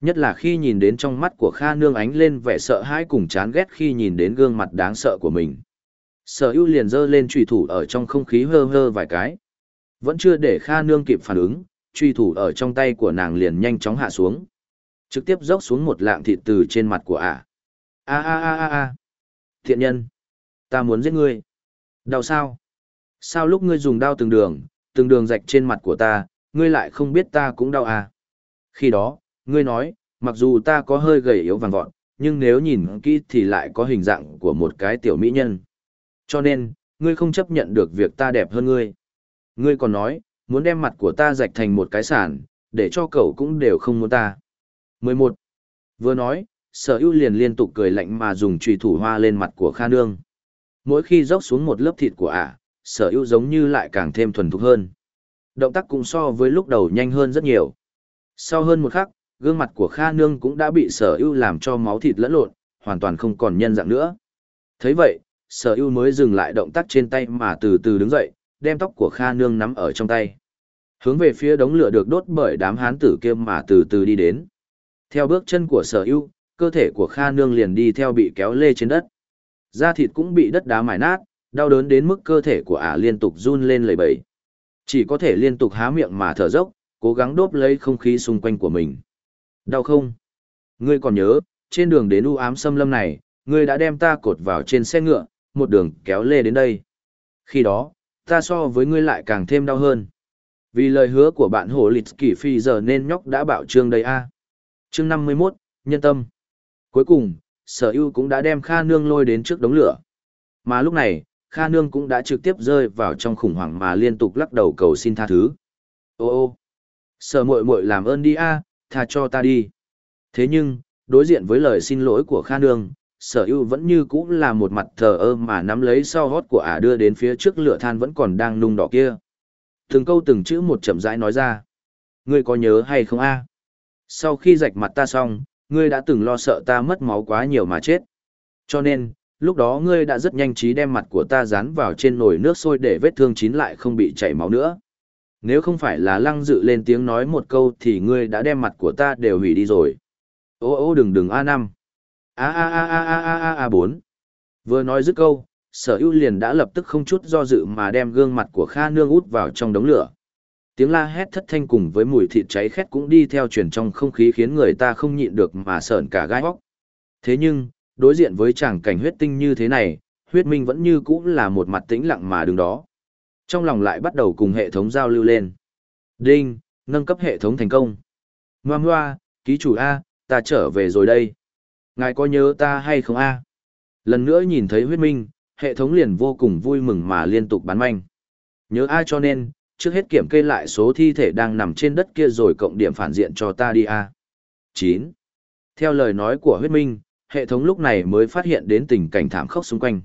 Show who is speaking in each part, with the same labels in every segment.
Speaker 1: Nhất là khi nhìn đến trong mắt của Kha Nương ánh lên vẻ sợ hãi cùng chán ghét khi nhìn đến gương mặt đáng sợ của mình. Sở ưu liền giơ lên trùy thủ ở trong không khí hơ hơ vài cái. Vẫn chưa để Kha Nương kịp phản ứng, truy thủ ở trong tay của nàng liền nhanh chóng hạ xuống. Trực tiếp dốc xuống một lạng thịt từ trên mặt của ả. A a a a a. Thiện nhân. Ta muốn giết ngươi. Đau sao? Sao lúc ngươi dùng đao từng đường, từng đường rạch trên mặt của ta, ngươi lại không biết ta cũng đau à? Khi đó, ngươi nói, mặc dù ta có hơi gầy yếu vàng vọt, nhưng nếu nhìn kỹ thì lại có hình dạng của một cái tiểu mỹ nhân. Cho nên, ngươi không chấp nhận được việc ta đẹp hơn ngươi. Ngươi còn nói, muốn đem mặt của ta rạch thành một cái sản, để cho cậu cũng đều không muốn ta. 11. Vừa nói, sở ưu liền liên tục cười lạnh mà dùng trùy thủ hoa lên mặt của Kha Nương. Mỗi khi dốc xuống một lớp thịt của ả, sở ưu giống như lại càng thêm thuần thục hơn. Động tác cũng so với lúc đầu nhanh hơn rất nhiều. Sau hơn một khắc, gương mặt của Kha Nương cũng đã bị sở ưu làm cho máu thịt lẫn lộn, hoàn toàn không còn nhân dạng nữa. thấy vậy, sở ưu mới dừng lại động tác trên tay mà từ từ đứng dậy, đem tóc của Kha Nương nắm ở trong tay. Hướng về phía đống lửa được đốt bởi đám hán tử kia mà từ từ đi đến. Theo bước chân của sở ưu, cơ thể của Kha Nương liền đi theo bị kéo lê trên đất. Da thịt cũng bị đất đá mài nát, đau đớn đến mức cơ thể của ả liên tục run lên lầy bẩy, Chỉ có thể liên tục há miệng mà thở dốc, cố gắng đốt lấy không khí xung quanh của mình. Đau không? Ngươi còn nhớ, trên đường đến u ám xâm lâm này, ngươi đã đem ta cột vào trên xe ngựa, một đường kéo lê đến đây. Khi đó, ta so với ngươi lại càng thêm đau hơn. Vì lời hứa của bạn hồ lịch kỷ phi giờ nên nhóc đã bảo trương đây a. À. Chương 51, nhân tâm. Cuối cùng, sở ưu cũng đã đem Kha Nương lôi đến trước đống lửa. Mà lúc này, Kha Nương cũng đã trực tiếp rơi vào trong khủng hoảng mà liên tục lắc đầu cầu xin tha thứ. Ô ô, sở muội muội làm ơn đi a, tha cho ta đi. Thế nhưng, đối diện với lời xin lỗi của Kha Nương, sở ưu vẫn như cũ là một mặt thờ ơ mà nắm lấy sau hót của ả đưa đến phía trước lửa than vẫn còn đang nung đỏ kia. Từng câu từng chữ một chậm rãi nói ra. Ngươi có nhớ hay không a? Sau khi rạch mặt ta xong, ngươi đã từng lo sợ ta mất máu quá nhiều mà chết. Cho nên, lúc đó ngươi đã rất nhanh trí đem mặt của ta dán vào trên nồi nước sôi để vết thương chín lại không bị chảy máu nữa. Nếu không phải là lăng dự lên tiếng nói một câu thì ngươi đã đem mặt của ta đều hủy đi rồi. Ô ô đừng đừng a năm a a a a a a a a bốn Vừa nói dứt câu, sở ưu liền đã lập tức không chút do dự mà đem gương mặt của Kha Nương út vào trong đống lửa. Tiếng la hét thất thanh cùng với mùi thịt cháy khét cũng đi theo truyền trong không khí khiến người ta không nhịn được mà sợn cả gai óc. Thế nhưng, đối diện với chàng cảnh huyết tinh như thế này, huyết minh vẫn như cũ là một mặt tĩnh lặng mà đứng đó. Trong lòng lại bắt đầu cùng hệ thống giao lưu lên. Đinh, nâng cấp hệ thống thành công. Ngoan hoa, ký chủ A, ta trở về rồi đây. Ngài có nhớ ta hay không A? Lần nữa nhìn thấy huyết minh, hệ thống liền vô cùng vui mừng mà liên tục bắn manh. Nhớ ai cho nên, trước hết kiểm kê lại số thi thể đang nằm trên đất kia rồi cộng điểm phản diện cho ta đi A. 9. Theo lời nói của huyết minh, hệ thống lúc này mới phát hiện đến tình cảnh thảm khốc xung quanh.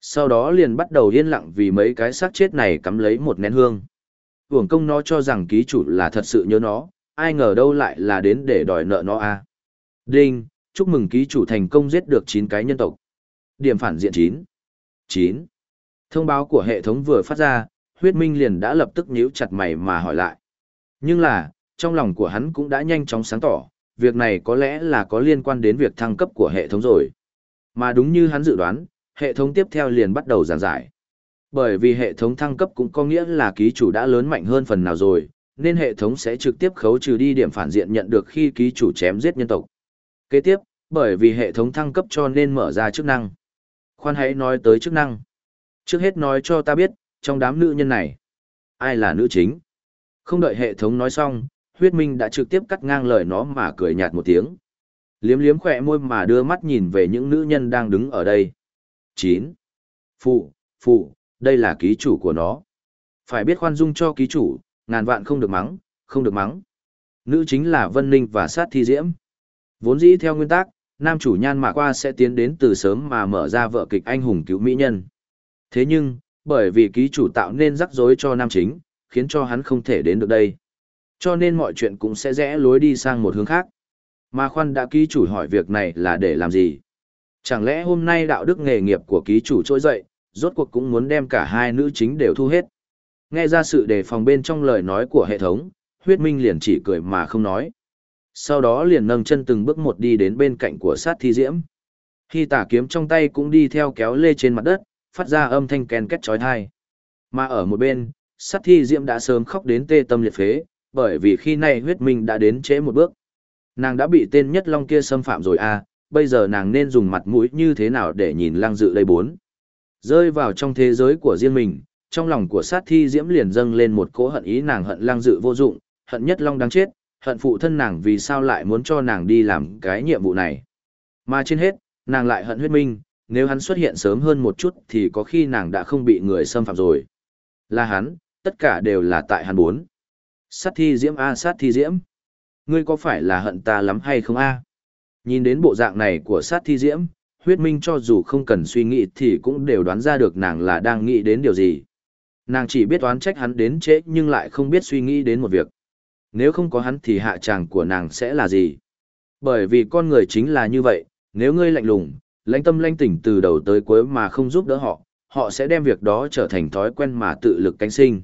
Speaker 1: Sau đó liền bắt đầu yên lặng vì mấy cái xác chết này cắm lấy một nén hương. Hưởng công nó cho rằng ký chủ là thật sự nhớ nó, ai ngờ đâu lại là đến để đòi nợ nó a. Đinh, chúc mừng ký chủ thành công giết được 9 cái nhân tộc. Điểm phản diện 9. 9. Thông báo của hệ thống vừa phát ra, huyết minh liền đã lập tức nhíu chặt mày mà hỏi lại. Nhưng là, trong lòng của hắn cũng đã nhanh chóng sáng tỏ, việc này có lẽ là có liên quan đến việc thăng cấp của hệ thống rồi. Mà đúng như hắn dự đoán, hệ thống tiếp theo liền bắt đầu giảng giải. Bởi vì hệ thống thăng cấp cũng có nghĩa là ký chủ đã lớn mạnh hơn phần nào rồi, nên hệ thống sẽ trực tiếp khấu trừ đi điểm phản diện nhận được khi ký chủ chém giết nhân tộc. Kế tiếp, bởi vì hệ thống thăng cấp cho nên mở ra chức năng. Khoan hãy nói tới chức năng. Trước hết nói cho ta biết, trong đám nữ nhân này, ai là nữ chính? Không đợi hệ thống nói xong, huyết minh đã trực tiếp cắt ngang lời nó mà cười nhạt một tiếng. Liếm liếm khỏe môi mà đưa mắt nhìn về những nữ nhân đang đứng ở đây. 9. Phụ, phụ, đây là ký chủ của nó. Phải biết khoan dung cho ký chủ, ngàn vạn không được mắng, không được mắng. Nữ chính là Vân Ninh và Sát Thi Diễm. Vốn dĩ theo nguyên tắc, nam chủ nhan mà qua sẽ tiến đến từ sớm mà mở ra vợ kịch anh hùng cứu mỹ nhân. Thế nhưng, bởi vì ký chủ tạo nên rắc rối cho nam chính, khiến cho hắn không thể đến được đây. Cho nên mọi chuyện cũng sẽ rẽ lối đi sang một hướng khác. Mà khoan đã ký chủ hỏi việc này là để làm gì? Chẳng lẽ hôm nay đạo đức nghề nghiệp của ký chủ trỗi dậy, rốt cuộc cũng muốn đem cả hai nữ chính đều thu hết. Nghe ra sự đề phòng bên trong lời nói của hệ thống, huyết minh liền chỉ cười mà không nói. Sau đó liền nâng chân từng bước một đi đến bên cạnh của sát thi diễm. Khi tả kiếm trong tay cũng đi theo kéo lê trên mặt đất, phát ra âm thanh ken két chói tai. Mà ở một bên, sát thi diễm đã sớm khóc đến tê tâm liệt phế, bởi vì khi này huyết minh đã đến trễ một bước. Nàng đã bị tên nhất long kia xâm phạm rồi à, bây giờ nàng nên dùng mặt mũi như thế nào để nhìn lăng dự đây bốn. Rơi vào trong thế giới của riêng mình, trong lòng của sát thi diễm liền dâng lên một cỗ hận ý nàng hận lăng dự vô dụng, hận nhất long đáng chết, hận phụ thân nàng vì sao lại muốn cho nàng đi làm cái nhiệm vụ này. Mà trên hết, nàng lại hận huyết minh, nếu hắn xuất hiện sớm hơn một chút thì có khi nàng đã không bị người xâm phạm rồi. Là hắn, tất cả đều là tại hắn bốn. Sát thi diễm a sát thi diễm. Ngươi có phải là hận ta lắm hay không a? Nhìn đến bộ dạng này của sát thi diễm, huyết minh cho dù không cần suy nghĩ thì cũng đều đoán ra được nàng là đang nghĩ đến điều gì. Nàng chỉ biết oán trách hắn đến trễ nhưng lại không biết suy nghĩ đến một việc. Nếu không có hắn thì hạ tràng của nàng sẽ là gì? Bởi vì con người chính là như vậy, nếu ngươi lạnh lùng, lãnh tâm lãnh tỉnh từ đầu tới cuối mà không giúp đỡ họ, họ sẽ đem việc đó trở thành thói quen mà tự lực cánh sinh.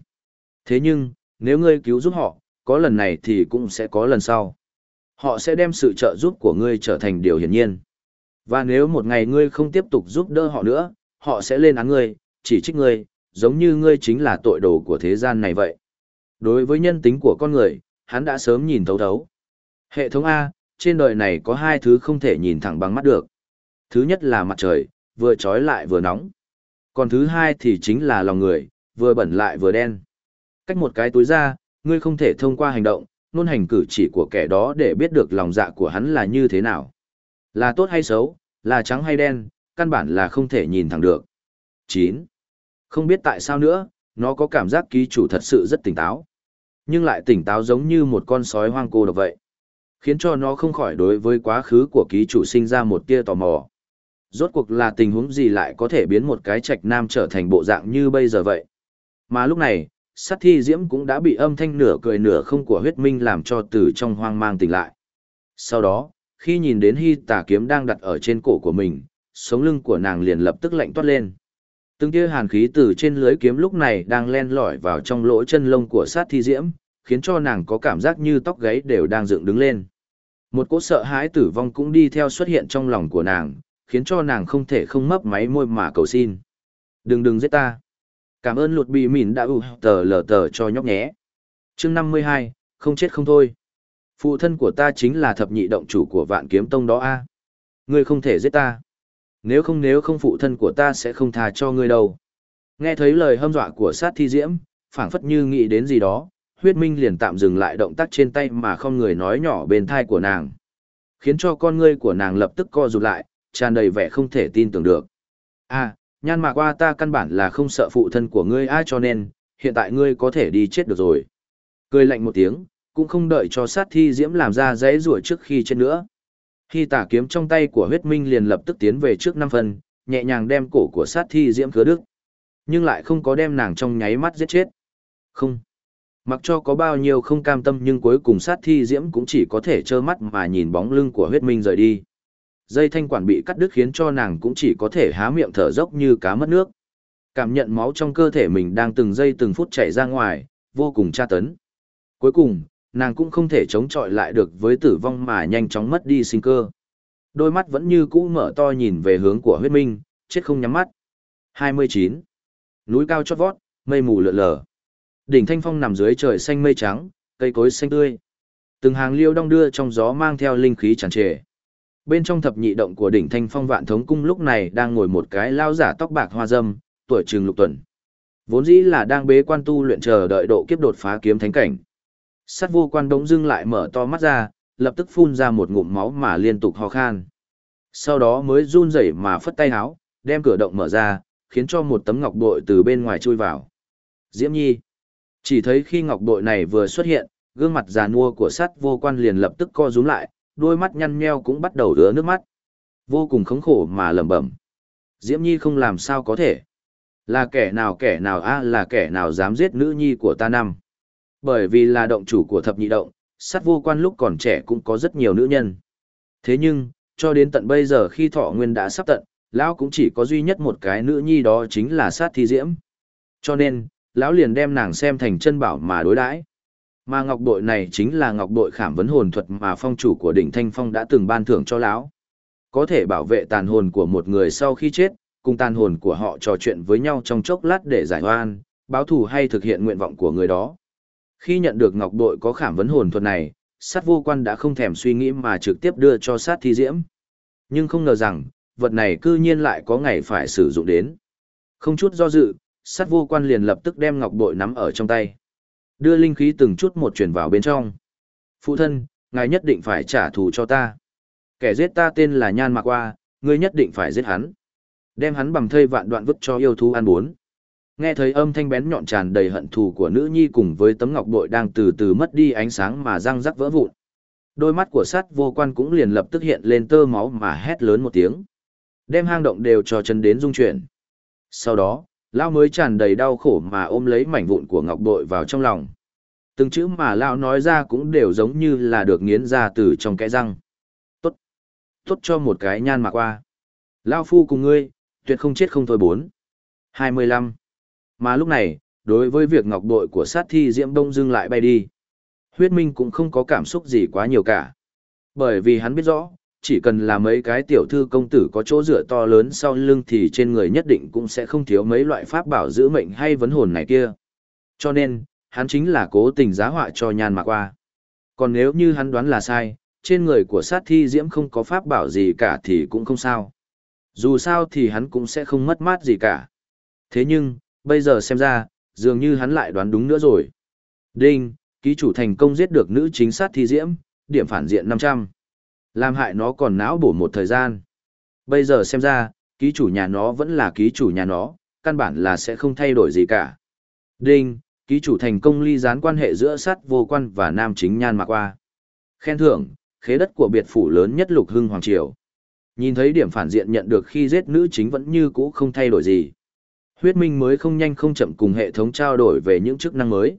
Speaker 1: Thế nhưng, nếu ngươi cứu giúp họ, có lần này thì cũng sẽ có lần sau. Họ sẽ đem sự trợ giúp của ngươi trở thành điều hiển nhiên. Và nếu một ngày ngươi không tiếp tục giúp đỡ họ nữa, họ sẽ lên án ngươi, chỉ trích ngươi, giống như ngươi chính là tội đồ của thế gian này vậy. Đối với nhân tính của con người, hắn đã sớm nhìn thấu thấu. Hệ thống A, trên đời này có hai thứ không thể nhìn thẳng bằng mắt được. Thứ nhất là mặt trời, vừa trói lại vừa nóng. Còn thứ hai thì chính là lòng người, vừa bẩn lại vừa đen. Cách một cái túi ra, ngươi không thể thông qua hành động, nôn hành cử chỉ của kẻ đó để biết được lòng dạ của hắn là như thế nào. Là tốt hay xấu, là trắng hay đen, căn bản là không thể nhìn thẳng được. 9. Không biết tại sao nữa, nó có cảm giác ký chủ thật sự rất tỉnh táo. Nhưng lại tỉnh táo giống như một con sói hoang cô độc vậy. Khiến cho nó không khỏi đối với quá khứ của ký chủ sinh ra một tia tò mò. Rốt cuộc là tình huống gì lại có thể biến một cái trạch nam trở thành bộ dạng như bây giờ vậy. Mà lúc này, sát thi diễm cũng đã bị âm thanh nửa cười nửa không của huyết minh làm cho từ trong hoang mang tỉnh lại. Sau đó, khi nhìn đến hy tà kiếm đang đặt ở trên cổ của mình, sống lưng của nàng liền lập tức lạnh toát lên. Từng tia hàn khí từ trên lưới kiếm lúc này đang len lỏi vào trong lỗ chân lông của sát thi diễm, khiến cho nàng có cảm giác như tóc gáy đều đang dựng đứng lên. Một cỗ sợ hãi tử vong cũng đi theo xuất hiện trong lòng của nàng, khiến cho nàng không thể không mấp máy môi mà cầu xin. Đừng đừng giết ta. Cảm ơn lụt bị mìn đã ủ tờ lờ tờ cho nhóc nhé. chương 52, không chết không thôi. Phụ thân của ta chính là thập nhị động chủ của vạn kiếm tông đó a Ngươi không thể giết ta. Nếu không nếu không phụ thân của ta sẽ không tha cho ngươi đâu. Nghe thấy lời hâm dọa của sát thi diễm, phảng phất như nghĩ đến gì đó, huyết minh liền tạm dừng lại động tác trên tay mà không người nói nhỏ bên thai của nàng. Khiến cho con ngươi của nàng lập tức co rụt lại, tràn đầy vẻ không thể tin tưởng được. À, nhan mạc qua ta căn bản là không sợ phụ thân của ngươi ai cho nên, hiện tại ngươi có thể đi chết được rồi. Cười lạnh một tiếng, cũng không đợi cho sát thi diễm làm ra dãy rủa trước khi chết nữa. Khi tả kiếm trong tay của huyết minh liền lập tức tiến về trước năm phần, nhẹ nhàng đem cổ của sát thi diễm khứa đức. Nhưng lại không có đem nàng trong nháy mắt giết chết. Không. Mặc cho có bao nhiêu không cam tâm nhưng cuối cùng sát thi diễm cũng chỉ có thể trơ mắt mà nhìn bóng lưng của huyết minh rời đi. Dây thanh quản bị cắt đứt khiến cho nàng cũng chỉ có thể há miệng thở dốc như cá mất nước. Cảm nhận máu trong cơ thể mình đang từng giây từng phút chảy ra ngoài, vô cùng tra tấn. Cuối cùng, nàng cũng không thể chống chọi lại được với tử vong mà nhanh chóng mất đi sinh cơ. Đôi mắt vẫn như cũ mở to nhìn về hướng của huyết minh, chết không nhắm mắt. 29. Núi cao chót vót, mây mù lượn lờ. Đỉnh thanh phong nằm dưới trời xanh mây trắng, cây cối xanh tươi. Từng hàng liêu đong đưa trong gió mang theo linh khí tràn trề. Bên trong thập nhị động của đỉnh thanh phong vạn thống cung lúc này đang ngồi một cái lao giả tóc bạc hoa dâm, tuổi trường lục tuần. Vốn dĩ là đang bế quan tu luyện chờ đợi độ kiếp đột phá kiếm thánh cảnh. Sát vô quan đống dưng lại mở to mắt ra, lập tức phun ra một ngụm máu mà liên tục ho khan. Sau đó mới run rẩy mà phất tay háo, đem cửa động mở ra, khiến cho một tấm ngọc bội từ bên ngoài chui vào. Diễm Nhi. Chỉ thấy khi ngọc bội này vừa xuất hiện, gương mặt già nua của sát vô quan liền lập tức co rúm lại, đôi mắt nhăn nheo cũng bắt đầu ứa nước mắt. Vô cùng khống khổ mà lẩm bẩm. Diễm Nhi không làm sao có thể. Là kẻ nào kẻ nào a là kẻ nào dám giết nữ nhi của ta năm. Bởi vì là động chủ của thập nhị động, sát vô quan lúc còn trẻ cũng có rất nhiều nữ nhân. Thế nhưng, cho đến tận bây giờ khi thọ nguyên đã sắp tận, lão cũng chỉ có duy nhất một cái nữ nhi đó chính là sát thi diễm. Cho nên, lão liền đem nàng xem thành chân bảo mà đối đãi. Mà ngọc bội này chính là ngọc bội khảm vấn hồn thuật mà phong chủ của đỉnh Thanh Phong đã từng ban thưởng cho lão. Có thể bảo vệ tàn hồn của một người sau khi chết, cùng tàn hồn của họ trò chuyện với nhau trong chốc lát để giải oan, báo thù hay thực hiện nguyện vọng của người đó. Khi nhận được ngọc bội có khảm vấn hồn thuật này, sát vô quan đã không thèm suy nghĩ mà trực tiếp đưa cho sát thi diễm. Nhưng không ngờ rằng, vật này cư nhiên lại có ngày phải sử dụng đến. Không chút do dự, sát vô quan liền lập tức đem ngọc bội nắm ở trong tay. Đưa linh khí từng chút một chuyển vào bên trong. Phụ thân, ngài nhất định phải trả thù cho ta. Kẻ giết ta tên là Nhan Mạc Qua, ngươi nhất định phải giết hắn. Đem hắn bằng thây vạn đoạn vứt cho yêu thú ăn bốn. Nghe thấy âm thanh bén nhọn tràn đầy hận thù của nữ nhi cùng với tấm ngọc bội đang từ từ mất đi ánh sáng mà răng rắc vỡ vụn. Đôi mắt của sát vô quan cũng liền lập tức hiện lên tơ máu mà hét lớn một tiếng. Đem hang động đều cho chân đến rung chuyển. Sau đó, Lao mới tràn đầy đau khổ mà ôm lấy mảnh vụn của ngọc bội vào trong lòng. Từng chữ mà Lao nói ra cũng đều giống như là được nghiến ra từ trong kẽ răng. Tốt. Tốt cho một cái nhan mà qua. Lao phu cùng ngươi, tuyệt không chết không thôi bốn. 25. Mà lúc này, đối với việc ngọc bội của sát thi diễm đông dưng lại bay đi. Huyết Minh cũng không có cảm xúc gì quá nhiều cả. Bởi vì hắn biết rõ, chỉ cần là mấy cái tiểu thư công tử có chỗ dựa to lớn sau lưng thì trên người nhất định cũng sẽ không thiếu mấy loại pháp bảo giữ mệnh hay vấn hồn này kia. Cho nên, hắn chính là cố tình giá họa cho nhan mạc qua. Còn nếu như hắn đoán là sai, trên người của sát thi diễm không có pháp bảo gì cả thì cũng không sao. Dù sao thì hắn cũng sẽ không mất mát gì cả. Thế nhưng, bây giờ xem ra, dường như hắn lại đoán đúng nữa rồi. Đinh, ký chủ thành công giết được nữ chính sát thi diễm, điểm phản diện 500. Làm hại nó còn não bổ một thời gian. Bây giờ xem ra, ký chủ nhà nó vẫn là ký chủ nhà nó, căn bản là sẽ không thay đổi gì cả. Đinh, ký chủ thành công ly gián quan hệ giữa sát vô quan và nam chính nhan mạc qua. Khen thưởng, khế đất của biệt phủ lớn nhất lục hưng hoàng triều. Nhìn thấy điểm phản diện nhận được khi giết nữ chính vẫn như cũ không thay đổi gì. Huyết minh mới không nhanh không chậm cùng hệ thống trao đổi về những chức năng mới.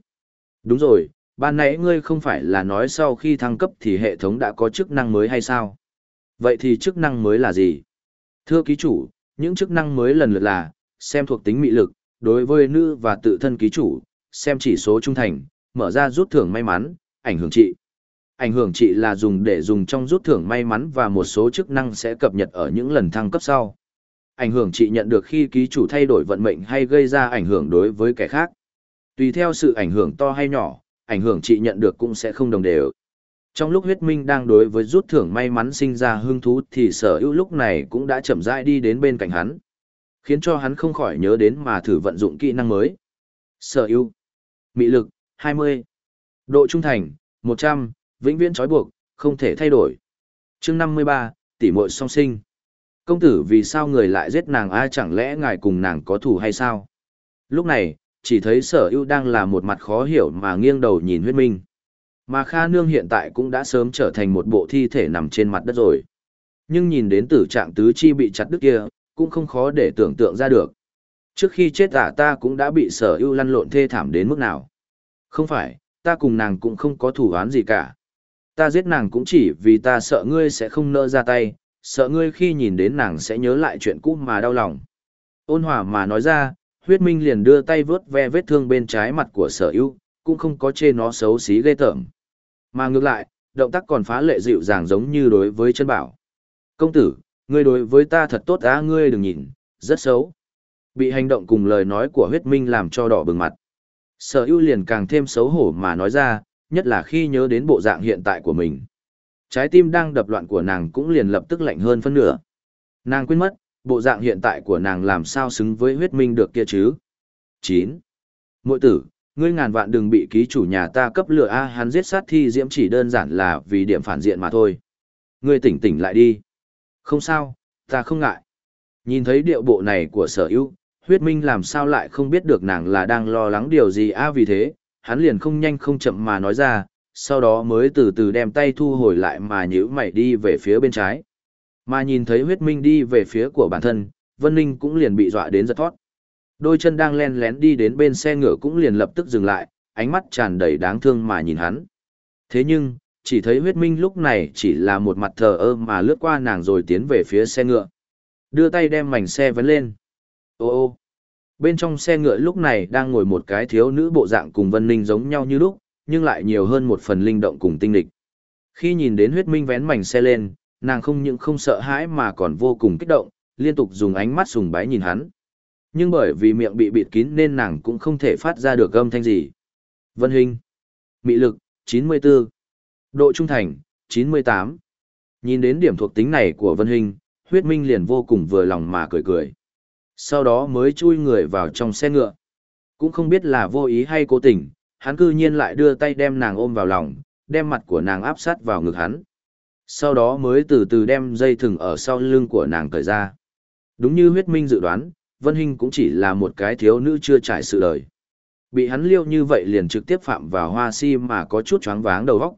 Speaker 1: Đúng rồi, ban nãy ngươi không phải là nói sau khi thăng cấp thì hệ thống đã có chức năng mới hay sao? Vậy thì chức năng mới là gì? Thưa ký chủ, những chức năng mới lần lượt là, xem thuộc tính mị lực, đối với nữ và tự thân ký chủ, xem chỉ số trung thành, mở ra rút thưởng may mắn, ảnh hưởng trị. Ảnh hưởng trị là dùng để dùng trong rút thưởng may mắn và một số chức năng sẽ cập nhật ở những lần thăng cấp sau. Ảnh hưởng trị nhận được khi ký chủ thay đổi vận mệnh hay gây ra ảnh hưởng đối với kẻ khác. Tùy theo sự ảnh hưởng to hay nhỏ, ảnh hưởng chị nhận được cũng sẽ không đồng đều. Trong lúc huyết minh đang đối với rút thưởng may mắn sinh ra hương thú thì sở hữu lúc này cũng đã chậm rãi đi đến bên cạnh hắn. Khiến cho hắn không khỏi nhớ đến mà thử vận dụng kỹ năng mới. Sở hữu. Mị lực, 20. Độ trung thành, 100, vĩnh viễn trói buộc, không thể thay đổi. chương 53, tỷ muội song sinh. Công tử vì sao người lại giết nàng ai chẳng lẽ ngài cùng nàng có thù hay sao? Lúc này, chỉ thấy sở ưu đang là một mặt khó hiểu mà nghiêng đầu nhìn huyết minh. Mà Kha Nương hiện tại cũng đã sớm trở thành một bộ thi thể nằm trên mặt đất rồi. Nhưng nhìn đến tử trạng tứ chi bị chặt đứt kia, cũng không khó để tưởng tượng ra được. Trước khi chết ả ta cũng đã bị sở ưu lăn lộn thê thảm đến mức nào. Không phải, ta cùng nàng cũng không có thủ án gì cả. Ta giết nàng cũng chỉ vì ta sợ ngươi sẽ không nỡ ra tay, sợ ngươi khi nhìn đến nàng sẽ nhớ lại chuyện cũ mà đau lòng. Ôn hòa mà nói ra, huyết minh liền đưa tay vớt ve vết thương bên trái mặt của sở ưu, cũng không có chê nó xấu xí ghê tởm. Mà ngược lại, động tác còn phá lệ dịu dàng giống như đối với chân bảo. Công tử, ngươi đối với ta thật tốt á, ngươi đừng nhìn, rất xấu. Bị hành động cùng lời nói của huyết minh làm cho đỏ bừng mặt. Sở ưu liền càng thêm xấu hổ mà nói ra, nhất là khi nhớ đến bộ dạng hiện tại của mình. Trái tim đang đập loạn của nàng cũng liền lập tức lạnh hơn phân nửa. Nàng quên mất bộ dạng hiện tại của nàng làm sao xứng với huyết minh được kia chứ. 9. Mội tử, ngươi ngàn vạn đừng bị ký chủ nhà ta cấp lửa A hắn giết sát thi diễm chỉ đơn giản là vì điểm phản diện mà thôi. Ngươi tỉnh tỉnh lại đi. Không sao, ta không ngại. Nhìn thấy điệu bộ này của sở hữu, huyết minh làm sao lại không biết được nàng là đang lo lắng điều gì a vì thế, hắn liền không nhanh không chậm mà nói ra, sau đó mới từ từ đem tay thu hồi lại mà nhữ mày đi về phía bên trái. Mà nhìn thấy huyết minh đi về phía của bản thân, Vân Ninh cũng liền bị dọa đến giật thoát. Đôi chân đang len lén đi đến bên xe ngựa cũng liền lập tức dừng lại, ánh mắt tràn đầy đáng thương mà nhìn hắn. Thế nhưng, chỉ thấy huyết minh lúc này chỉ là một mặt thờ ơ mà lướt qua nàng rồi tiến về phía xe ngựa. Đưa tay đem mảnh xe vấn lên. Ô ô. Bên trong xe ngựa lúc này đang ngồi một cái thiếu nữ bộ dạng cùng Vân Ninh giống nhau như lúc, nhưng lại nhiều hơn một phần linh động cùng tinh lịch. Khi nhìn đến huyết minh vén mảnh xe lên, nàng không những không sợ hãi mà còn vô cùng kích động, liên tục dùng ánh mắt sùng bái nhìn hắn. Nhưng bởi vì miệng bị bịt kín nên nàng cũng không thể phát ra được âm thanh gì. Vân Hình. Mị lực, 94. Độ trung thành, 98. Nhìn đến điểm thuộc tính này của Vân Hình, huyết minh liền vô cùng vừa lòng mà cười cười. Sau đó mới chui người vào trong xe ngựa. Cũng không biết là vô ý hay cố tình, hắn cư nhiên lại đưa tay đem nàng ôm vào lòng, đem mặt của nàng áp sát vào ngực hắn. Sau đó mới từ từ đem dây thừng ở sau lưng của nàng cởi ra. Đúng như huyết minh dự đoán, Vân Hinh cũng chỉ là một cái thiếu nữ chưa trải sự đời. Bị hắn liêu như vậy liền trực tiếp phạm vào hoa si mà có chút choáng váng đầu óc.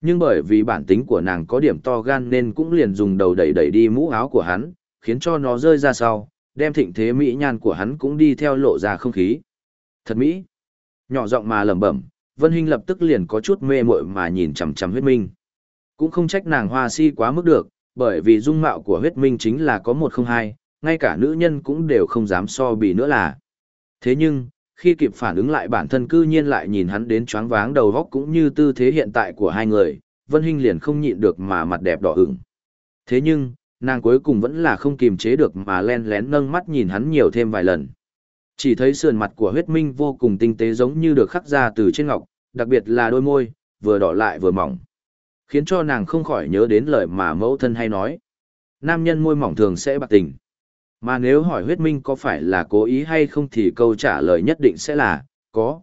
Speaker 1: Nhưng bởi vì bản tính của nàng có điểm to gan nên cũng liền dùng đầu đẩy đẩy đi mũ áo của hắn, khiến cho nó rơi ra sau, đem thịnh thế mỹ nhan của hắn cũng đi theo lộ ra không khí. Thật mỹ. Nhỏ giọng mà lẩm bẩm, Vân Hinh lập tức liền có chút mê muội mà nhìn chằm chằm huyết minh. Cũng không trách nàng hoa si quá mức được, bởi vì dung mạo của huyết minh chính là có một không hai, ngay cả nữ nhân cũng đều không dám so bì nữa là. Thế nhưng, khi kịp phản ứng lại bản thân cư nhiên lại nhìn hắn đến choáng váng đầu góc cũng như tư thế hiện tại của hai người, Vân Hinh liền không nhịn được mà mặt đẹp đỏ ửng. Thế nhưng, nàng cuối cùng vẫn là không kiềm chế được mà len lén nâng mắt nhìn hắn nhiều thêm vài lần. Chỉ thấy sườn mặt của huyết minh vô cùng tinh tế giống như được khắc ra từ trên ngọc, đặc biệt là đôi môi, vừa đỏ lại vừa mỏng. Khiến cho nàng không khỏi nhớ đến lời mà mẫu thân hay nói. Nam nhân môi mỏng thường sẽ bạc tình. Mà nếu hỏi huyết minh có phải là cố ý hay không thì câu trả lời nhất định sẽ là, có.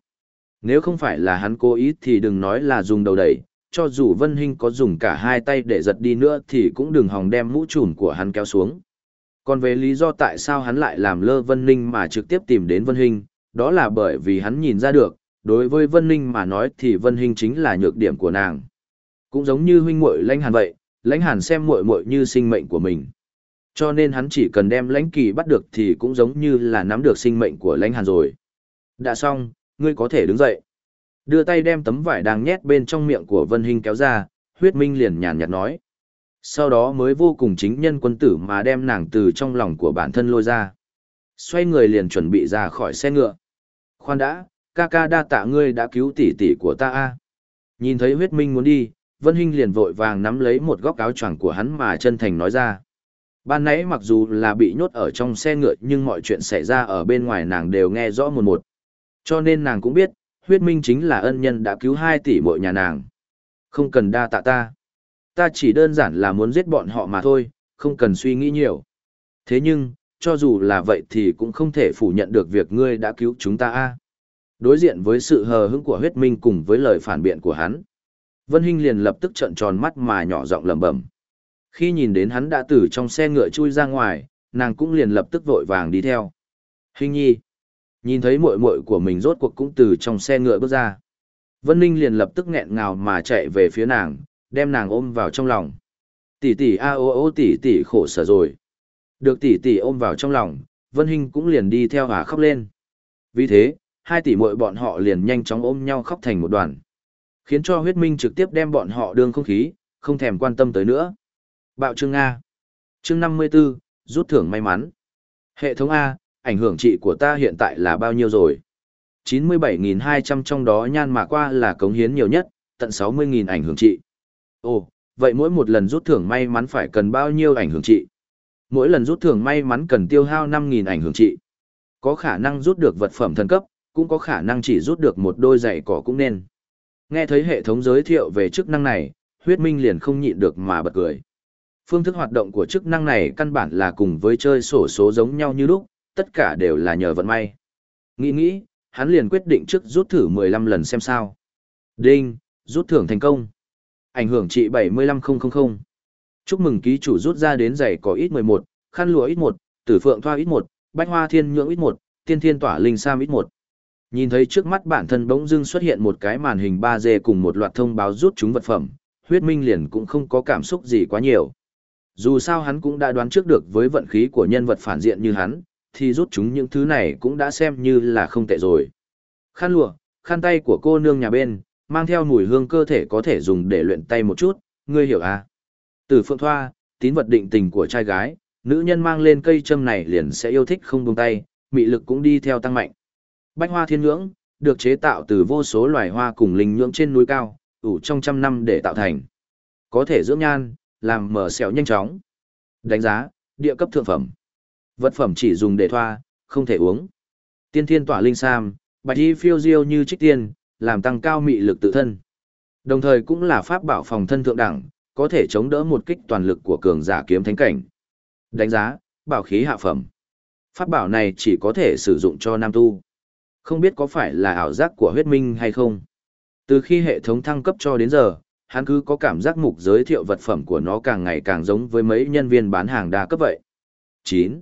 Speaker 1: Nếu không phải là hắn cố ý thì đừng nói là dùng đầu đẩy, cho dù Vân Hinh có dùng cả hai tay để giật đi nữa thì cũng đừng hòng đem mũ trùm của hắn kéo xuống. Còn về lý do tại sao hắn lại làm lơ Vân Ninh mà trực tiếp tìm đến Vân Hinh, đó là bởi vì hắn nhìn ra được, đối với Vân Ninh mà nói thì Vân Hinh chính là nhược điểm của nàng. Cũng giống như huynh muội lãnh hàn vậy, lãnh hàn xem muội muội như sinh mệnh của mình. Cho nên hắn chỉ cần đem lãnh kỳ bắt được thì cũng giống như là nắm được sinh mệnh của lãnh hàn rồi. Đã xong, ngươi có thể đứng dậy. Đưa tay đem tấm vải đang nhét bên trong miệng của Vân Hinh kéo ra, huyết minh liền nhàn nhạt nói. Sau đó mới vô cùng chính nhân quân tử mà đem nàng từ trong lòng của bản thân lôi ra. Xoay người liền chuẩn bị ra khỏi xe ngựa. Khoan đã, ca ca đa tạ ngươi đã cứu tỷ tỷ của ta a. Nhìn thấy huyết minh muốn đi, Vân Hinh liền vội vàng nắm lấy một góc áo choàng của hắn mà chân thành nói ra. Ban nãy mặc dù là bị nhốt ở trong xe ngựa nhưng mọi chuyện xảy ra ở bên ngoài nàng đều nghe rõ một một. Cho nên nàng cũng biết, huyết minh chính là ân nhân đã cứu hai tỷ muội nhà nàng. Không cần đa tạ ta. Ta chỉ đơn giản là muốn giết bọn họ mà thôi, không cần suy nghĩ nhiều. Thế nhưng, cho dù là vậy thì cũng không thể phủ nhận được việc ngươi đã cứu chúng ta a. Đối diện với sự hờ hững của huyết minh cùng với lời phản biện của hắn. Vân Hinh liền lập tức trợn tròn mắt mà nhỏ giọng lẩm bẩm. Khi nhìn đến hắn đã từ trong xe ngựa chui ra ngoài, nàng cũng liền lập tức vội vàng đi theo. Hinh nhi. Nhìn thấy muội muội của mình rốt cuộc cũng từ trong xe ngựa bước ra. Vân Ninh liền lập tức nghẹn ngào mà chạy về phía nàng, đem nàng ôm vào trong lòng. Tỷ tỷ a o o tỷ tỷ khổ sở rồi. Được tỷ tỷ ôm vào trong lòng, Vân Hinh cũng liền đi theo hà khóc lên. Vì thế, hai tỷ muội bọn họ liền nhanh chóng ôm nhau khóc thành một đoàn. Khiến cho huyết minh trực tiếp đem bọn họ đương không khí, không thèm quan tâm tới nữa. Bạo chương A. Chương 54, rút thưởng may mắn. Hệ thống A, ảnh hưởng trị của ta hiện tại là bao nhiêu rồi? 97.200 trong đó nhan mà qua là cống hiến nhiều nhất, tận 60.000 ảnh hưởng trị. Ồ, vậy mỗi một lần rút thưởng may mắn phải cần bao nhiêu ảnh hưởng trị? Mỗi lần rút thưởng may mắn cần tiêu hao 5.000 ảnh hưởng trị. Có khả năng rút được vật phẩm thần cấp, cũng có khả năng chỉ rút được một đôi giày cỏ cũng nên. Nghe thấy hệ thống giới thiệu về chức năng này, huyết minh liền không nhịn được mà bật cười. Phương thức hoạt động của chức năng này căn bản là cùng với chơi sổ số giống nhau như lúc, tất cả đều là nhờ vận may. Nghĩ nghĩ, hắn liền quyết định trước rút thử 15 lần xem sao. Đinh, rút thưởng thành công. Ảnh hưởng trị 75000. Chúc mừng ký chủ rút ra đến giày có ít 11, khăn lụa ít 1, tử phượng thoa ít 1, bách hoa thiên nhượng ít 1, tiên thiên tỏa linh sam ít 1. Nhìn thấy trước mắt bản thân bỗng dưng xuất hiện một cái màn hình 3D cùng một loạt thông báo rút chúng vật phẩm, huyết minh liền cũng không có cảm xúc gì quá nhiều. Dù sao hắn cũng đã đoán trước được với vận khí của nhân vật phản diện như hắn, thì rút chúng những thứ này cũng đã xem như là không tệ rồi. Khăn lụa, khăn tay của cô nương nhà bên, mang theo mùi hương cơ thể có thể dùng để luyện tay một chút, ngươi hiểu à? Từ phượng thoa, tín vật định tình của trai gái, nữ nhân mang lên cây châm này liền sẽ yêu thích không buông tay, mị lực cũng đi theo tăng mạnh. Bách hoa thiên ngưỡng, được chế tạo từ vô số loài hoa cùng linh nhưỡng trên núi cao, ủ trong trăm năm để tạo thành. Có thể dưỡng nhan, làm mở sẹo nhanh chóng. Đánh giá, địa cấp thượng phẩm. Vật phẩm chỉ dùng để thoa, không thể uống. Tiên thiên tỏa linh sam, bạch y phiêu diêu như trích tiên, làm tăng cao mị lực tự thân. Đồng thời cũng là pháp bảo phòng thân thượng đẳng, có thể chống đỡ một kích toàn lực của cường giả kiếm thánh cảnh. Đánh giá, bảo khí hạ phẩm. Pháp bảo này chỉ có thể sử dụng cho nam tu. Không biết có phải là ảo giác của huyết minh hay không. Từ khi hệ thống thăng cấp cho đến giờ, hắn cứ có cảm giác mục giới thiệu vật phẩm của nó càng ngày càng giống với mấy nhân viên bán hàng đa cấp vậy. 9.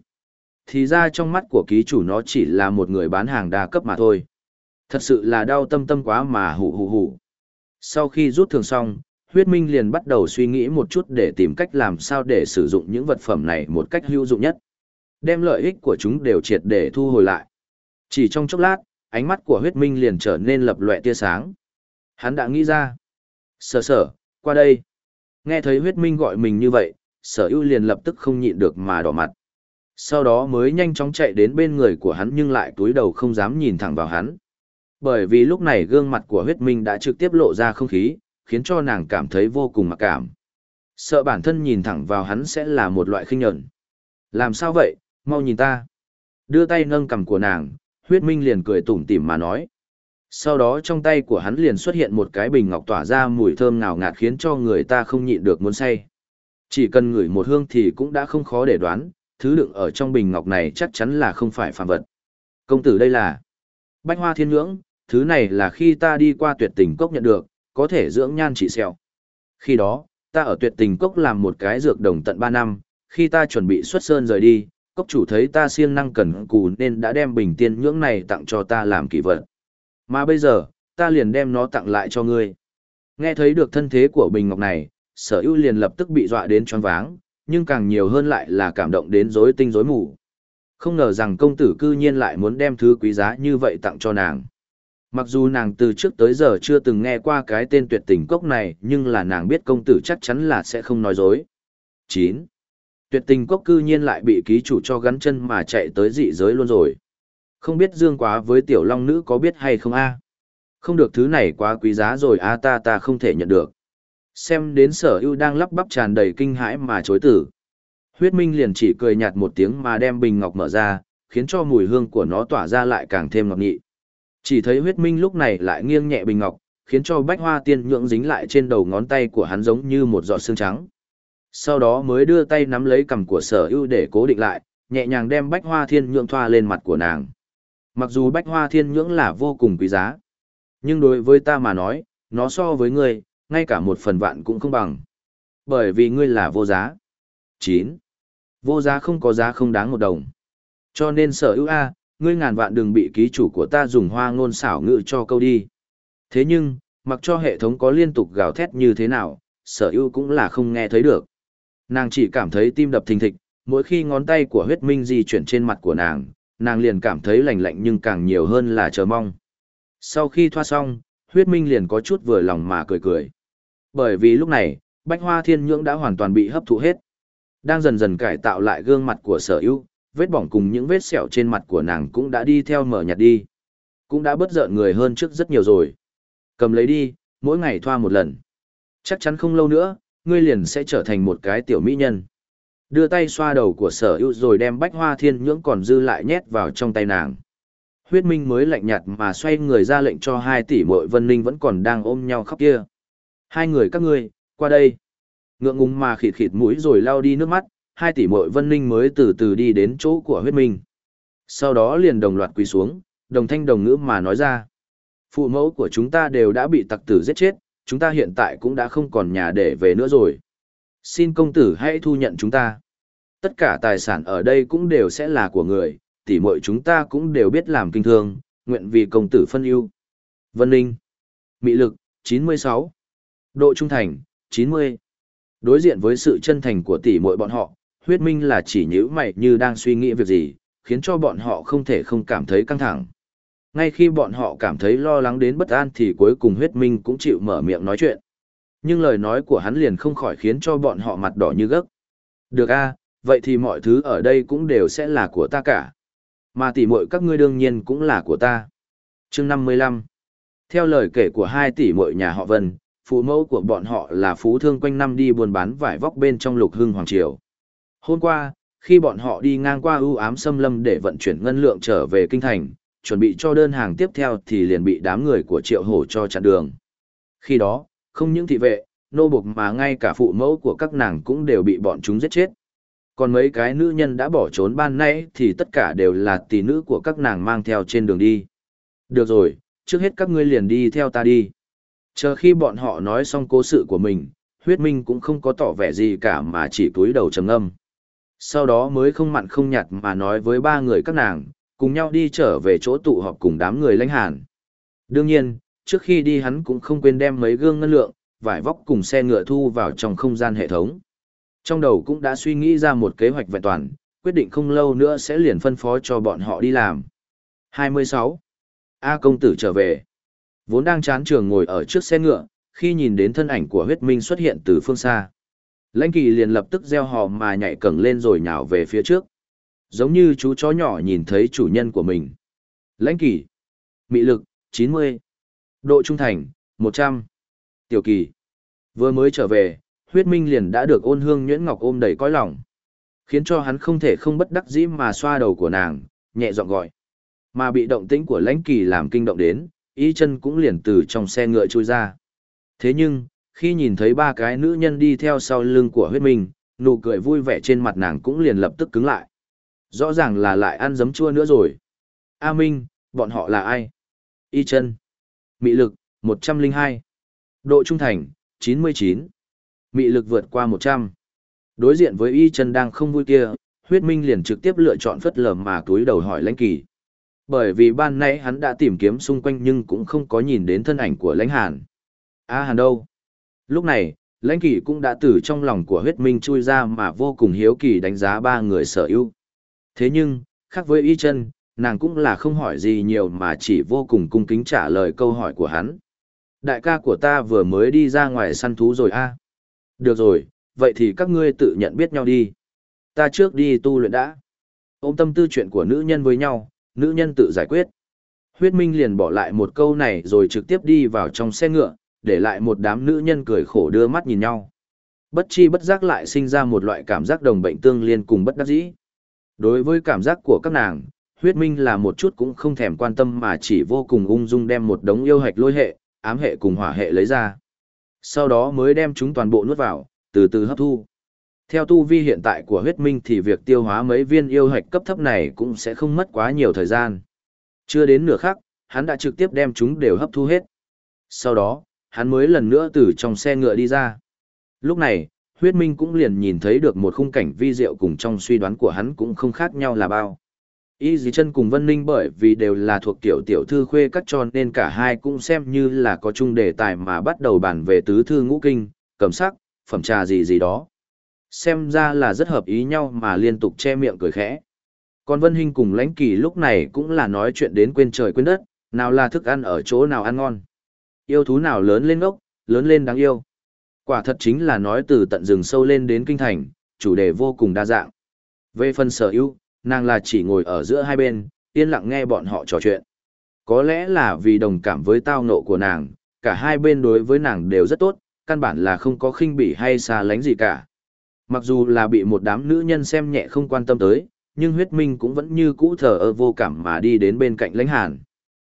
Speaker 1: Thì ra trong mắt của ký chủ nó chỉ là một người bán hàng đa cấp mà thôi. Thật sự là đau tâm tâm quá mà hụ hụ hụ. Sau khi rút thường xong, huyết minh liền bắt đầu suy nghĩ một chút để tìm cách làm sao để sử dụng những vật phẩm này một cách hữu dụng nhất. Đem lợi ích của chúng đều triệt để thu hồi lại. Chỉ trong chốc lát, ánh mắt của huyết minh liền trở nên lập lòe tia sáng. Hắn đã nghĩ ra. Sở sở, qua đây. Nghe thấy huyết minh gọi mình như vậy, sở ưu liền lập tức không nhịn được mà đỏ mặt. Sau đó mới nhanh chóng chạy đến bên người của hắn nhưng lại túi đầu không dám nhìn thẳng vào hắn. Bởi vì lúc này gương mặt của huyết minh đã trực tiếp lộ ra không khí, khiến cho nàng cảm thấy vô cùng mặc cảm. Sợ bản thân nhìn thẳng vào hắn sẽ là một loại khinh nhẫn. Làm sao vậy, mau nhìn ta. Đưa tay nâng cầm của nàng, huyết minh liền cười tủm tỉm mà nói. Sau đó trong tay của hắn liền xuất hiện một cái bình ngọc tỏa ra mùi thơm ngào ngạt khiến cho người ta không nhịn được muốn say. Chỉ cần ngửi một hương thì cũng đã không khó để đoán, thứ đựng ở trong bình ngọc này chắc chắn là không phải phàm vật. Công tử đây là Bách Hoa Thiên ngưỡng, thứ này là khi ta đi qua tuyệt tình cốc nhận được, có thể dưỡng nhan trị sẹo. Khi đó, ta ở tuyệt tình cốc làm một cái dược đồng tận 3 năm, khi ta chuẩn bị xuất sơn rời đi, cốc chủ thấy ta siêng năng cần cù nên đã đem bình tiên nhưỡng này tặng cho ta làm kỷ vật. Mà bây giờ, ta liền đem nó tặng lại cho ngươi. Nghe thấy được thân thế của bình ngọc này, sở ưu liền lập tức bị dọa đến choáng váng, nhưng càng nhiều hơn lại là cảm động đến rối tinh rối mù. Không ngờ rằng công tử cư nhiên lại muốn đem thứ quý giá như vậy tặng cho nàng. Mặc dù nàng từ trước tới giờ chưa từng nghe qua cái tên tuyệt tình cốc này, nhưng là nàng biết công tử chắc chắn là sẽ không nói dối. 9. Tuyệt tình cốc cư nhiên lại bị ký chủ cho gắn chân mà chạy tới dị giới luôn rồi. Không biết dương quá với tiểu long nữ có biết hay không a Không được thứ này quá quý giá rồi a ta ta không thể nhận được. Xem đến sở ưu đang lắp bắp tràn đầy kinh hãi mà chối tử. Huyết Minh liền chỉ cười nhạt một tiếng mà đem bình ngọc mở ra, khiến cho mùi hương của nó tỏa ra lại càng thêm ngọt nghị. Chỉ thấy huyết minh lúc này lại nghiêng nhẹ bình ngọc, khiến cho bách hoa tiên nhượng dính lại trên đầu ngón tay của hắn giống như một giọt xương trắng. Sau đó mới đưa tay nắm lấy cằm của sở ưu để cố định lại, nhẹ nhàng đem bách hoa thiên nhượng thoa lên mặt của nàng. Mặc dù bách hoa thiên nhưỡng là vô cùng quý giá, nhưng đối với ta mà nói, nó so với ngươi, ngay cả một phần vạn cũng không bằng. Bởi vì ngươi là vô giá. 9. Vô giá không có giá không đáng một đồng. Cho nên sở ưu A, ngươi ngàn vạn đừng bị ký chủ của ta dùng hoa ngôn xảo ngữ cho câu đi. Thế nhưng, mặc cho hệ thống có liên tục gào thét như thế nào, sở ưu cũng là không nghe thấy được. Nàng chỉ cảm thấy tim đập thình thịch, mỗi khi ngón tay của huyết minh di chuyển trên mặt của nàng, nàng liền cảm thấy lạnh lạnh nhưng càng nhiều hơn là chờ mong. Sau khi thoa xong, huyết minh liền có chút vừa lòng mà cười cười. Bởi vì lúc này, bách hoa thiên nhưỡng đã hoàn toàn bị hấp thụ hết. Đang dần dần cải tạo lại gương mặt của sở ưu, vết bỏng cùng những vết sẹo trên mặt của nàng cũng đã đi theo mở nhạt đi. Cũng đã bớt giận người hơn trước rất nhiều rồi. Cầm lấy đi, mỗi ngày thoa một lần. Chắc chắn không lâu nữa, ngươi liền sẽ trở thành một cái tiểu mỹ nhân. Đưa tay xoa đầu của sở ưu rồi đem bách hoa thiên nhưỡng còn dư lại nhét vào trong tay nàng. Huyết minh mới lạnh nhạt mà xoay người ra lệnh cho hai tỷ muội vân ninh vẫn còn đang ôm nhau khóc kia. Hai người các ngươi, qua đây. Ngượng ngùng mà khịt khịt mũi rồi lau đi nước mắt, hai tỷ muội vân ninh mới từ từ đi đến chỗ của huyết minh. Sau đó liền đồng loạt quỳ xuống, đồng thanh đồng ngữ mà nói ra. Phụ mẫu của chúng ta đều đã bị tặc tử giết chết, chúng ta hiện tại cũng đã không còn nhà để về nữa rồi. Xin công tử hãy thu nhận chúng ta. Tất cả tài sản ở đây cũng đều sẽ là của người, tỷ muội chúng ta cũng đều biết làm kinh thương, nguyện vì công tử phân ưu. Vân Ninh. Mị lực, 96. Độ trung thành, 90. Đối diện với sự chân thành của tỷ muội bọn họ, huyết minh là chỉ nhữ mày như đang suy nghĩ việc gì, khiến cho bọn họ không thể không cảm thấy căng thẳng. Ngay khi bọn họ cảm thấy lo lắng đến bất an thì cuối cùng huyết minh cũng chịu mở miệng nói chuyện. Nhưng lời nói của hắn liền không khỏi khiến cho bọn họ mặt đỏ như gấc. Được a, vậy thì mọi thứ ở đây cũng đều sẽ là của ta cả. Mà tỉ muội các ngươi đương nhiên cũng là của ta. chương 55 Theo lời kể của hai tỷ muội nhà họ Vân, phụ mẫu của bọn họ là phú thương quanh năm đi buôn bán vải vóc bên trong lục hưng hoàng triều. Hôm qua, khi bọn họ đi ngang qua ưu ám xâm lâm để vận chuyển ngân lượng trở về kinh thành, chuẩn bị cho đơn hàng tiếp theo thì liền bị đám người của triệu hổ cho chặn đường. Khi đó, không những thị vệ, nô buộc mà ngay cả phụ mẫu của các nàng cũng đều bị bọn chúng giết chết. Còn mấy cái nữ nhân đã bỏ trốn ban nãy thì tất cả đều là tỷ nữ của các nàng mang theo trên đường đi. Được rồi, trước hết các ngươi liền đi theo ta đi. Chờ khi bọn họ nói xong cố sự của mình, huyết minh cũng không có tỏ vẻ gì cả mà chỉ cúi đầu trầm âm. Sau đó mới không mặn không nhạt mà nói với ba người các nàng, cùng nhau đi trở về chỗ tụ họp cùng đám người lãnh hàn. Đương nhiên, trước khi đi hắn cũng không quên đem mấy gương ngân lượng, vải vóc cùng xe ngựa thu vào trong không gian hệ thống. Trong đầu cũng đã suy nghĩ ra một kế hoạch vẹn toàn, quyết định không lâu nữa sẽ liền phân phó cho bọn họ đi làm. 26. A công tử trở về. Vốn đang chán trường ngồi ở trước xe ngựa, khi nhìn đến thân ảnh của huyết minh xuất hiện từ phương xa. Lãnh kỳ liền lập tức gieo hò mà nhảy cẩn lên rồi nhào về phía trước. Giống như chú chó nhỏ nhìn thấy chủ nhân của mình. Lãnh kỷ, Mị lực, 90. Độ trung thành, 100. Tiểu kỳ. Vừa mới trở về, huyết minh liền đã được ôn hương nhuyễn ngọc ôm đầy cõi lòng. Khiến cho hắn không thể không bất đắc dĩ mà xoa đầu của nàng, nhẹ giọng gọi. Mà bị động tĩnh của lãnh kỳ làm kinh động đến, y chân cũng liền từ trong xe ngựa trôi ra. Thế nhưng, khi nhìn thấy ba cái nữ nhân đi theo sau lưng của huyết minh, nụ cười vui vẻ trên mặt nàng cũng liền lập tức cứng lại. Rõ ràng là lại ăn giấm chua nữa rồi. A Minh, bọn họ là ai? Y chân. Mị lực, 102. Độ trung thành, 99. Mị lực vượt qua 100. Đối diện với Y chân đang không vui kia, huyết minh liền trực tiếp lựa chọn phất lờ mà túi đầu hỏi lãnh kỳ. Bởi vì ban nãy hắn đã tìm kiếm xung quanh nhưng cũng không có nhìn đến thân ảnh của lãnh hàn. A hàn đâu? Lúc này, lãnh kỳ cũng đã từ trong lòng của huyết minh chui ra mà vô cùng hiếu kỳ đánh giá ba người sở ưu. Thế nhưng, khác với y chân, nàng cũng là không hỏi gì nhiều mà chỉ vô cùng cung kính trả lời câu hỏi của hắn. Đại ca của ta vừa mới đi ra ngoài săn thú rồi a. Được rồi, vậy thì các ngươi tự nhận biết nhau đi. Ta trước đi tu luyện đã. Ôm tâm tư chuyện của nữ nhân với nhau, nữ nhân tự giải quyết. Huyết Minh liền bỏ lại một câu này rồi trực tiếp đi vào trong xe ngựa, để lại một đám nữ nhân cười khổ đưa mắt nhìn nhau. Bất chi bất giác lại sinh ra một loại cảm giác đồng bệnh tương liên cùng bất đắc dĩ. Đối với cảm giác của các nàng, huyết minh là một chút cũng không thèm quan tâm mà chỉ vô cùng ung dung đem một đống yêu hạch lôi hệ, ám hệ cùng hỏa hệ lấy ra. Sau đó mới đem chúng toàn bộ nuốt vào, từ từ hấp thu. Theo tu vi hiện tại của huyết minh thì việc tiêu hóa mấy viên yêu hạch cấp thấp này cũng sẽ không mất quá nhiều thời gian. Chưa đến nửa khắc, hắn đã trực tiếp đem chúng đều hấp thu hết. Sau đó, hắn mới lần nữa từ trong xe ngựa đi ra. Lúc này, huyết minh cũng liền nhìn thấy được một khung cảnh vi diệu cùng trong suy đoán của hắn cũng không khác nhau là bao. Y dì chân cùng Vân Ninh bởi vì đều là thuộc tiểu tiểu thư khuê các tròn nên cả hai cũng xem như là có chung đề tài mà bắt đầu bàn về tứ thư ngũ kinh, cầm sắc, phẩm trà gì gì đó. Xem ra là rất hợp ý nhau mà liên tục che miệng cười khẽ. Còn Vân Hinh cùng Lãnh Kỳ lúc này cũng là nói chuyện đến quên trời quên đất, nào là thức ăn ở chỗ nào ăn ngon. Yêu thú nào lớn lên ngốc, lớn lên đáng yêu. Quả thật chính là nói từ tận rừng sâu lên đến kinh thành, chủ đề vô cùng đa dạng. Về phần sở ưu, nàng là chỉ ngồi ở giữa hai bên, yên lặng nghe bọn họ trò chuyện. Có lẽ là vì đồng cảm với tao nộ của nàng, cả hai bên đối với nàng đều rất tốt, căn bản là không có khinh bỉ hay xa lánh gì cả. Mặc dù là bị một đám nữ nhân xem nhẹ không quan tâm tới, nhưng huyết minh cũng vẫn như cũ thờ ơ vô cảm mà đi đến bên cạnh lãnh hàn.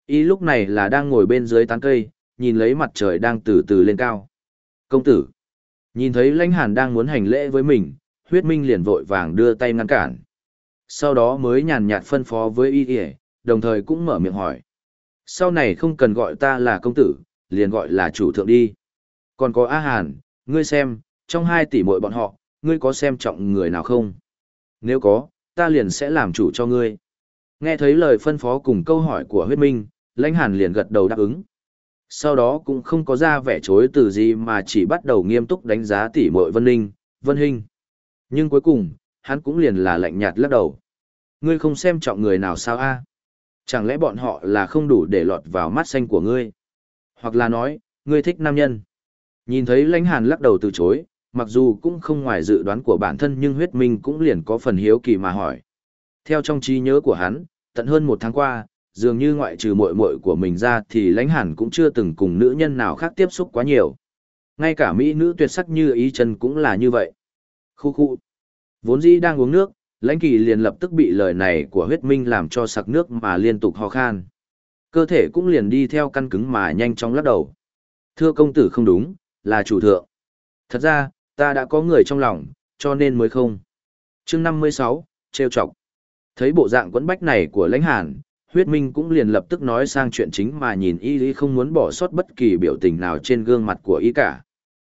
Speaker 1: Ý lúc này là đang ngồi bên dưới tán cây, nhìn lấy mặt trời đang từ từ lên cao. Công tử, nhìn thấy lãnh hàn đang muốn hành lễ với mình, huyết minh liền vội vàng đưa tay ngăn cản. Sau đó mới nhàn nhạt phân phó với y y, đồng thời cũng mở miệng hỏi. Sau này không cần gọi ta là công tử, liền gọi là chủ thượng đi. Còn có A Hàn, ngươi xem, trong hai tỷ muội bọn họ, ngươi có xem trọng người nào không? Nếu có, ta liền sẽ làm chủ cho ngươi. Nghe thấy lời phân phó cùng câu hỏi của huyết minh, lãnh hàn liền gật đầu đáp ứng. Sau đó cũng không có ra vẻ chối từ gì mà chỉ bắt đầu nghiêm túc đánh giá tỷ muội Vân Ninh, Vân Hinh. Nhưng cuối cùng, hắn cũng liền là lạnh nhạt lắc đầu. Ngươi không xem trọng người nào sao a? Chẳng lẽ bọn họ là không đủ để lọt vào mắt xanh của ngươi? Hoặc là nói, ngươi thích nam nhân? Nhìn thấy lãnh hàn lắc đầu từ chối, mặc dù cũng không ngoài dự đoán của bản thân nhưng huyết minh cũng liền có phần hiếu kỳ mà hỏi. Theo trong trí nhớ của hắn, tận hơn một tháng qua, dường như ngoại trừ muội muội của mình ra thì lãnh hàn cũng chưa từng cùng nữ nhân nào khác tiếp xúc quá nhiều. Ngay cả mỹ nữ tuyệt sắc như ý chân cũng là như vậy. Khu khu. Vốn dĩ đang uống nước, lãnh kỳ liền lập tức bị lời này của huyết minh làm cho sặc nước mà liên tục ho khan. Cơ thể cũng liền đi theo căn cứng mà nhanh chóng lắc đầu. Thưa công tử không đúng, là chủ thượng. Thật ra, ta đã có người trong lòng, cho nên mới không. chương 56, trêu chọc. Thấy bộ dạng quẫn bách này của lãnh hàn, huyết minh cũng liền lập tức nói sang chuyện chính mà nhìn y lý không muốn bỏ sót bất kỳ biểu tình nào trên gương mặt của y cả.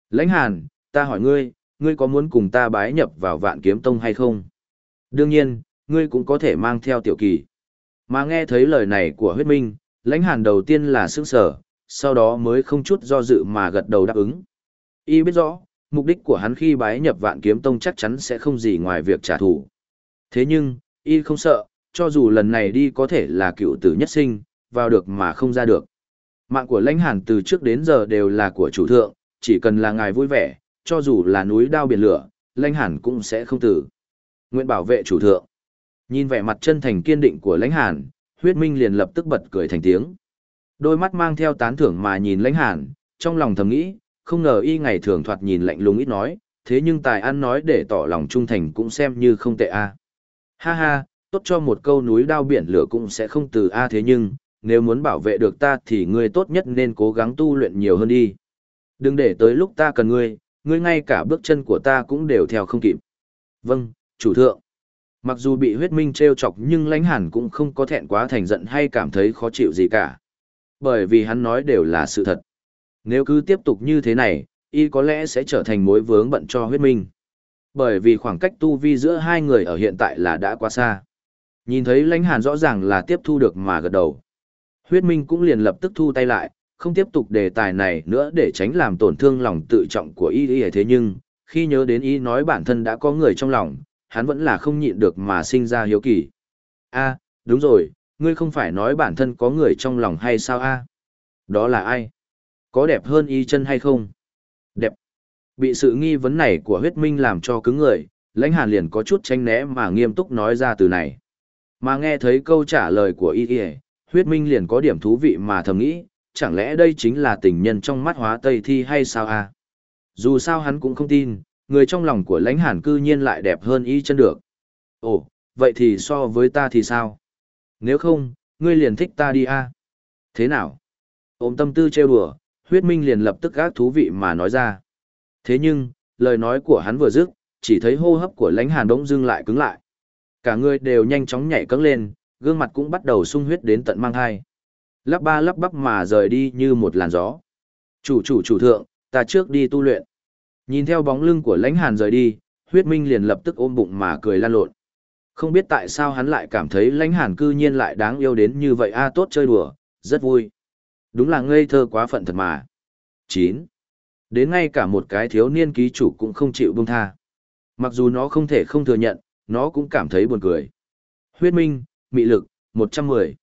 Speaker 1: Lãnh hàn, ta hỏi ngươi, ngươi có muốn cùng ta bái nhập vào vạn kiếm tông hay không? Đương nhiên, ngươi cũng có thể mang theo tiểu kỳ. Mà nghe thấy lời này của huyết minh, lãnh hàn đầu tiên là sững sở, sau đó mới không chút do dự mà gật đầu đáp ứng. Y biết rõ, mục đích của hắn khi bái nhập vạn kiếm tông chắc chắn sẽ không gì ngoài việc trả thù. Thế nhưng, y không sợ, cho dù lần này đi có thể là cựu tử nhất sinh, vào được mà không ra được. Mạng của lãnh hàn từ trước đến giờ đều là của chủ thượng, chỉ cần là ngài vui vẻ, cho dù là núi đao biển lửa, lãnh hàn cũng sẽ không tử. Nguyện bảo vệ chủ thượng. Nhìn vẻ mặt chân thành kiên định của lãnh hàn, huyết minh liền lập tức bật cười thành tiếng. Đôi mắt mang theo tán thưởng mà nhìn lãnh hàn, trong lòng thầm nghĩ, không ngờ y ngày thường thoạt nhìn lạnh lùng ít nói, thế nhưng tài ăn nói để tỏ lòng trung thành cũng xem như không tệ a. Ha ha, tốt cho một câu núi đao biển lửa cũng sẽ không từ a thế nhưng, nếu muốn bảo vệ được ta thì ngươi tốt nhất nên cố gắng tu luyện nhiều hơn đi. Đừng để tới lúc ta cần ngươi, ngươi ngay cả bước chân của ta cũng đều theo không kịp. Vâng, chủ thượng. Mặc dù bị huyết minh treo chọc nhưng lãnh hẳn cũng không có thẹn quá thành giận hay cảm thấy khó chịu gì cả. Bởi vì hắn nói đều là sự thật. Nếu cứ tiếp tục như thế này, y có lẽ sẽ trở thành mối vướng bận cho huyết minh. Bởi vì khoảng cách tu vi giữa hai người ở hiện tại là đã quá xa. Nhìn thấy lãnh hàn rõ ràng là tiếp thu được mà gật đầu. Huyết minh cũng liền lập tức thu tay lại, không tiếp tục đề tài này nữa để tránh làm tổn thương lòng tự trọng của y y thế nhưng, khi nhớ đến y nói bản thân đã có người trong lòng, hắn vẫn là không nhịn được mà sinh ra hiếu kỳ. a đúng rồi, ngươi không phải nói bản thân có người trong lòng hay sao a Đó là ai? Có đẹp hơn y chân hay không? Đẹp. Bị sự nghi vấn này của huyết minh làm cho cứng người, lãnh hàn liền có chút tranh né mà nghiêm túc nói ra từ này. Mà nghe thấy câu trả lời của y y, huyết minh liền có điểm thú vị mà thầm nghĩ, chẳng lẽ đây chính là tình nhân trong mắt hóa tây thi hay sao a Dù sao hắn cũng không tin, người trong lòng của lãnh hàn cư nhiên lại đẹp hơn y chân được. Ồ, vậy thì so với ta thì sao? Nếu không, ngươi liền thích ta đi a Thế nào? Ôm tâm tư trêu đùa, huyết minh liền lập tức gác thú vị mà nói ra. Thế nhưng, lời nói của hắn vừa dứt, chỉ thấy hô hấp của lãnh hàn đống dưng lại cứng lại. Cả người đều nhanh chóng nhảy cẫng lên, gương mặt cũng bắt đầu sung huyết đến tận mang hai. Lắp ba lắp bắp mà rời đi như một làn gió. Chủ chủ chủ thượng, ta trước đi tu luyện. Nhìn theo bóng lưng của lãnh hàn rời đi, huyết minh liền lập tức ôm bụng mà cười lan lộn. Không biết tại sao hắn lại cảm thấy lãnh hàn cư nhiên lại đáng yêu đến như vậy a tốt chơi đùa, rất vui. Đúng là ngây thơ quá phận thật mà. 9. Đến ngay cả một cái thiếu niên ký chủ cũng không chịu buông tha. Mặc dù nó không thể không thừa nhận, nó cũng cảm thấy buồn cười. Huyết minh, mị lực, 110.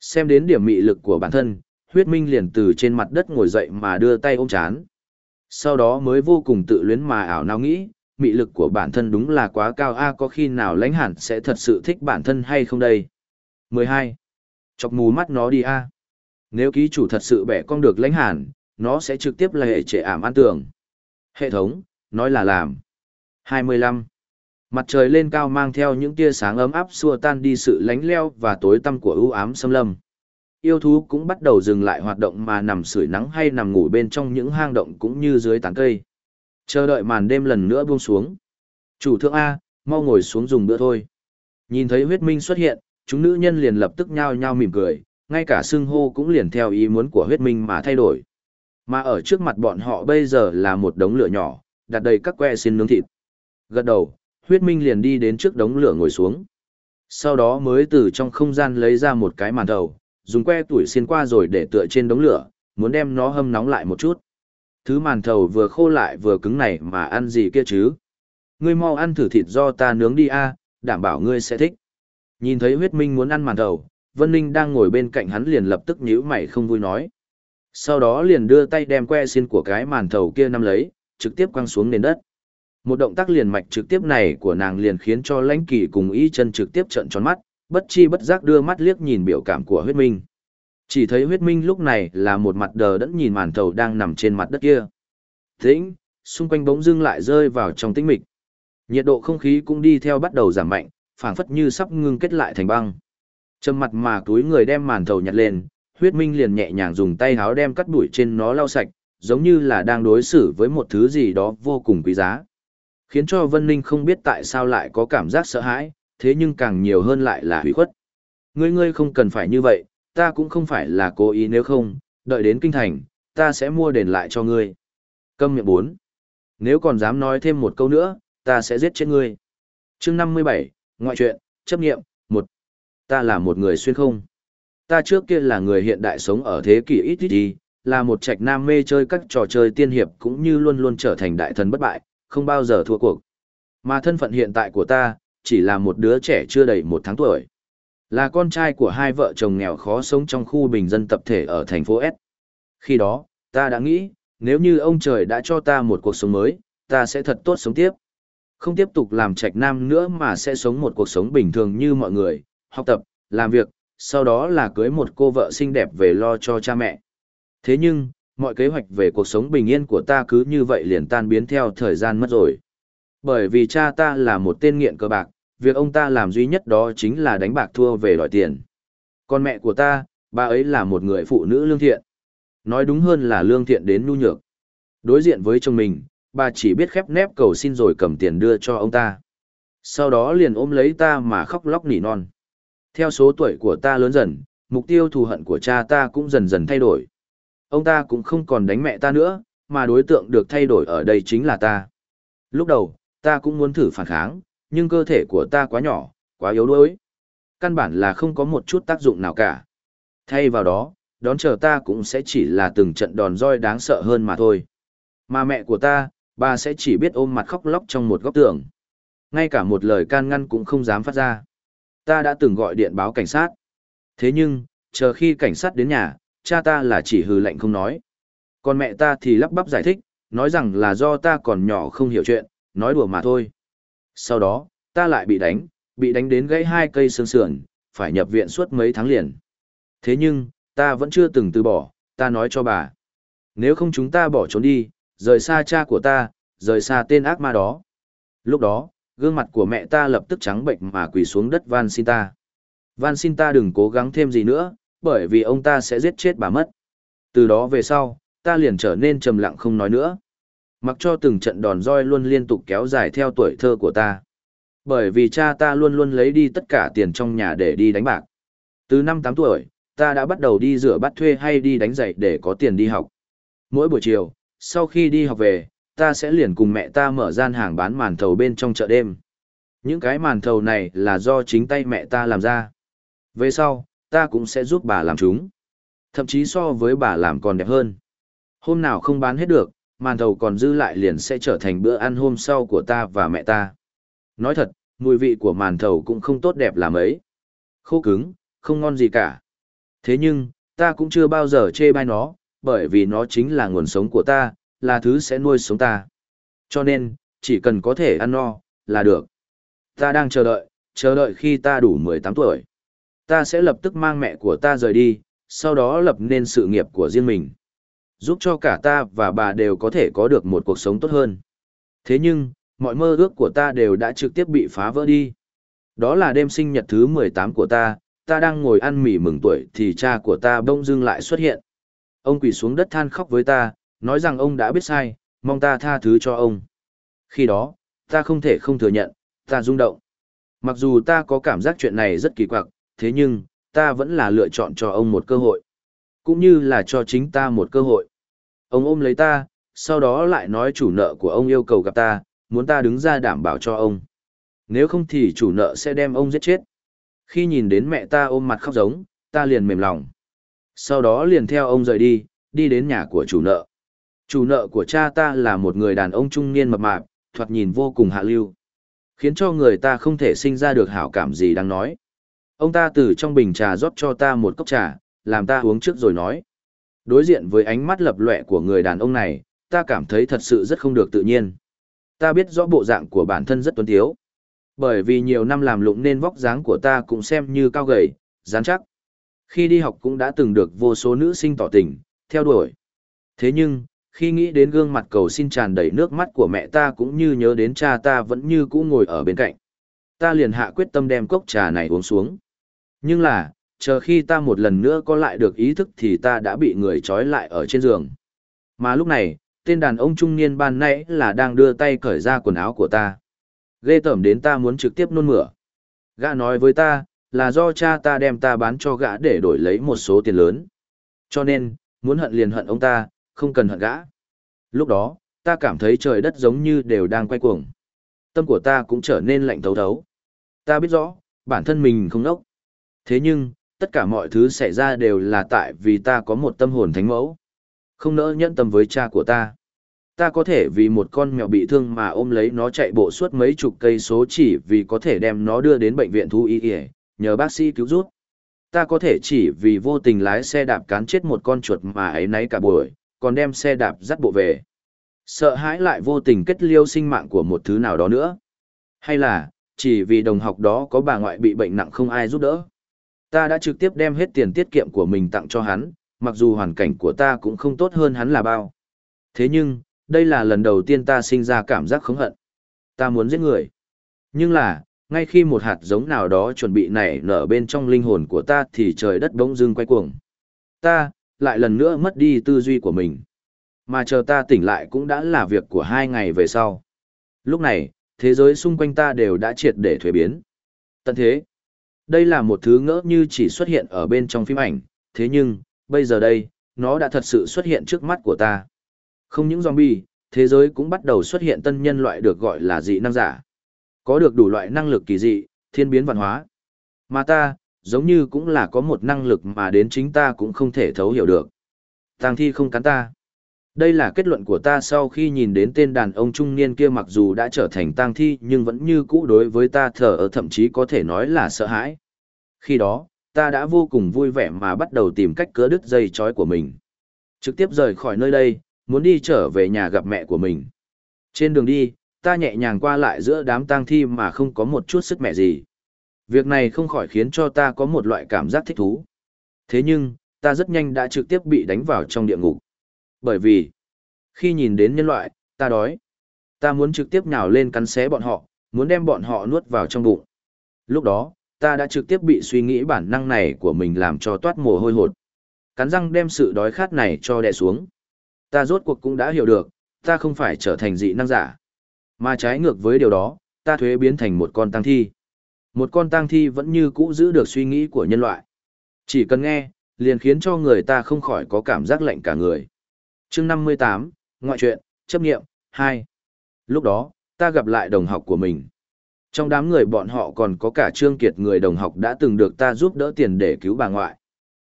Speaker 1: Xem đến điểm mị lực của bản thân, huyết minh liền từ trên mặt đất ngồi dậy mà đưa tay ôm chán. Sau đó mới vô cùng tự luyến mà ảo nào nghĩ, mị lực của bản thân đúng là quá cao a có khi nào lãnh hẳn sẽ thật sự thích bản thân hay không đây. 12. Chọc mù mắt nó đi a. Nếu ký chủ thật sự bẻ cong được lãnh hàn, nó sẽ trực tiếp là hệ trệ ảm an tường. Hệ thống, nói là làm. 25. Mặt trời lên cao mang theo những tia sáng ấm áp xua tan đi sự lánh leo và tối tăm của ưu ám xâm lâm. Yêu thú cũng bắt đầu dừng lại hoạt động mà nằm sưởi nắng hay nằm ngủ bên trong những hang động cũng như dưới tán cây. Chờ đợi màn đêm lần nữa buông xuống. Chủ thượng A, mau ngồi xuống dùng bữa thôi. Nhìn thấy huyết minh xuất hiện, chúng nữ nhân liền lập tức nhao nhao mỉm cười, ngay cả xưng hô cũng liền theo ý muốn của huyết minh mà thay đổi. Mà ở trước mặt bọn họ bây giờ là một đống lửa nhỏ, đặt đầy các que xin nướng thịt. Gật đầu, huyết minh liền đi đến trước đống lửa ngồi xuống. Sau đó mới từ trong không gian lấy ra một cái màn thầu, dùng que tuổi xiên qua rồi để tựa trên đống lửa, muốn đem nó hâm nóng lại một chút. Thứ màn thầu vừa khô lại vừa cứng này mà ăn gì kia chứ? Ngươi mau ăn thử thịt do ta nướng đi a, đảm bảo ngươi sẽ thích. Nhìn thấy huyết minh muốn ăn màn thầu, Vân Ninh đang ngồi bên cạnh hắn liền lập tức nhíu mày không vui nói. Sau đó liền đưa tay đem que xiên của cái màn thầu kia nắm lấy, trực tiếp quăng xuống nền đất. Một động tác liền mạch trực tiếp này của nàng liền khiến cho lãnh kỳ cùng y chân trực tiếp trận tròn mắt, bất chi bất giác đưa mắt liếc nhìn biểu cảm của huyết minh. Chỉ thấy huyết minh lúc này là một mặt đờ đẫn nhìn màn thầu đang nằm trên mặt đất kia. Tĩnh, xung quanh bỗng dưng lại rơi vào trong tĩnh mịch. Nhiệt độ không khí cũng đi theo bắt đầu giảm mạnh, phảng phất như sắp ngưng kết lại thành băng. Trầm mặt mà túi người đem màn thầu nhặt lên, huyết minh liền nhẹ nhàng dùng tay háo đem cắt bụi trên nó lau sạch, giống như là đang đối xử với một thứ gì đó vô cùng quý giá. Khiến cho Vân Ninh không biết tại sao lại có cảm giác sợ hãi, thế nhưng càng nhiều hơn lại là hủy khuất. Ngươi ngươi không cần phải như vậy, ta cũng không phải là cố ý nếu không, đợi đến kinh thành, ta sẽ mua đền lại cho ngươi. Câm miệng bốn. Nếu còn dám nói thêm một câu nữa, ta sẽ giết chết ngươi. chương 57, ngoại truyện, chấp nghiệm, một. Ta là một người xuyên không. Ta trước kia là người hiện đại sống ở thế kỷ ít ít đi, là một trạch nam mê chơi các trò chơi tiên hiệp cũng như luôn luôn trở thành đại thần bất bại, không bao giờ thua cuộc. Mà thân phận hiện tại của ta, chỉ là một đứa trẻ chưa đầy một tháng tuổi. Là con trai của hai vợ chồng nghèo khó sống trong khu bình dân tập thể ở thành phố S. Khi đó, ta đã nghĩ, nếu như ông trời đã cho ta một cuộc sống mới, ta sẽ thật tốt sống tiếp. Không tiếp tục làm trạch nam nữa mà sẽ sống một cuộc sống bình thường như mọi người, học tập, làm việc, sau đó là cưới một cô vợ xinh đẹp về lo cho cha mẹ. Thế nhưng, mọi kế hoạch về cuộc sống bình yên của ta cứ như vậy liền tan biến theo thời gian mất rồi. Bởi vì cha ta là một tên nghiện cờ bạc, việc ông ta làm duy nhất đó chính là đánh bạc thua về đòi tiền. Còn mẹ của ta, bà ấy là một người phụ nữ lương thiện. Nói đúng hơn là lương thiện đến nhu nhược. Đối diện với chồng mình, bà chỉ biết khép nép cầu xin rồi cầm tiền đưa cho ông ta. Sau đó liền ôm lấy ta mà khóc lóc nỉ non. Theo số tuổi của ta lớn dần, mục tiêu thù hận của cha ta cũng dần dần thay đổi. Ông ta cũng không còn đánh mẹ ta nữa, mà đối tượng được thay đổi ở đây chính là ta. Lúc đầu, ta cũng muốn thử phản kháng, nhưng cơ thể của ta quá nhỏ, quá yếu đuối. Căn bản là không có một chút tác dụng nào cả. Thay vào đó, đón chờ ta cũng sẽ chỉ là từng trận đòn roi đáng sợ hơn mà thôi. Mà mẹ của ta, bà sẽ chỉ biết ôm mặt khóc lóc trong một góc tường. Ngay cả một lời can ngăn cũng không dám phát ra. Ta đã từng gọi điện báo cảnh sát. Thế nhưng, chờ khi cảnh sát đến nhà, cha ta là chỉ hừ lạnh không nói. Còn mẹ ta thì lắp bắp giải thích, nói rằng là do ta còn nhỏ không hiểu chuyện, nói đùa mà thôi. Sau đó, ta lại bị đánh, bị đánh đến gãy hai cây xương sườn, phải nhập viện suốt mấy tháng liền. Thế nhưng, ta vẫn chưa từng từ bỏ, ta nói cho bà. Nếu không chúng ta bỏ trốn đi, rời xa cha của ta, rời xa tên ác ma đó. Lúc đó, gương mặt của mẹ ta lập tức trắng bệnh mà quỳ xuống đất van xin ta. Van xin ta đừng cố gắng thêm gì nữa, bởi vì ông ta sẽ giết chết bà mất. Từ đó về sau, ta liền trở nên trầm lặng không nói nữa. Mặc cho từng trận đòn roi luôn liên tục kéo dài theo tuổi thơ của ta. Bởi vì cha ta luôn luôn lấy đi tất cả tiền trong nhà để đi đánh bạc. Từ năm 8 tuổi, ta đã bắt đầu đi rửa bát thuê hay đi đánh giày để có tiền đi học. Mỗi buổi chiều, sau khi đi học về, ta sẽ liền cùng mẹ ta mở gian hàng bán màn thầu bên trong chợ đêm. Những cái màn thầu này là do chính tay mẹ ta làm ra. Về sau, ta cũng sẽ giúp bà làm chúng. Thậm chí so với bà làm còn đẹp hơn. Hôm nào không bán hết được, màn thầu còn dư lại liền sẽ trở thành bữa ăn hôm sau của ta và mẹ ta. Nói thật, mùi vị của màn thầu cũng không tốt đẹp làm ấy. Khô cứng, không ngon gì cả. Thế nhưng, ta cũng chưa bao giờ chê bai nó, bởi vì nó chính là nguồn sống của ta, là thứ sẽ nuôi sống ta. Cho nên, chỉ cần có thể ăn no, là được. Ta đang chờ đợi, chờ đợi khi ta đủ 18 tuổi. Ta sẽ lập tức mang mẹ của ta rời đi, sau đó lập nên sự nghiệp của riêng mình. Giúp cho cả ta và bà đều có thể có được một cuộc sống tốt hơn. Thế nhưng, mọi mơ ước của ta đều đã trực tiếp bị phá vỡ đi. Đó là đêm sinh nhật thứ 18 của ta, ta đang ngồi ăn mì mừng tuổi thì cha của ta bỗng dưng lại xuất hiện. Ông quỳ xuống đất than khóc với ta, nói rằng ông đã biết sai, mong ta tha thứ cho ông. Khi đó, ta không thể không thừa nhận, ta rung động. Mặc dù ta có cảm giác chuyện này rất kỳ quặc, thế nhưng, ta vẫn là lựa chọn cho ông một cơ hội. Cũng như là cho chính ta một cơ hội. Ông ôm lấy ta, sau đó lại nói chủ nợ của ông yêu cầu gặp ta, muốn ta đứng ra đảm bảo cho ông. Nếu không thì chủ nợ sẽ đem ông giết chết. Khi nhìn đến mẹ ta ôm mặt khóc giống, ta liền mềm lòng. Sau đó liền theo ông rời đi, đi đến nhà của chủ nợ. Chủ nợ của cha ta là một người đàn ông trung niên mập mạp, thoạt nhìn vô cùng hạ lưu. Khiến cho người ta không thể sinh ra được hảo cảm gì đang nói. Ông ta từ trong bình trà rót cho ta một cốc trà, làm ta uống trước rồi nói. Đối diện với ánh mắt lập lệ của người đàn ông này, ta cảm thấy thật sự rất không được tự nhiên. Ta biết rõ bộ dạng của bản thân rất tuấn tiếu. Bởi vì nhiều năm làm lụng nên vóc dáng của ta cũng xem như cao gầy, rắn chắc. Khi đi học cũng đã từng được vô số nữ sinh tỏ tình, theo đuổi. Thế nhưng, khi nghĩ đến gương mặt cầu xin tràn đầy nước mắt của mẹ ta cũng như nhớ đến cha ta vẫn như cũ ngồi ở bên cạnh. Ta liền hạ quyết tâm đem cốc trà này uống xuống. Nhưng là, chờ khi ta một lần nữa có lại được ý thức thì ta đã bị người trói lại ở trên giường. Mà lúc này, tên đàn ông trung niên ban nãy là đang đưa tay cởi ra quần áo của ta. Ghê tởm đến ta muốn trực tiếp nôn mửa. Gã nói với ta, là do cha ta đem ta bán cho gã để đổi lấy một số tiền lớn. Cho nên, muốn hận liền hận ông ta, không cần hận gã. Lúc đó, ta cảm thấy trời đất giống như đều đang quay cuồng. Tâm của ta cũng trở nên lạnh thấu thấu. Ta biết rõ, bản thân mình không nốc. Thế nhưng, tất cả mọi thứ xảy ra đều là tại vì ta có một tâm hồn thánh mẫu. Không nỡ nhẫn tâm với cha của ta. Ta có thể vì một con mèo bị thương mà ôm lấy nó chạy bộ suốt mấy chục cây số chỉ vì có thể đem nó đưa đến bệnh viện thú y y, nhờ bác sĩ cứu giúp. Ta có thể chỉ vì vô tình lái xe đạp cán chết một con chuột mà ấy nấy cả buổi, còn đem xe đạp dắt bộ về. Sợ hãi lại vô tình kết liêu sinh mạng của một thứ nào đó nữa. Hay là, chỉ vì đồng học đó có bà ngoại bị bệnh nặng không ai giúp đỡ. Ta đã trực tiếp đem hết tiền tiết kiệm của mình tặng cho hắn, mặc dù hoàn cảnh của ta cũng không tốt hơn hắn là bao. Thế nhưng, đây là lần đầu tiên ta sinh ra cảm giác khống hận. Ta muốn giết người. Nhưng là, ngay khi một hạt giống nào đó chuẩn bị nảy nở bên trong linh hồn của ta thì trời đất bỗng dưng quay cuồng. Ta, lại lần nữa mất đi tư duy của mình. Mà chờ ta tỉnh lại cũng đã là việc của hai ngày về sau. Lúc này, thế giới xung quanh ta đều đã triệt để thuế biến. Tận thế, đây là một thứ ngỡ như chỉ xuất hiện ở bên trong phim ảnh, thế nhưng, bây giờ đây, nó đã thật sự xuất hiện trước mắt của ta. Không những zombie, thế giới cũng bắt đầu xuất hiện tân nhân loại được gọi là dị năng giả. Có được đủ loại năng lực kỳ dị, thiên biến văn hóa. Mà ta, giống như cũng là có một năng lực mà đến chính ta cũng không thể thấu hiểu được. Tàng thi không cắn ta. Đây là kết luận của ta sau khi nhìn đến tên đàn ông trung niên kia mặc dù đã trở thành tang thi nhưng vẫn như cũ đối với ta thở ở thậm chí có thể nói là sợ hãi. Khi đó, ta đã vô cùng vui vẻ mà bắt đầu tìm cách cứa đứt dây chói của mình. Trực tiếp rời khỏi nơi đây, muốn đi trở về nhà gặp mẹ của mình. Trên đường đi, ta nhẹ nhàng qua lại giữa đám tang thi mà không có một chút sức mẹ gì. Việc này không khỏi khiến cho ta có một loại cảm giác thích thú. Thế nhưng, ta rất nhanh đã trực tiếp bị đánh vào trong địa ngục. Bởi vì, khi nhìn đến nhân loại, ta đói. Ta muốn trực tiếp nhào lên cắn xé bọn họ, muốn đem bọn họ nuốt vào trong bụng. Lúc đó, ta đã trực tiếp bị suy nghĩ bản năng này của mình làm cho toát mồ hôi hột. Cắn răng đem sự đói khát này cho đè xuống. Ta rốt cuộc cũng đã hiểu được, ta không phải trở thành dị năng giả. Mà trái ngược với điều đó, ta thuế biến thành một con tăng thi. Một con tang thi vẫn như cũ giữ được suy nghĩ của nhân loại. Chỉ cần nghe, liền khiến cho người ta không khỏi có cảm giác lạnh cả người chương 58, Ngoại truyện, chấp nghiệm, 2. Lúc đó, ta gặp lại đồng học của mình. Trong đám người bọn họ còn có cả Trương Kiệt người đồng học đã từng được ta giúp đỡ tiền để cứu bà ngoại.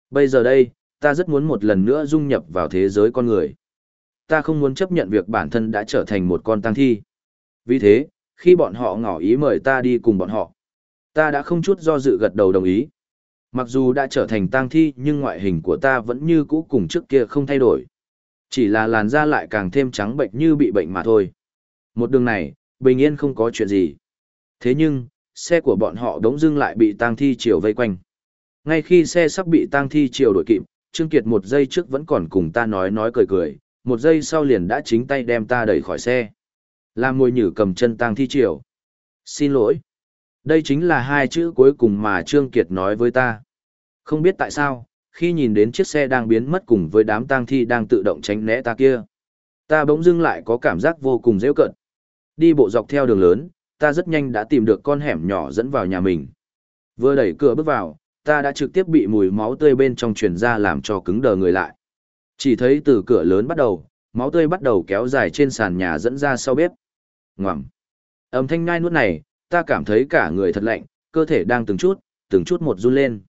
Speaker 1: Bây giờ đây, ta rất muốn một lần nữa dung nhập vào thế giới con người. Ta không muốn chấp nhận việc bản thân đã trở thành một con tăng thi. Vì thế, khi bọn họ ngỏ ý mời ta đi cùng bọn họ, Ta đã không chút do dự gật đầu đồng ý. Mặc dù đã trở thành tang thi nhưng ngoại hình của ta vẫn như cũ cùng trước kia không thay đổi. Chỉ là làn da lại càng thêm trắng bệnh như bị bệnh mà thôi. Một đường này, bình yên không có chuyện gì. Thế nhưng, xe của bọn họ đống dưng lại bị tang thi chiều vây quanh. Ngay khi xe sắp bị tang thi chiều đổi kịp, Trương Kiệt một giây trước vẫn còn cùng ta nói nói cười cười, một giây sau liền đã chính tay đem ta đẩy khỏi xe. Làm môi nhử cầm chân tang thi chiều. Xin lỗi. Đây chính là hai chữ cuối cùng mà Trương Kiệt nói với ta. Không biết tại sao, khi nhìn đến chiếc xe đang biến mất cùng với đám tang thi đang tự động tránh né ta kia, ta bỗng dưng lại có cảm giác vô cùng dễ cận. Đi bộ dọc theo đường lớn, ta rất nhanh đã tìm được con hẻm nhỏ dẫn vào nhà mình. Vừa đẩy cửa bước vào, ta đã trực tiếp bị mùi máu tươi bên trong truyền ra làm cho cứng đờ người lại. Chỉ thấy từ cửa lớn bắt đầu, máu tươi bắt đầu kéo dài trên sàn nhà dẫn ra sau bếp. Ngoằm. Âm thanh ngai nuốt này, ta cảm thấy cả người thật lạnh, cơ thể đang từng chút, từng chút một run lên.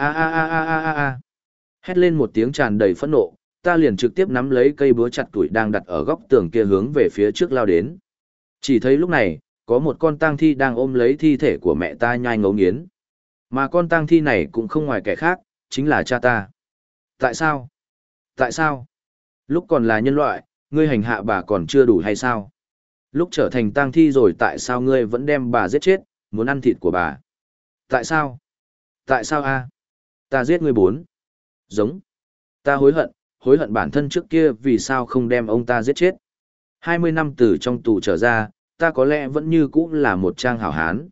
Speaker 1: A a a a a a a. Hét lên một tiếng tràn đầy phẫn nộ, ta liền trực tiếp nắm lấy cây búa chặt tuổi đang đặt ở góc tường kia hướng về phía trước lao đến. Chỉ thấy lúc này, có một con tang thi đang ôm lấy thi thể của mẹ ta nhai ngấu nghiến. Mà con tang thi này cũng không ngoài kẻ khác, chính là cha ta. Tại sao? Tại sao? Lúc còn là nhân loại, ngươi hành hạ bà còn chưa đủ hay sao? Lúc trở thành tang thi rồi tại sao ngươi vẫn đem bà giết chết, muốn ăn thịt của bà. Tại sao? Tại sao a? Ta giết ngươi bốn. Giống. Ta hối hận, hối hận bản thân trước kia vì sao không đem ông ta giết chết. 20 năm từ trong tù trở ra, ta có lẽ vẫn như cũ là một trang hảo hán.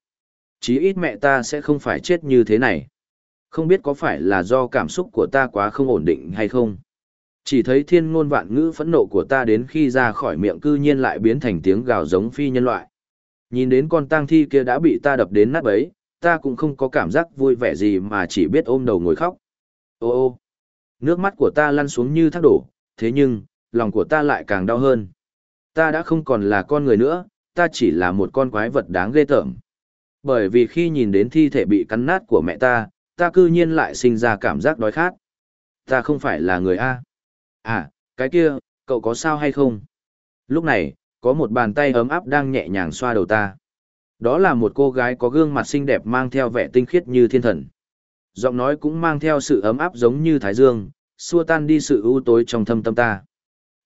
Speaker 1: Chí ít mẹ ta sẽ không phải chết như thế này. Không biết có phải là do cảm xúc của ta quá không ổn định hay không. Chỉ thấy thiên ngôn vạn ngữ phẫn nộ của ta đến khi ra khỏi miệng cư nhiên lại biến thành tiếng gào giống phi nhân loại. Nhìn đến con tang thi kia đã bị ta đập đến nát bấy, ta cũng không có cảm giác vui vẻ gì mà chỉ biết ôm đầu ngồi khóc. Ô ô, nước mắt của ta lăn xuống như thác đổ, thế nhưng, lòng của ta lại càng đau hơn. Ta đã không còn là con người nữa, ta chỉ là một con quái vật đáng ghê tởm. Bởi vì khi nhìn đến thi thể bị cắn nát của mẹ ta, ta cư nhiên lại sinh ra cảm giác đói khát. Ta không phải là người A. À, cái kia, cậu có sao hay không? Lúc này, có một bàn tay ấm áp đang nhẹ nhàng xoa đầu ta. Đó là một cô gái có gương mặt xinh đẹp mang theo vẻ tinh khiết như thiên thần. Giọng nói cũng mang theo sự ấm áp giống như thái dương, xua tan đi sự u tối trong thâm tâm ta.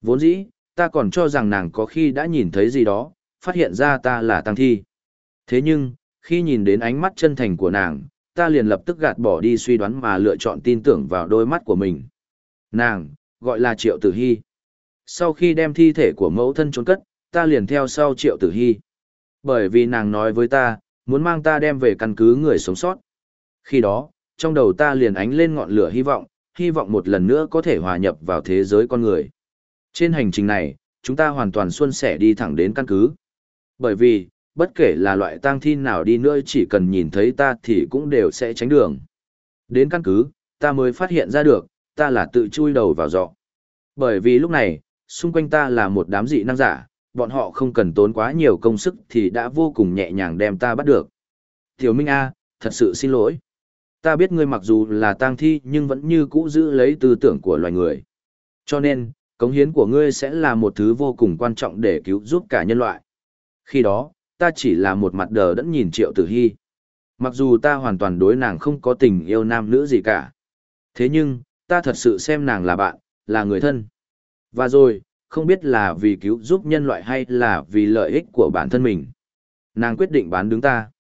Speaker 1: Vốn dĩ, ta còn cho rằng nàng có khi đã nhìn thấy gì đó, phát hiện ra ta là tăng thi. Thế nhưng, khi nhìn đến ánh mắt chân thành của nàng, ta liền lập tức gạt bỏ đi suy đoán mà lựa chọn tin tưởng vào đôi mắt của mình. Nàng, gọi là Triệu Tử Hy. Sau khi đem thi thể của mẫu thân trốn cất, ta liền theo sau Triệu Tử Hy. Bởi vì nàng nói với ta, muốn mang ta đem về căn cứ người sống sót. Khi đó, trong đầu ta liền ánh lên ngọn lửa hy vọng, hy vọng một lần nữa có thể hòa nhập vào thế giới con người. Trên hành trình này, chúng ta hoàn toàn xuân sẻ đi thẳng đến căn cứ. Bởi vì, bất kể là loại tang thi nào đi nữa chỉ cần nhìn thấy ta thì cũng đều sẽ tránh đường. Đến căn cứ, ta mới phát hiện ra được, ta là tự chui đầu vào dọ. Bởi vì lúc này, xung quanh ta là một đám dị năng giả, bọn họ không cần tốn quá nhiều công sức thì đã vô cùng nhẹ nhàng đem ta bắt được. Tiểu Minh A, thật sự xin lỗi. Ta biết ngươi mặc dù là tang thi nhưng vẫn như cũ giữ lấy tư tưởng của loài người. Cho nên, cống hiến của ngươi sẽ là một thứ vô cùng quan trọng để cứu giúp cả nhân loại. Khi đó, ta chỉ là một mặt đờ đẫn nhìn Triệu Tử Hy. Mặc dù ta hoàn toàn đối nàng không có tình yêu nam nữ gì cả. Thế nhưng, ta thật sự xem nàng là bạn, là người thân. Và rồi, không biết là vì cứu giúp nhân loại hay là vì lợi ích của bản thân mình. Nàng quyết định bán đứng ta.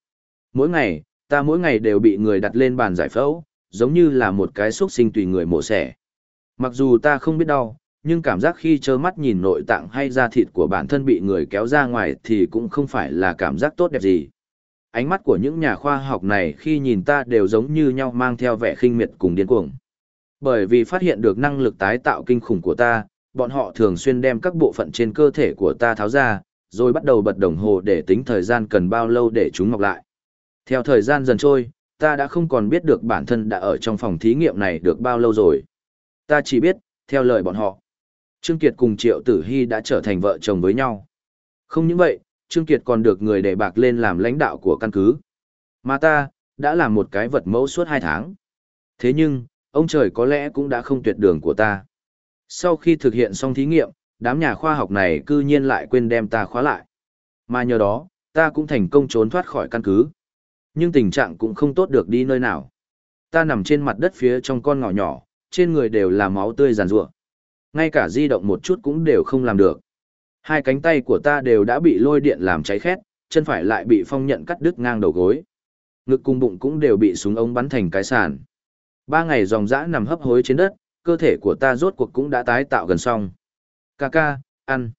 Speaker 1: Mỗi ngày, ta mỗi ngày đều bị người đặt lên bàn giải phẫu, giống như là một cái xúc sinh tùy người mổ xẻ. Mặc dù ta không biết đau, nhưng cảm giác khi trơ mắt nhìn nội tạng hay da thịt của bản thân bị người kéo ra ngoài thì cũng không phải là cảm giác tốt đẹp gì. Ánh mắt của những nhà khoa học này khi nhìn ta đều giống như nhau mang theo vẻ khinh miệt cùng điên cuồng. Bởi vì phát hiện được năng lực tái tạo kinh khủng của ta, bọn họ thường xuyên đem các bộ phận trên cơ thể của ta tháo ra, rồi bắt đầu bật đồng hồ để tính thời gian cần bao lâu để chúng mọc lại. Theo thời gian dần trôi, ta đã không còn biết được bản thân đã ở trong phòng thí nghiệm này được bao lâu rồi. Ta chỉ biết, theo lời bọn họ, Trương Kiệt cùng Triệu Tử Hy đã trở thành vợ chồng với nhau. Không những vậy, Trương Kiệt còn được người đề bạc lên làm lãnh đạo của căn cứ. Mà ta, đã làm một cái vật mẫu suốt hai tháng. Thế nhưng, ông trời có lẽ cũng đã không tuyệt đường của ta. Sau khi thực hiện xong thí nghiệm, đám nhà khoa học này cư nhiên lại quên đem ta khóa lại. Mà nhờ đó, ta cũng thành công trốn thoát khỏi căn cứ. Nhưng tình trạng cũng không tốt được đi nơi nào. Ta nằm trên mặt đất phía trong con ngõ nhỏ, trên người đều là máu tươi giàn rủa. Ngay cả di động một chút cũng đều không làm được. Hai cánh tay của ta đều đã bị lôi điện làm cháy khét, chân phải lại bị phong nhận cắt đứt ngang đầu gối. Ngực cùng bụng cũng đều bị súng ống bắn thành cái sàn. Ba ngày dòng dã nằm hấp hối trên đất, cơ thể của ta rốt cuộc cũng đã tái tạo gần xong. Ca ca, ăn.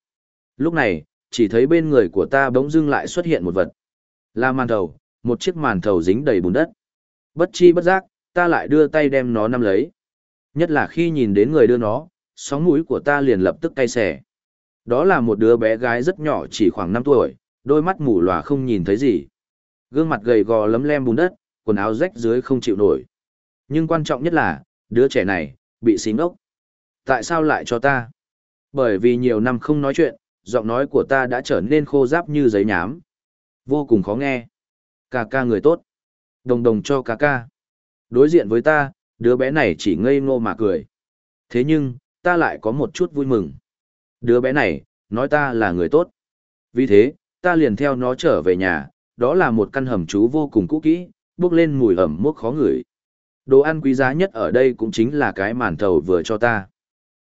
Speaker 1: Lúc này, chỉ thấy bên người của ta bỗng dưng lại xuất hiện một vật. Là màn thầu, một chiếc màn thầu dính đầy bùn đất. Bất chi bất giác, ta lại đưa tay đem nó nắm lấy. Nhất là khi nhìn đến người đưa nó, sóng mũi của ta liền lập tức cay xẻ. Đó là một đứa bé gái rất nhỏ chỉ khoảng 5 tuổi, đôi mắt mù lòa không nhìn thấy gì. Gương mặt gầy gò lấm lem bùn đất, quần áo rách dưới không chịu nổi. Nhưng quan trọng nhất là, đứa trẻ này, bị xí ngốc. Tại sao lại cho ta? Bởi vì nhiều năm không nói chuyện, giọng nói của ta đã trở nên khô ráp như giấy nhám. Vô cùng khó nghe. Cà ca người tốt. Đồng đồng cho cà ca. Đối diện với ta, đứa bé này chỉ ngây ngô mà cười. Thế nhưng, ta lại có một chút vui mừng. Đứa bé này, nói ta là người tốt. Vì thế, ta liền theo nó trở về nhà, đó là một căn hầm trú vô cùng cũ kỹ, bước lên mùi ẩm mốc khó ngửi. Đồ ăn quý giá nhất ở đây cũng chính là cái màn thầu vừa cho ta.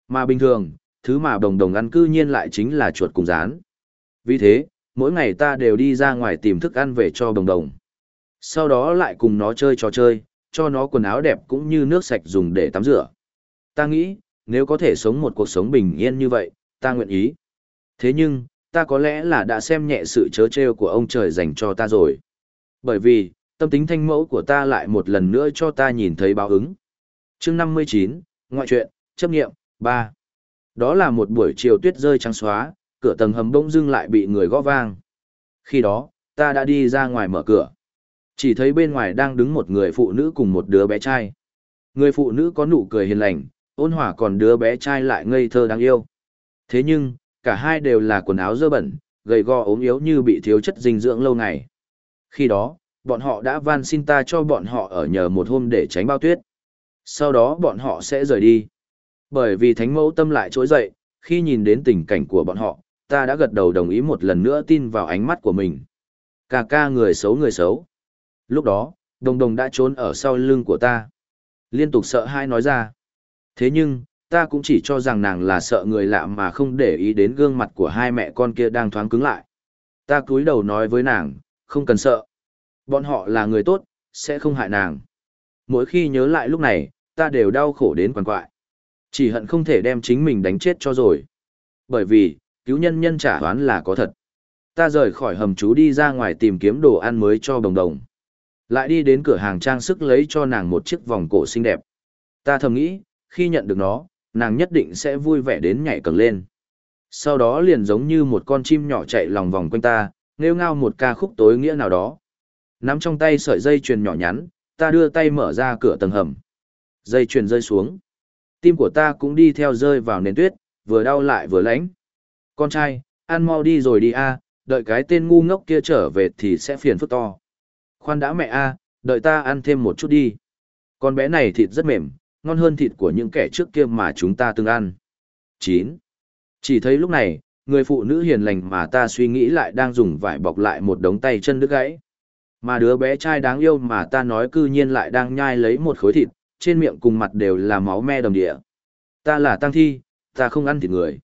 Speaker 1: Mà bình thường, thứ mà đồng đồng ăn cư nhiên lại chính là chuột cùng rán. Vì thế, mỗi ngày ta đều đi ra ngoài tìm thức ăn về cho đồng đồng. Sau đó lại cùng nó chơi trò chơi, cho nó quần áo đẹp cũng như nước sạch dùng để tắm rửa. Ta nghĩ, nếu có thể sống một cuộc sống bình yên như vậy, ta nguyện ý. Thế nhưng, ta có lẽ là đã xem nhẹ sự chớ trêu của ông trời dành cho ta rồi. Bởi vì, tâm tính thanh mẫu của ta lại một lần nữa cho ta nhìn thấy báo ứng. chương 59, ngoại truyện, chấp nghiệm, 3. Đó là một buổi chiều tuyết rơi trắng xóa, cửa tầng hầm bỗng dưng lại bị người gõ vang. Khi đó, ta đã đi ra ngoài mở cửa. Chỉ thấy bên ngoài đang đứng một người phụ nữ cùng một đứa bé trai. Người phụ nữ có nụ cười hiền lành, ôn hòa còn đứa bé trai lại ngây thơ đáng yêu. Thế nhưng, cả hai đều là quần áo dơ bẩn, gầy gò ốm yếu như bị thiếu chất dinh dưỡng lâu ngày. Khi đó, bọn họ đã van xin ta cho bọn họ ở nhờ một hôm để tránh bao tuyết. Sau đó bọn họ sẽ rời đi. Bởi vì thánh mẫu tâm lại trỗi dậy, khi nhìn đến tình cảnh của bọn họ, ta đã gật đầu đồng ý một lần nữa tin vào ánh mắt của mình. Cà ca người xấu người xấu. Lúc đó, đồng đồng đã trốn ở sau lưng của ta. Liên tục sợ hai nói ra. Thế nhưng, ta cũng chỉ cho rằng nàng là sợ người lạ mà không để ý đến gương mặt của hai mẹ con kia đang thoáng cứng lại. Ta cúi đầu nói với nàng, không cần sợ. Bọn họ là người tốt, sẽ không hại nàng. Mỗi khi nhớ lại lúc này, ta đều đau khổ đến quằn quại. Chỉ hận không thể đem chính mình đánh chết cho rồi. Bởi vì, cứu nhân nhân trả oán là có thật. Ta rời khỏi hầm chú đi ra ngoài tìm kiếm đồ ăn mới cho đồng đồng. Lại đi đến cửa hàng trang sức lấy cho nàng một chiếc vòng cổ xinh đẹp. Ta thầm nghĩ, khi nhận được nó, nàng nhất định sẽ vui vẻ đến nhảy cầng lên. Sau đó liền giống như một con chim nhỏ chạy lòng vòng quanh ta, nêu ngao một ca khúc tối nghĩa nào đó. Nắm trong tay sợi dây chuyền nhỏ nhắn, ta đưa tay mở ra cửa tầng hầm. Dây chuyền rơi xuống. Tim của ta cũng đi theo rơi vào nền tuyết, vừa đau lại vừa lánh. Con trai, ăn mau đi rồi đi a, đợi cái tên ngu ngốc kia trở về thì sẽ phiền phức to. Khoan đã mẹ a, đợi ta ăn thêm một chút đi. Con bé này thịt rất mềm, ngon hơn thịt của những kẻ trước kia mà chúng ta từng ăn. 9. Chỉ thấy lúc này, người phụ nữ hiền lành mà ta suy nghĩ lại đang dùng vải bọc lại một đống tay chân đứt gãy. Mà đứa bé trai đáng yêu mà ta nói cư nhiên lại đang nhai lấy một khối thịt, trên miệng cùng mặt đều là máu me đầm địa. Ta là tăng thi, ta không ăn thịt người.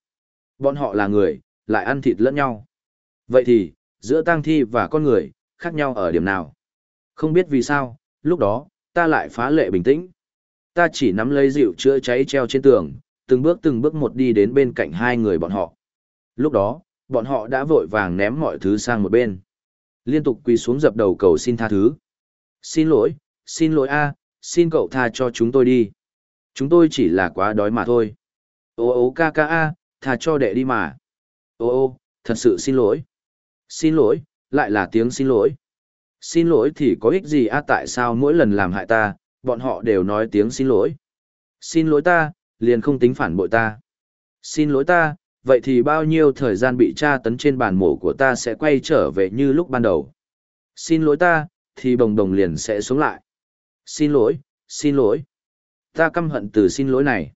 Speaker 1: Bọn họ là người, lại ăn thịt lẫn nhau. Vậy thì, giữa tăng thi và con người, khác nhau ở điểm nào? Không biết vì sao, lúc đó, ta lại phá lệ bình tĩnh. Ta chỉ nắm lấy dịu chữa cháy treo trên tường, từng bước từng bước một đi đến bên cạnh hai người bọn họ. Lúc đó, bọn họ đã vội vàng ném mọi thứ sang một bên. Liên tục quỳ xuống dập đầu cầu xin tha thứ. Xin lỗi, xin lỗi a, xin cậu tha cho chúng tôi đi. Chúng tôi chỉ là quá đói mà thôi. Ô ô ca ca a, tha cho đệ đi mà. Ô ô, thật sự xin lỗi. Xin lỗi, lại là tiếng xin lỗi. Xin lỗi thì có ích gì a tại sao mỗi lần làm hại ta, bọn họ đều nói tiếng xin lỗi. Xin lỗi ta, liền không tính phản bội ta. Xin lỗi ta, vậy thì bao nhiêu thời gian bị tra tấn trên bàn mổ của ta sẽ quay trở về như lúc ban đầu. Xin lỗi ta, thì bồng đồng liền sẽ xuống lại. Xin lỗi, xin lỗi. Ta căm hận từ xin lỗi này.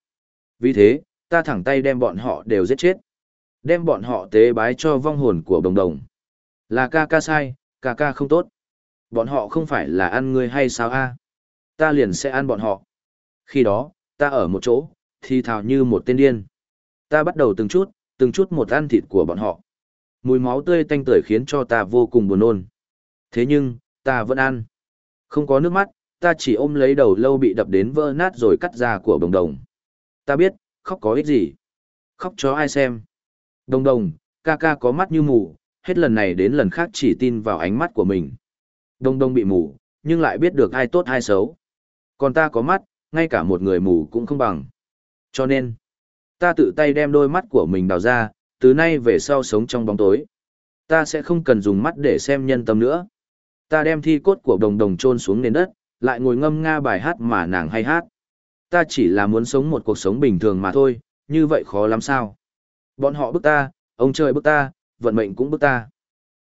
Speaker 1: Vì thế, ta thẳng tay đem bọn họ đều giết chết. Đem bọn họ tế bái cho vong hồn của đồng đồng. Là ca ca sai, ca ca không tốt. Bọn họ không phải là ăn ngươi hay sao a? Ta liền sẽ ăn bọn họ. Khi đó, ta ở một chỗ, thì thào như một tên điên. Ta bắt đầu từng chút, từng chút một ăn thịt của bọn họ. Mùi máu tươi tanh tưởi khiến cho ta vô cùng buồn nôn. Thế nhưng, ta vẫn ăn. Không có nước mắt, ta chỉ ôm lấy đầu lâu bị đập đến vỡ nát rồi cắt ra của đồng đồng. Ta biết, khóc có ích gì. Khóc cho ai xem. Đồng đồng, ca ca có mắt như mù, hết lần này đến lần khác chỉ tin vào ánh mắt của mình. Đồng đồng bị mù, nhưng lại biết được ai tốt ai xấu. Còn ta có mắt, ngay cả một người mù cũng không bằng. Cho nên, ta tự tay đem đôi mắt của mình đào ra, từ nay về sau sống trong bóng tối. Ta sẽ không cần dùng mắt để xem nhân tâm nữa. Ta đem thi cốt của đồng đồng chôn xuống nền đất, lại ngồi ngâm nga bài hát mà nàng hay hát. Ta chỉ là muốn sống một cuộc sống bình thường mà thôi, như vậy khó lắm sao. Bọn họ bức ta, ông trời bức ta, vận mệnh cũng bức ta.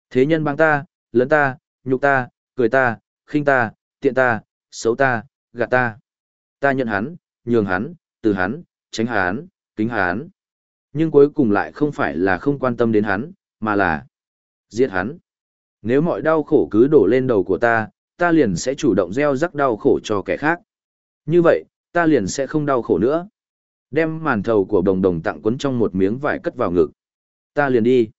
Speaker 1: Thế nhân băng ta, lớn ta, nhục ta, cười ta, khinh ta, tiện ta, xấu ta, gạt ta. Ta nhận hắn, nhường hắn, từ hắn, tránh hắn, kính hắn. Nhưng cuối cùng lại không phải là không quan tâm đến hắn, mà là giết hắn. Nếu mọi đau khổ cứ đổ lên đầu của ta, ta liền sẽ chủ động gieo rắc đau khổ cho kẻ khác. Như vậy, ta liền sẽ không đau khổ nữa. Đem màn thầu của đồng đồng tặng quấn trong một miếng vải cất vào ngực. Ta liền đi.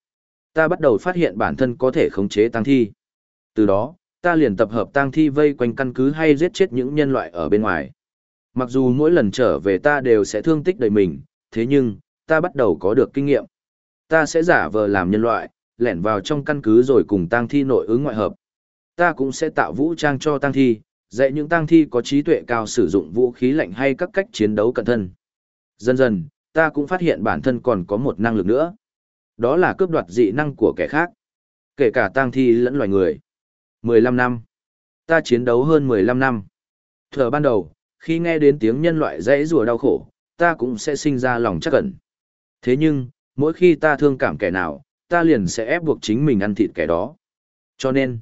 Speaker 1: Ta bắt đầu phát hiện bản thân có thể khống chế tăng thi. Từ đó, ta liền tập hợp tang thi vây quanh căn cứ hay giết chết những nhân loại ở bên ngoài. Mặc dù mỗi lần trở về ta đều sẽ thương tích đầy mình, thế nhưng, ta bắt đầu có được kinh nghiệm. Ta sẽ giả vờ làm nhân loại, lẻn vào trong căn cứ rồi cùng tang thi nội ứng ngoại hợp. Ta cũng sẽ tạo vũ trang cho tang thi, dạy những tang thi có trí tuệ cao sử dụng vũ khí lạnh hay các cách chiến đấu cẩn thân. Dần dần, ta cũng phát hiện bản thân còn có một năng lực nữa. Đó là cướp đoạt dị năng của kẻ khác. Kể cả tang thi lẫn loài người. 15 năm. Ta chiến đấu hơn 15 năm. Thở ban đầu, khi nghe đến tiếng nhân loại dãy rùa đau khổ, ta cũng sẽ sinh ra lòng chắc cẩn. Thế nhưng, mỗi khi ta thương cảm kẻ nào, ta liền sẽ ép buộc chính mình ăn thịt kẻ đó. Cho nên,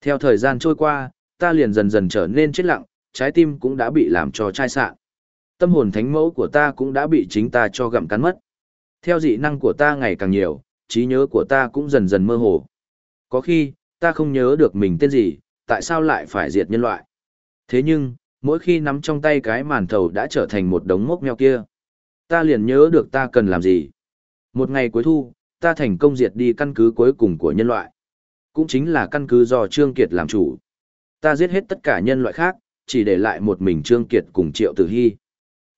Speaker 1: theo thời gian trôi qua, ta liền dần dần trở nên chết lặng, trái tim cũng đã bị làm cho chai sạn. Tâm hồn thánh mẫu của ta cũng đã bị chính ta cho gặm cắn mất. Theo dị năng của ta ngày càng nhiều, trí nhớ của ta cũng dần dần mơ hồ. Có khi, ta không nhớ được mình tên gì, tại sao lại phải diệt nhân loại. Thế nhưng, mỗi khi nắm trong tay cái màn thầu đã trở thành một đống mốc meo kia, ta liền nhớ được ta cần làm gì. Một ngày cuối thu, ta thành công diệt đi căn cứ cuối cùng của nhân loại. Cũng chính là căn cứ do Trương Kiệt làm chủ. Ta giết hết tất cả nhân loại khác, chỉ để lại một mình Trương Kiệt cùng Triệu Tử Hy.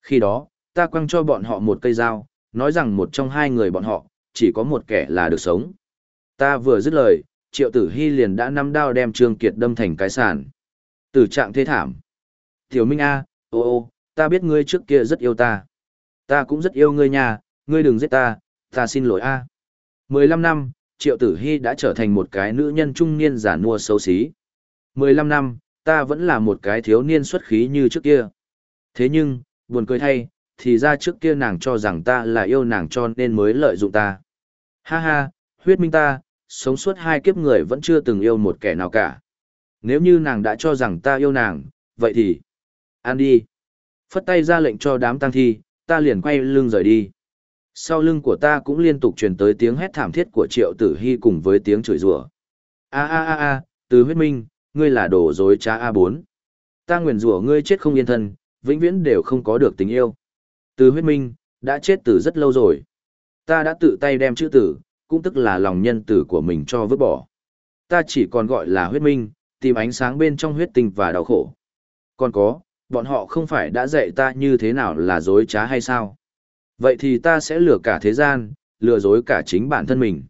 Speaker 1: Khi đó, ta quăng cho bọn họ một cây dao, nói rằng một trong hai người bọn họ, chỉ có một kẻ là được sống. Ta vừa dứt lời, Triệu Tử Hy liền đã nắm đao đem Trương Kiệt đâm thành cái sàn. Tử trạng thế thảm. Tiểu Minh A, ô ô, ta biết ngươi trước kia rất yêu ta. Ta cũng rất yêu ngươi nha, ngươi đừng giết ta, ta xin lỗi A. 15 năm, Triệu Tử Hy đã trở thành một cái nữ nhân trung niên giả nua xấu xí. 15 năm, ta vẫn là một cái thiếu niên xuất khí như trước kia. Thế nhưng, buồn cười thay, thì ra trước kia nàng cho rằng ta là yêu nàng cho nên mới lợi dụng ta. Ha ha, huyết minh ta, sống suốt hai kiếp người vẫn chưa từng yêu một kẻ nào cả. Nếu như nàng đã cho rằng ta yêu nàng, vậy thì... Ăn đi. Phất tay ra lệnh cho đám tăng thi, ta liền quay lưng rời đi. Sau lưng của ta cũng liên tục truyền tới tiếng hét thảm thiết của triệu tử hy cùng với tiếng chửi rủa. A a a a, từ huyết minh, ngươi là đồ dối trá a bốn. Ta nguyền rủa ngươi chết không yên thân, vĩnh viễn đều không có được tình yêu. Từ huyết minh, đã chết từ rất lâu rồi. Ta đã tự tay đem chữ tử, cũng tức là lòng nhân tử của mình cho vứt bỏ. Ta chỉ còn gọi là huyết minh, tìm ánh sáng bên trong huyết tình và đau khổ. Còn có, bọn họ không phải đã dạy ta như thế nào là dối trá hay sao? Vậy thì ta sẽ lừa cả thế gian, lừa dối cả chính bản thân mình.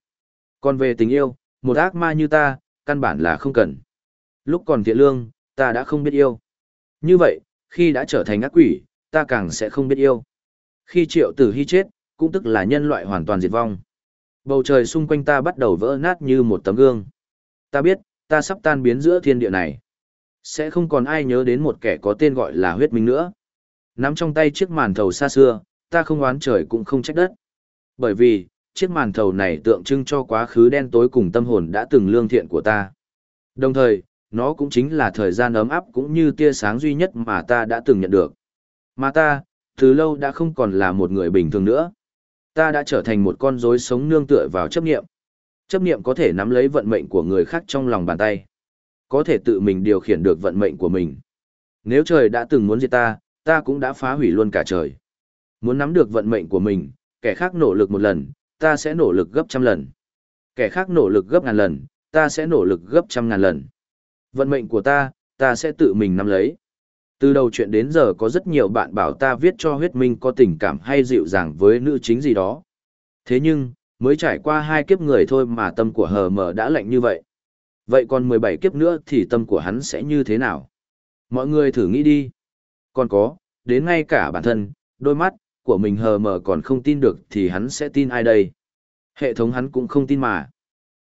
Speaker 1: Còn về tình yêu, một ác ma như ta, căn bản là không cần. Lúc còn thiện lương, ta đã không biết yêu. Như vậy, khi đã trở thành ác quỷ, ta càng sẽ không biết yêu. Khi triệu tử hy chết, cũng tức là nhân loại hoàn toàn diệt vong. Bầu trời xung quanh ta bắt đầu vỡ nát như một tấm gương. Ta biết, ta sắp tan biến giữa thiên địa này. Sẽ không còn ai nhớ đến một kẻ có tên gọi là huyết minh nữa. Nắm trong tay chiếc màn thầu xa xưa, ta không oán trời cũng không trách đất. Bởi vì, chiếc màn thầu này tượng trưng cho quá khứ đen tối cùng tâm hồn đã từng lương thiện của ta. Đồng thời, nó cũng chính là thời gian ấm áp cũng như tia sáng duy nhất mà ta đã từng nhận được. Mà ta, từ lâu đã không còn là một người bình thường nữa. Ta đã trở thành một con rối sống nương tựa vào chấp niệm. Chấp niệm có thể nắm lấy vận mệnh của người khác trong lòng bàn tay. Có thể tự mình điều khiển được vận mệnh của mình. Nếu trời đã từng muốn diệt ta, ta cũng đã phá hủy luôn cả trời. Muốn nắm được vận mệnh của mình, kẻ khác nỗ lực một lần, ta sẽ nỗ lực gấp trăm lần. Kẻ khác nỗ lực gấp ngàn lần, ta sẽ nỗ lực gấp trăm ngàn lần. Vận mệnh của ta, ta sẽ tự mình nắm lấy. Từ đầu chuyện đến giờ có rất nhiều bạn bảo ta viết cho huyết minh có tình cảm hay dịu dàng với nữ chính gì đó. Thế nhưng, mới trải qua hai kiếp người thôi mà tâm của hờ mờ đã lạnh như vậy. Vậy còn 17 kiếp nữa thì tâm của hắn sẽ như thế nào? Mọi người thử nghĩ đi. Còn có, đến ngay cả bản thân, đôi mắt, của mình hờ mờ còn không tin được thì hắn sẽ tin ai đây? Hệ thống hắn cũng không tin mà.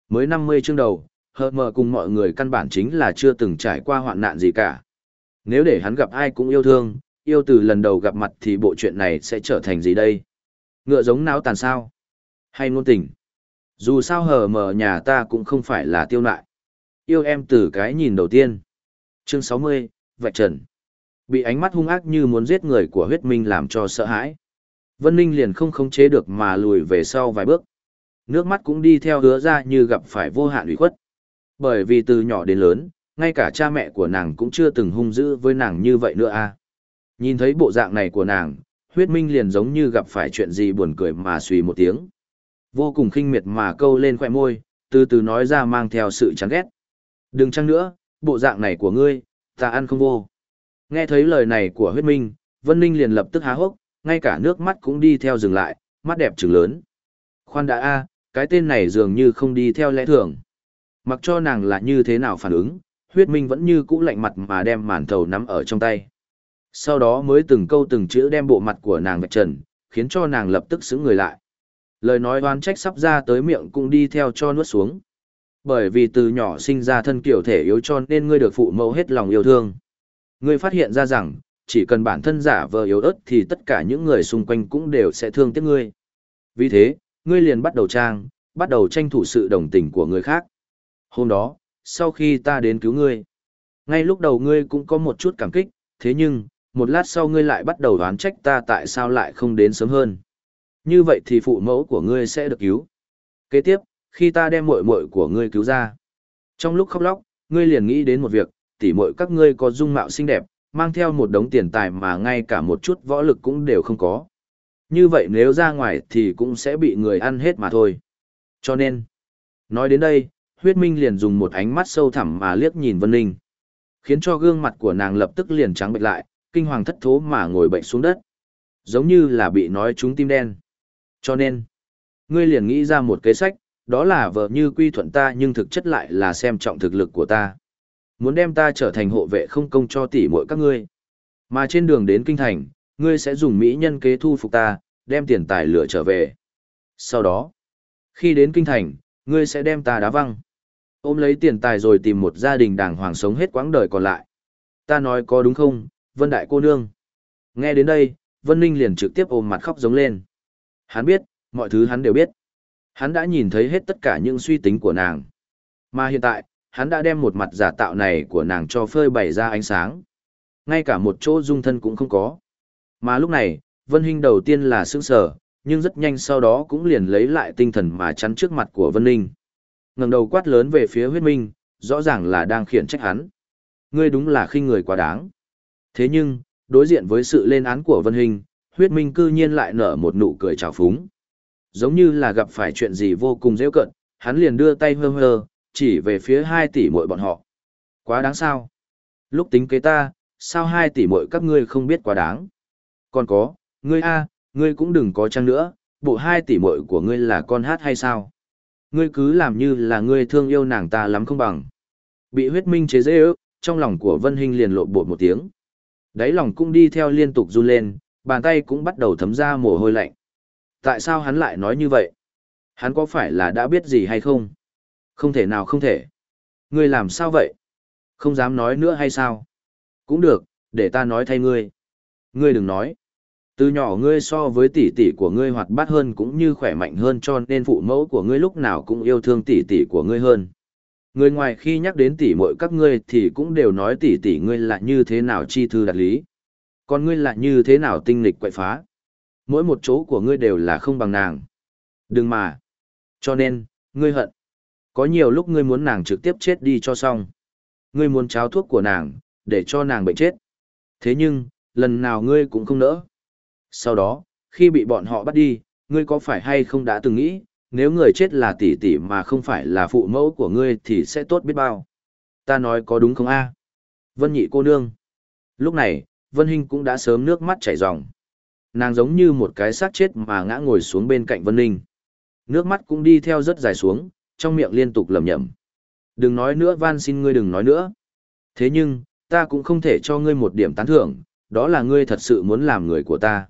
Speaker 1: Mới 50 chương đầu, hờ mờ cùng mọi người căn bản chính là chưa từng trải qua hoạn nạn gì cả. Nếu để hắn gặp ai cũng yêu thương, yêu từ lần đầu gặp mặt thì bộ chuyện này sẽ trở thành gì đây? Ngựa giống náo tàn sao? Hay ngôn tình? Dù sao hờ mờ nhà ta cũng không phải là tiêu nại. Yêu em từ cái nhìn đầu tiên. Chương 60, Vạch Trần. Bị ánh mắt hung ác như muốn giết người của huyết minh làm cho sợ hãi. Vân Ninh liền không khống chế được mà lùi về sau vài bước. Nước mắt cũng đi theo hứa ra như gặp phải vô hạn ủy khuất. Bởi vì từ nhỏ đến lớn, ngay cả cha mẹ của nàng cũng chưa từng hung dữ với nàng như vậy nữa a. À. Nhìn thấy bộ dạng này của nàng, huyết minh liền giống như gặp phải chuyện gì buồn cười mà suy một tiếng. Vô cùng khinh miệt mà câu lên khỏe môi, từ từ nói ra mang theo sự chán ghét. Đừng chăng nữa, bộ dạng này của ngươi, ta ăn không vô. Nghe thấy lời này của huyết minh, Vân Ninh liền lập tức há hốc, ngay cả nước mắt cũng đi theo dừng lại, mắt đẹp trừng lớn. Khoan đã a, cái tên này dường như không đi theo lẽ thường. Mặc cho nàng là như thế nào phản ứng, huyết minh vẫn như cũ lạnh mặt mà đem màn thầu nắm ở trong tay. Sau đó mới từng câu từng chữ đem bộ mặt của nàng vạch trần, khiến cho nàng lập tức xứng người lại. Lời nói oan trách sắp ra tới miệng cũng đi theo cho nuốt xuống. Bởi vì từ nhỏ sinh ra thân kiểu thể yếu cho nên ngươi được phụ mẫu hết lòng yêu thương. Ngươi phát hiện ra rằng, chỉ cần bản thân giả vờ yếu ớt thì tất cả những người xung quanh cũng đều sẽ thương tiếc ngươi. Vì thế, ngươi liền bắt đầu trang, bắt đầu tranh thủ sự đồng tình của người khác. Hôm đó, sau khi ta đến cứu ngươi, ngay lúc đầu ngươi cũng có một chút cảm kích, thế nhưng, một lát sau ngươi lại bắt đầu đoán trách ta tại sao lại không đến sớm hơn. Như vậy thì phụ mẫu của ngươi sẽ được cứu. Kế tiếp, khi ta đem muội muội của ngươi cứu ra, trong lúc khóc lóc, ngươi liền nghĩ đến một việc, tỉ muội các ngươi có dung mạo xinh đẹp, mang theo một đống tiền tài mà ngay cả một chút võ lực cũng đều không có. Như vậy nếu ra ngoài thì cũng sẽ bị người ăn hết mà thôi. Cho nên, nói đến đây, huyết minh liền dùng một ánh mắt sâu thẳm mà liếc nhìn Vân Ninh. Khiến cho gương mặt của nàng lập tức liền trắng bệch lại, kinh hoàng thất thố mà ngồi bệnh xuống đất. Giống như là bị nói trúng tim đen. Cho nên, ngươi liền nghĩ ra một kế sách, đó là vợ như quy thuận ta nhưng thực chất lại là xem trọng thực lực của ta. Muốn đem ta trở thành hộ vệ không công cho tỷ muội các ngươi. Mà trên đường đến kinh thành, ngươi sẽ dùng mỹ nhân kế thu phục ta, đem tiền tài lửa trở về. Sau đó, khi đến kinh thành, ngươi sẽ đem ta đá văng. Ôm lấy tiền tài rồi tìm một gia đình đàng hoàng sống hết quãng đời còn lại. Ta nói có đúng không, Vân Đại cô nương? Nghe đến đây, Vân Ninh liền trực tiếp ôm mặt khóc giống lên. Hắn biết, mọi thứ hắn đều biết. Hắn đã nhìn thấy hết tất cả những suy tính của nàng. Mà hiện tại, hắn đã đem một mặt giả tạo này của nàng cho phơi bày ra ánh sáng. Ngay cả một chỗ dung thân cũng không có. Mà lúc này, Vân Hinh đầu tiên là sững sờ, nhưng rất nhanh sau đó cũng liền lấy lại tinh thần mà chắn trước mặt của Vân Ninh. ngẩng đầu quát lớn về phía huyết minh, rõ ràng là đang khiển trách hắn. Ngươi đúng là khinh người quá đáng. Thế nhưng, đối diện với sự lên án của Vân Hinh, huyết minh cư nhiên lại nở một nụ cười trào phúng. Giống như là gặp phải chuyện gì vô cùng dễ cận, hắn liền đưa tay hơ hơ, chỉ về phía hai tỷ muội bọn họ. Quá đáng sao? Lúc tính kế ta, sao hai tỷ muội các ngươi không biết quá đáng? Còn có, ngươi a, ngươi cũng đừng có chăng nữa, bộ hai tỷ muội của ngươi là con hát hay sao? Ngươi cứ làm như là ngươi thương yêu nàng ta lắm không bằng. Bị huyết minh chế dễ ước, trong lòng của Vân Hinh liền lộ bột một tiếng. Đáy lòng cũng đi theo liên tục run lên, bàn tay cũng bắt đầu thấm ra mồ hôi lạnh. Tại sao hắn lại nói như vậy? Hắn có phải là đã biết gì hay không? Không thể nào không thể. Ngươi làm sao vậy? Không dám nói nữa hay sao? Cũng được, để ta nói thay ngươi. Ngươi đừng nói. Từ nhỏ ngươi so với tỷ tỷ của ngươi hoạt bát hơn cũng như khỏe mạnh hơn cho nên phụ mẫu của ngươi lúc nào cũng yêu thương tỷ tỷ của ngươi hơn. Người ngoài khi nhắc đến tỷ muội các ngươi thì cũng đều nói tỷ tỷ ngươi là như thế nào chi thư đạt lý. Còn ngươi là như thế nào tinh lịch quậy phá. Mỗi một chỗ của ngươi đều là không bằng nàng. Đừng mà. Cho nên, ngươi hận. Có nhiều lúc ngươi muốn nàng trực tiếp chết đi cho xong. Ngươi muốn cháo thuốc của nàng, để cho nàng bệnh chết. Thế nhưng, lần nào ngươi cũng không nỡ. Sau đó, khi bị bọn họ bắt đi, ngươi có phải hay không đã từng nghĩ, nếu người chết là tỷ tỷ mà không phải là phụ mẫu của ngươi thì sẽ tốt biết bao. Ta nói có đúng không a? Vân nhị cô nương. Lúc này, Vân Hinh cũng đã sớm nước mắt chảy ròng. Nàng giống như một cái xác chết mà ngã ngồi xuống bên cạnh Vân Ninh. Nước mắt cũng đi theo rất dài xuống, trong miệng liên tục lẩm nhẩm. Đừng nói nữa van xin ngươi đừng nói nữa. Thế nhưng, ta cũng không thể cho ngươi một điểm tán thưởng, đó là ngươi thật sự muốn làm người của ta.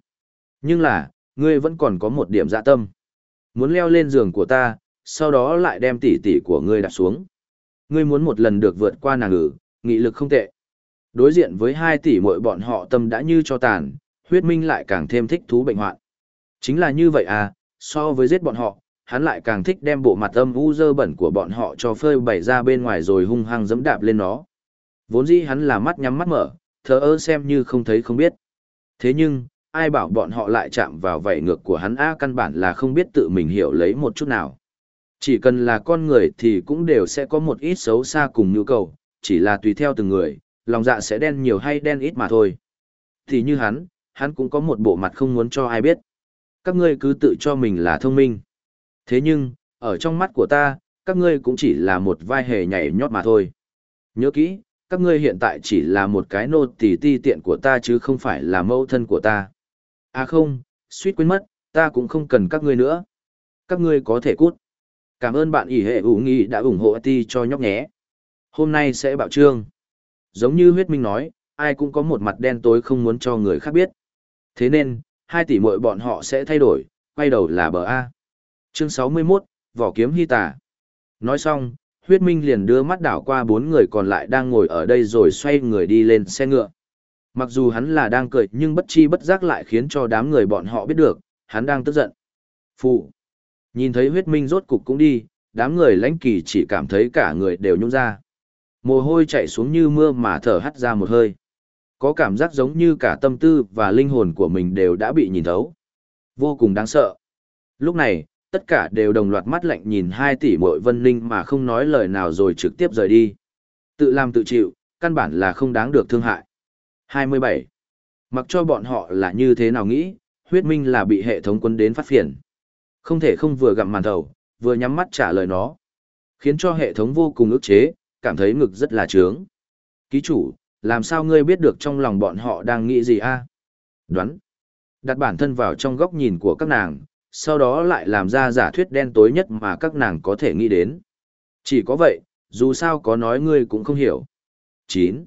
Speaker 1: Nhưng là, ngươi vẫn còn có một điểm dạ tâm. Muốn leo lên giường của ta, sau đó lại đem tỷ tỷ của ngươi đặt xuống. Ngươi muốn một lần được vượt qua nàng ngữ, nghị lực không tệ. Đối diện với hai tỷ muội bọn họ tâm đã như cho tàn, huyết minh lại càng thêm thích thú bệnh hoạn. Chính là như vậy à, so với giết bọn họ, hắn lại càng thích đem bộ mặt âm u dơ bẩn của bọn họ cho phơi bày ra bên ngoài rồi hung hăng dẫm đạp lên nó. Vốn dĩ hắn là mắt nhắm mắt mở, thờ ơ xem như không thấy không biết. Thế nhưng, ai bảo bọn họ lại chạm vào vảy ngược của hắn a căn bản là không biết tự mình hiểu lấy một chút nào. Chỉ cần là con người thì cũng đều sẽ có một ít xấu xa cùng nhu cầu, chỉ là tùy theo từng người, lòng dạ sẽ đen nhiều hay đen ít mà thôi. Thì như hắn, hắn cũng có một bộ mặt không muốn cho ai biết. Các ngươi cứ tự cho mình là thông minh. Thế nhưng, ở trong mắt của ta, các ngươi cũng chỉ là một vai hề nhảy nhót mà thôi. Nhớ kỹ, các ngươi hiện tại chỉ là một cái nô tỳ ti tiện của ta chứ không phải là mẫu thân của ta. À không, suýt quên mất, ta cũng không cần các ngươi nữa. Các ngươi có thể cút. Cảm ơn bạn ỷ hệ ủ nghi đã ủng hộ ti cho nhóc nhé. Hôm nay sẽ bạo trương. Giống như huyết minh nói, ai cũng có một mặt đen tối không muốn cho người khác biết. Thế nên, hai tỷ muội bọn họ sẽ thay đổi, quay đầu là bờ A. Chương 61, Vỏ kiếm hy tà. Nói xong, huyết minh liền đưa mắt đảo qua bốn người còn lại đang ngồi ở đây rồi xoay người đi lên xe ngựa. Mặc dù hắn là đang cười nhưng bất chi bất giác lại khiến cho đám người bọn họ biết được, hắn đang tức giận. Phụ. Nhìn thấy huyết minh rốt cục cũng đi, đám người lãnh kỳ chỉ cảm thấy cả người đều nhung ra. Mồ hôi chạy xuống như mưa mà thở hắt ra một hơi. Có cảm giác giống như cả tâm tư và linh hồn của mình đều đã bị nhìn thấu. Vô cùng đáng sợ. Lúc này, tất cả đều đồng loạt mắt lạnh nhìn hai tỷ muội vân ninh mà không nói lời nào rồi trực tiếp rời đi. Tự làm tự chịu, căn bản là không đáng được thương hại. 27. Mặc cho bọn họ là như thế nào nghĩ, huyết minh là bị hệ thống quân đến phát phiền. Không thể không vừa gặm màn thầu, vừa nhắm mắt trả lời nó. Khiến cho hệ thống vô cùng ức chế, cảm thấy ngực rất là trướng. Ký chủ, làm sao ngươi biết được trong lòng bọn họ đang nghĩ gì a? Đoán. Đặt bản thân vào trong góc nhìn của các nàng, sau đó lại làm ra giả thuyết đen tối nhất mà các nàng có thể nghĩ đến. Chỉ có vậy, dù sao có nói ngươi cũng không hiểu. 9.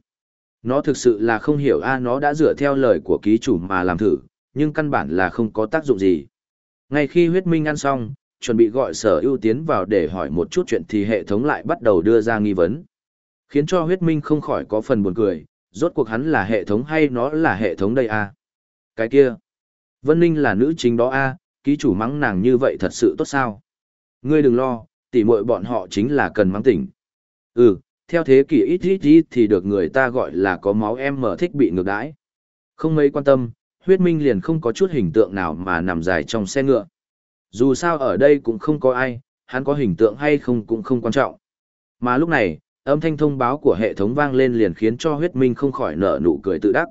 Speaker 1: Nó thực sự là không hiểu a nó đã dựa theo lời của ký chủ mà làm thử, nhưng căn bản là không có tác dụng gì. Ngay khi huyết minh ăn xong, chuẩn bị gọi sở ưu tiến vào để hỏi một chút chuyện thì hệ thống lại bắt đầu đưa ra nghi vấn. Khiến cho huyết minh không khỏi có phần buồn cười, rốt cuộc hắn là hệ thống hay nó là hệ thống đây a Cái kia. Vân Ninh là nữ chính đó a ký chủ mắng nàng như vậy thật sự tốt sao? Ngươi đừng lo, tỉ muội bọn họ chính là cần mắng tỉnh. Ừ, theo thế kỷ ít ít ít thì được người ta gọi là có máu em mở thích bị ngược đãi. Không mấy quan tâm, huyết minh liền không có chút hình tượng nào mà nằm dài trong xe ngựa. Dù sao ở đây cũng không có ai, hắn có hình tượng hay không cũng không quan trọng. Mà lúc này, âm thanh thông báo của hệ thống vang lên liền khiến cho huyết minh không khỏi nở nụ cười tự đắc.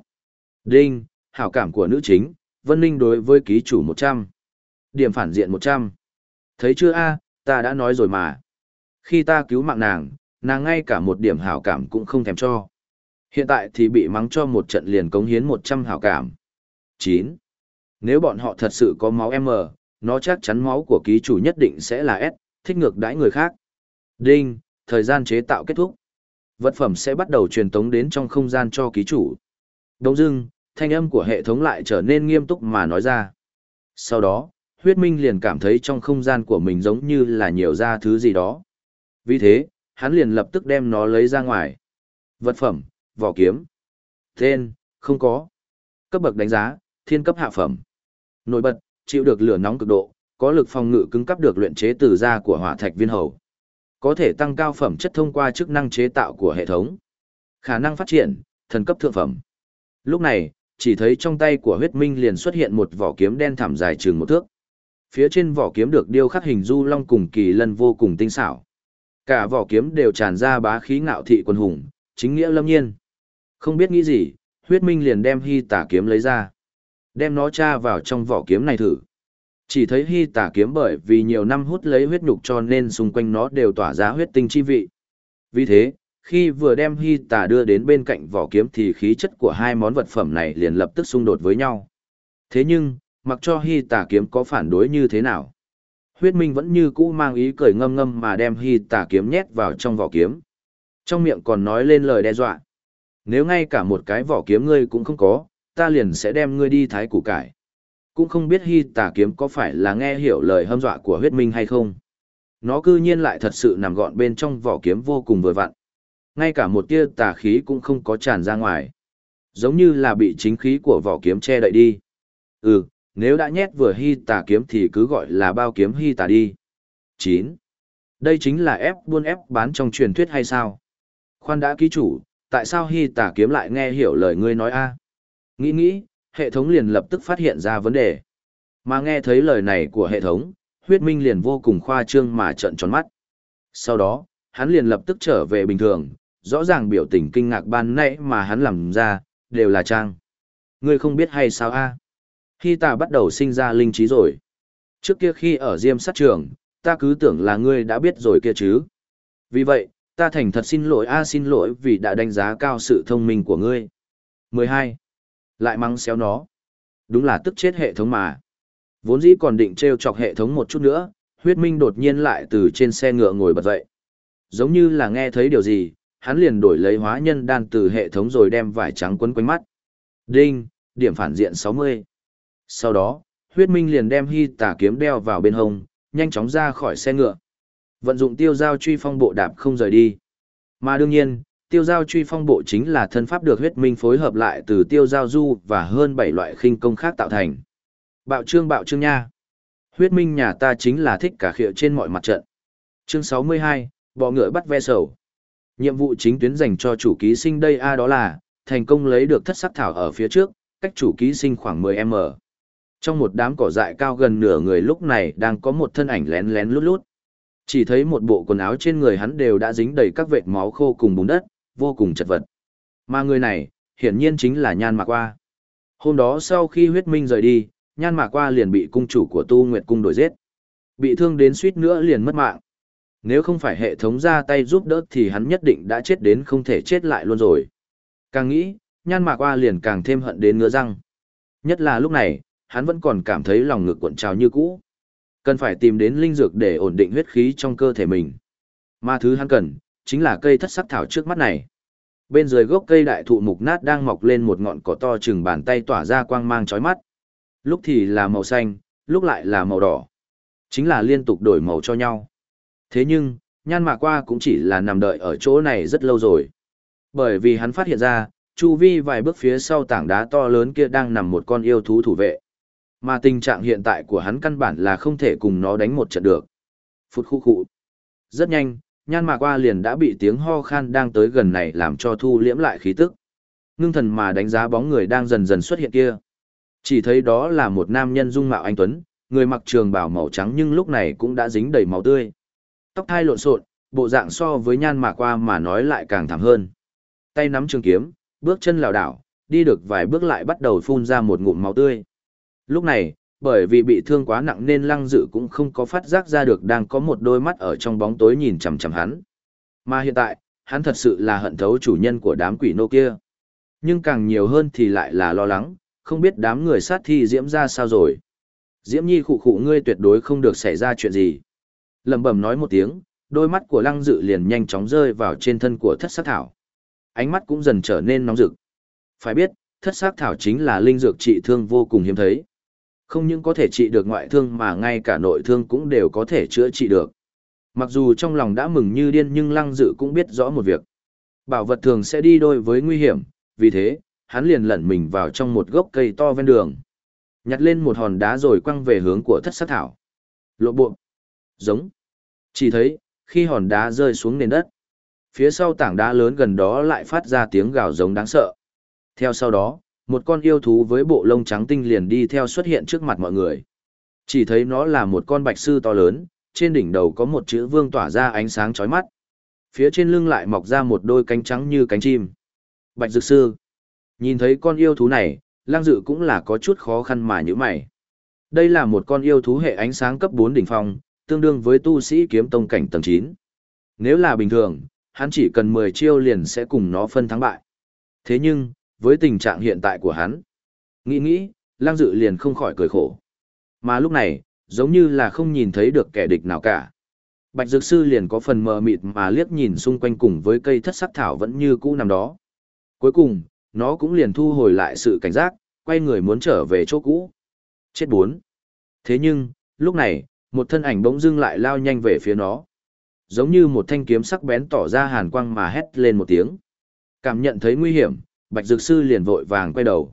Speaker 1: Đinh, hảo cảm của nữ chính, Vân Ninh đối với ký chủ 100. Điểm phản diện 100. Thấy chưa a ta đã nói rồi mà. Khi ta cứu mạng nàng, nàng ngay cả một điểm hảo cảm cũng không thèm cho. Hiện tại thì bị mắng cho một trận liền cống hiến 100 hảo cảm. 9. Nếu bọn họ thật sự có máu M, ờ, nó chắc chắn máu của ký chủ nhất định sẽ là S, thích ngược đãi người khác. Đinh, thời gian chế tạo kết thúc. Vật phẩm sẽ bắt đầu truyền tống đến trong không gian cho ký chủ. Đông dưng, thanh âm của hệ thống lại trở nên nghiêm túc mà nói ra. Sau đó, huyết minh liền cảm thấy trong không gian của mình giống như là nhiều ra thứ gì đó. Vì thế, hắn liền lập tức đem nó lấy ra ngoài. Vật phẩm, vỏ kiếm. Tên, không có. Cấp bậc đánh giá, thiên cấp hạ phẩm. Nổi bật, chịu được lửa nóng cực độ, có lực phòng ngự cứng cấp được luyện chế từ da của hỏa thạch viên hầu. Có thể tăng cao phẩm chất thông qua chức năng chế tạo của hệ thống. Khả năng phát triển, thần cấp thượng phẩm. Lúc này, chỉ thấy trong tay của huyết minh liền xuất hiện một vỏ kiếm đen thảm dài chừng một thước. Phía trên vỏ kiếm được điêu khắc hình du long cùng kỳ lân vô cùng tinh xảo. Cả vỏ kiếm đều tràn ra bá khí ngạo thị quân hùng, chính nghĩa lâm nhiên. Không biết nghĩ gì, huyết minh liền đem hy tả kiếm lấy ra. Đem nó tra vào trong vỏ kiếm này thử. Chỉ thấy hy tả kiếm bởi vì nhiều năm hút lấy huyết nhục cho nên xung quanh nó đều tỏa ra huyết tinh chi vị. Vì thế, khi vừa đem hy tả đưa đến bên cạnh vỏ kiếm thì khí chất của hai món vật phẩm này liền lập tức xung đột với nhau. Thế nhưng, mặc cho hy tả kiếm có phản đối như thế nào. Huyết minh vẫn như cũ mang ý cười ngâm ngâm mà đem hy tả kiếm nhét vào trong vỏ kiếm. Trong miệng còn nói lên lời đe dọa. Nếu ngay cả một cái vỏ kiếm ngươi cũng không có, ta liền sẽ đem ngươi đi thái củ cải. Cũng không biết hy tả kiếm có phải là nghe hiểu lời hâm dọa của huyết minh hay không. Nó cư nhiên lại thật sự nằm gọn bên trong vỏ kiếm vô cùng vừa vặn. Ngay cả một tia tà khí cũng không có tràn ra ngoài. Giống như là bị chính khí của vỏ kiếm che đậy đi. Ừ, nếu đã nhét vừa hy tà kiếm thì cứ gọi là bao kiếm hy tà đi. 9. Đây chính là ép buôn ép bán trong truyền thuyết hay sao? Khoan đã ký chủ, tại sao hy tà kiếm lại nghe hiểu lời ngươi nói a? Nghĩ nghĩ, hệ thống liền lập tức phát hiện ra vấn đề. Mà nghe thấy lời này của hệ thống, huyết minh liền vô cùng khoa trương mà trợn tròn mắt. Sau đó, hắn liền lập tức trở về bình thường, rõ ràng biểu tình kinh ngạc ban nãy mà hắn làm ra, đều là trang. Ngươi không biết hay sao a? Khi ta bắt đầu sinh ra linh trí rồi. Trước kia khi ở diêm sát trường, ta cứ tưởng là ngươi đã biết rồi kia chứ. Vì vậy, Ta thành thật xin lỗi a xin lỗi vì đã đánh giá cao sự thông minh của ngươi. 12. Lại mắng xéo nó. Đúng là tức chết hệ thống mà. Vốn dĩ còn định treo chọc hệ thống một chút nữa, huyết minh đột nhiên lại từ trên xe ngựa ngồi bật dậy. Giống như là nghe thấy điều gì, hắn liền đổi lấy hóa nhân đan từ hệ thống rồi đem vải trắng quấn quanh mắt. Đinh, điểm phản diện 60. Sau đó, huyết minh liền đem hy tả kiếm đeo vào bên hông, nhanh chóng ra khỏi xe ngựa. Vận dụng tiêu giao truy phong bộ đạp không rời đi. Mà đương nhiên, tiêu giao truy phong bộ chính là thân pháp được huyết minh phối hợp lại từ tiêu giao du và hơn 7 loại khinh công khác tạo thành. Bạo trương bạo trương nha. Huyết minh nhà ta chính là thích cả khịa trên mọi mặt trận. Chương 62, bọ ngựa bắt ve sầu. Nhiệm vụ chính tuyến dành cho chủ ký sinh đây A đó là, thành công lấy được thất sắc thảo ở phía trước, cách chủ ký sinh khoảng 10m. Trong một đám cỏ dại cao gần nửa người lúc này đang có một thân ảnh lén lén lút lút. Chỉ thấy một bộ quần áo trên người hắn đều đã dính đầy các vệt máu khô cùng bùn đất, vô cùng chật vật. Mà người này, hiển nhiên chính là Nhan Mạc Qua. Hôm đó sau khi huyết minh rời đi, Nhan Mạc Qua liền bị cung chủ của Tu Nguyệt Cung đổi giết. Bị thương đến suýt nữa liền mất mạng. Nếu không phải hệ thống ra tay giúp đỡ thì hắn nhất định đã chết đến không thể chết lại luôn rồi. Càng nghĩ, Nhan Mạc Qua liền càng thêm hận đến ngứa răng. Nhất là lúc này, hắn vẫn còn cảm thấy lòng ngực cuộn trào như cũ. Cần phải tìm đến linh dược để ổn định huyết khí trong cơ thể mình. Mà thứ hắn cần, chính là cây thất sắc thảo trước mắt này. Bên dưới gốc cây đại thụ mục nát đang mọc lên một ngọn cỏ to chừng bàn tay tỏa ra quang mang chói mắt. Lúc thì là màu xanh, lúc lại là màu đỏ. Chính là liên tục đổi màu cho nhau. Thế nhưng, nhan mạc qua cũng chỉ là nằm đợi ở chỗ này rất lâu rồi. Bởi vì hắn phát hiện ra, chu vi vài bước phía sau tảng đá to lớn kia đang nằm một con yêu thú thủ vệ. Mà tình trạng hiện tại của hắn căn bản là không thể cùng nó đánh một trận được. Phút khu khu. Rất nhanh, nhan mạc qua liền đã bị tiếng ho khan đang tới gần này làm cho thu liễm lại khí tức. Ngưng thần mà đánh giá bóng người đang dần dần xuất hiện kia. Chỉ thấy đó là một nam nhân dung mạo anh Tuấn, người mặc trường bào màu trắng nhưng lúc này cũng đã dính đầy máu tươi. Tóc thai lộn xộn, bộ dạng so với nhan mạc qua mà nói lại càng thảm hơn. Tay nắm trường kiếm, bước chân lảo đảo, đi được vài bước lại bắt đầu phun ra một ngụm máu tươi. Lúc này, bởi vì bị thương quá nặng nên lăng dự cũng không có phát giác ra được đang có một đôi mắt ở trong bóng tối nhìn chằm chằm hắn. Mà hiện tại, hắn thật sự là hận thấu chủ nhân của đám quỷ nô kia. Nhưng càng nhiều hơn thì lại là lo lắng, không biết đám người sát thi Diễm ra sao rồi. Diễm Nhi khụ khụ ngươi tuyệt đối không được xảy ra chuyện gì. Lầm bầm nói một tiếng, đôi mắt của lăng dự liền nhanh chóng rơi vào trên thân của thất sát thảo. Ánh mắt cũng dần trở nên nóng rực. Phải biết, thất sát thảo chính là linh dược trị thương vô cùng hiếm thấy. Không những có thể trị được ngoại thương mà ngay cả nội thương cũng đều có thể chữa trị được. Mặc dù trong lòng đã mừng như điên nhưng lăng dự cũng biết rõ một việc. Bảo vật thường sẽ đi đôi với nguy hiểm, vì thế, hắn liền lẩn mình vào trong một gốc cây to ven đường. Nhặt lên một hòn đá rồi quăng về hướng của thất sát thảo. Lộ buộc. Giống. Chỉ thấy, khi hòn đá rơi xuống nền đất, phía sau tảng đá lớn gần đó lại phát ra tiếng gào giống đáng sợ. Theo sau đó, một con yêu thú với bộ lông trắng tinh liền đi theo xuất hiện trước mặt mọi người. Chỉ thấy nó là một con bạch sư to lớn, trên đỉnh đầu có một chữ vương tỏa ra ánh sáng chói mắt. Phía trên lưng lại mọc ra một đôi cánh trắng như cánh chim. Bạch dược sư. Nhìn thấy con yêu thú này, lang dự cũng là có chút khó khăn mà như mày. Đây là một con yêu thú hệ ánh sáng cấp 4 đỉnh phong, tương đương với tu sĩ kiếm tông cảnh tầng 9. Nếu là bình thường, hắn chỉ cần 10 chiêu liền sẽ cùng nó phân thắng bại. Thế nhưng, với tình trạng hiện tại của hắn. Nghĩ nghĩ, lang dự liền không khỏi cười khổ. Mà lúc này, giống như là không nhìn thấy được kẻ địch nào cả. Bạch Dược Sư liền có phần mờ mịt mà liếc nhìn xung quanh cùng với cây thất sắc thảo vẫn như cũ nằm đó. Cuối cùng, nó cũng liền thu hồi lại sự cảnh giác, quay người muốn trở về chỗ cũ. Chết bốn. Thế nhưng, lúc này, một thân ảnh bỗng dưng lại lao nhanh về phía nó. Giống như một thanh kiếm sắc bén tỏ ra hàn quang mà hét lên một tiếng. Cảm nhận thấy nguy hiểm, Bạch Dược Sư liền vội vàng quay đầu.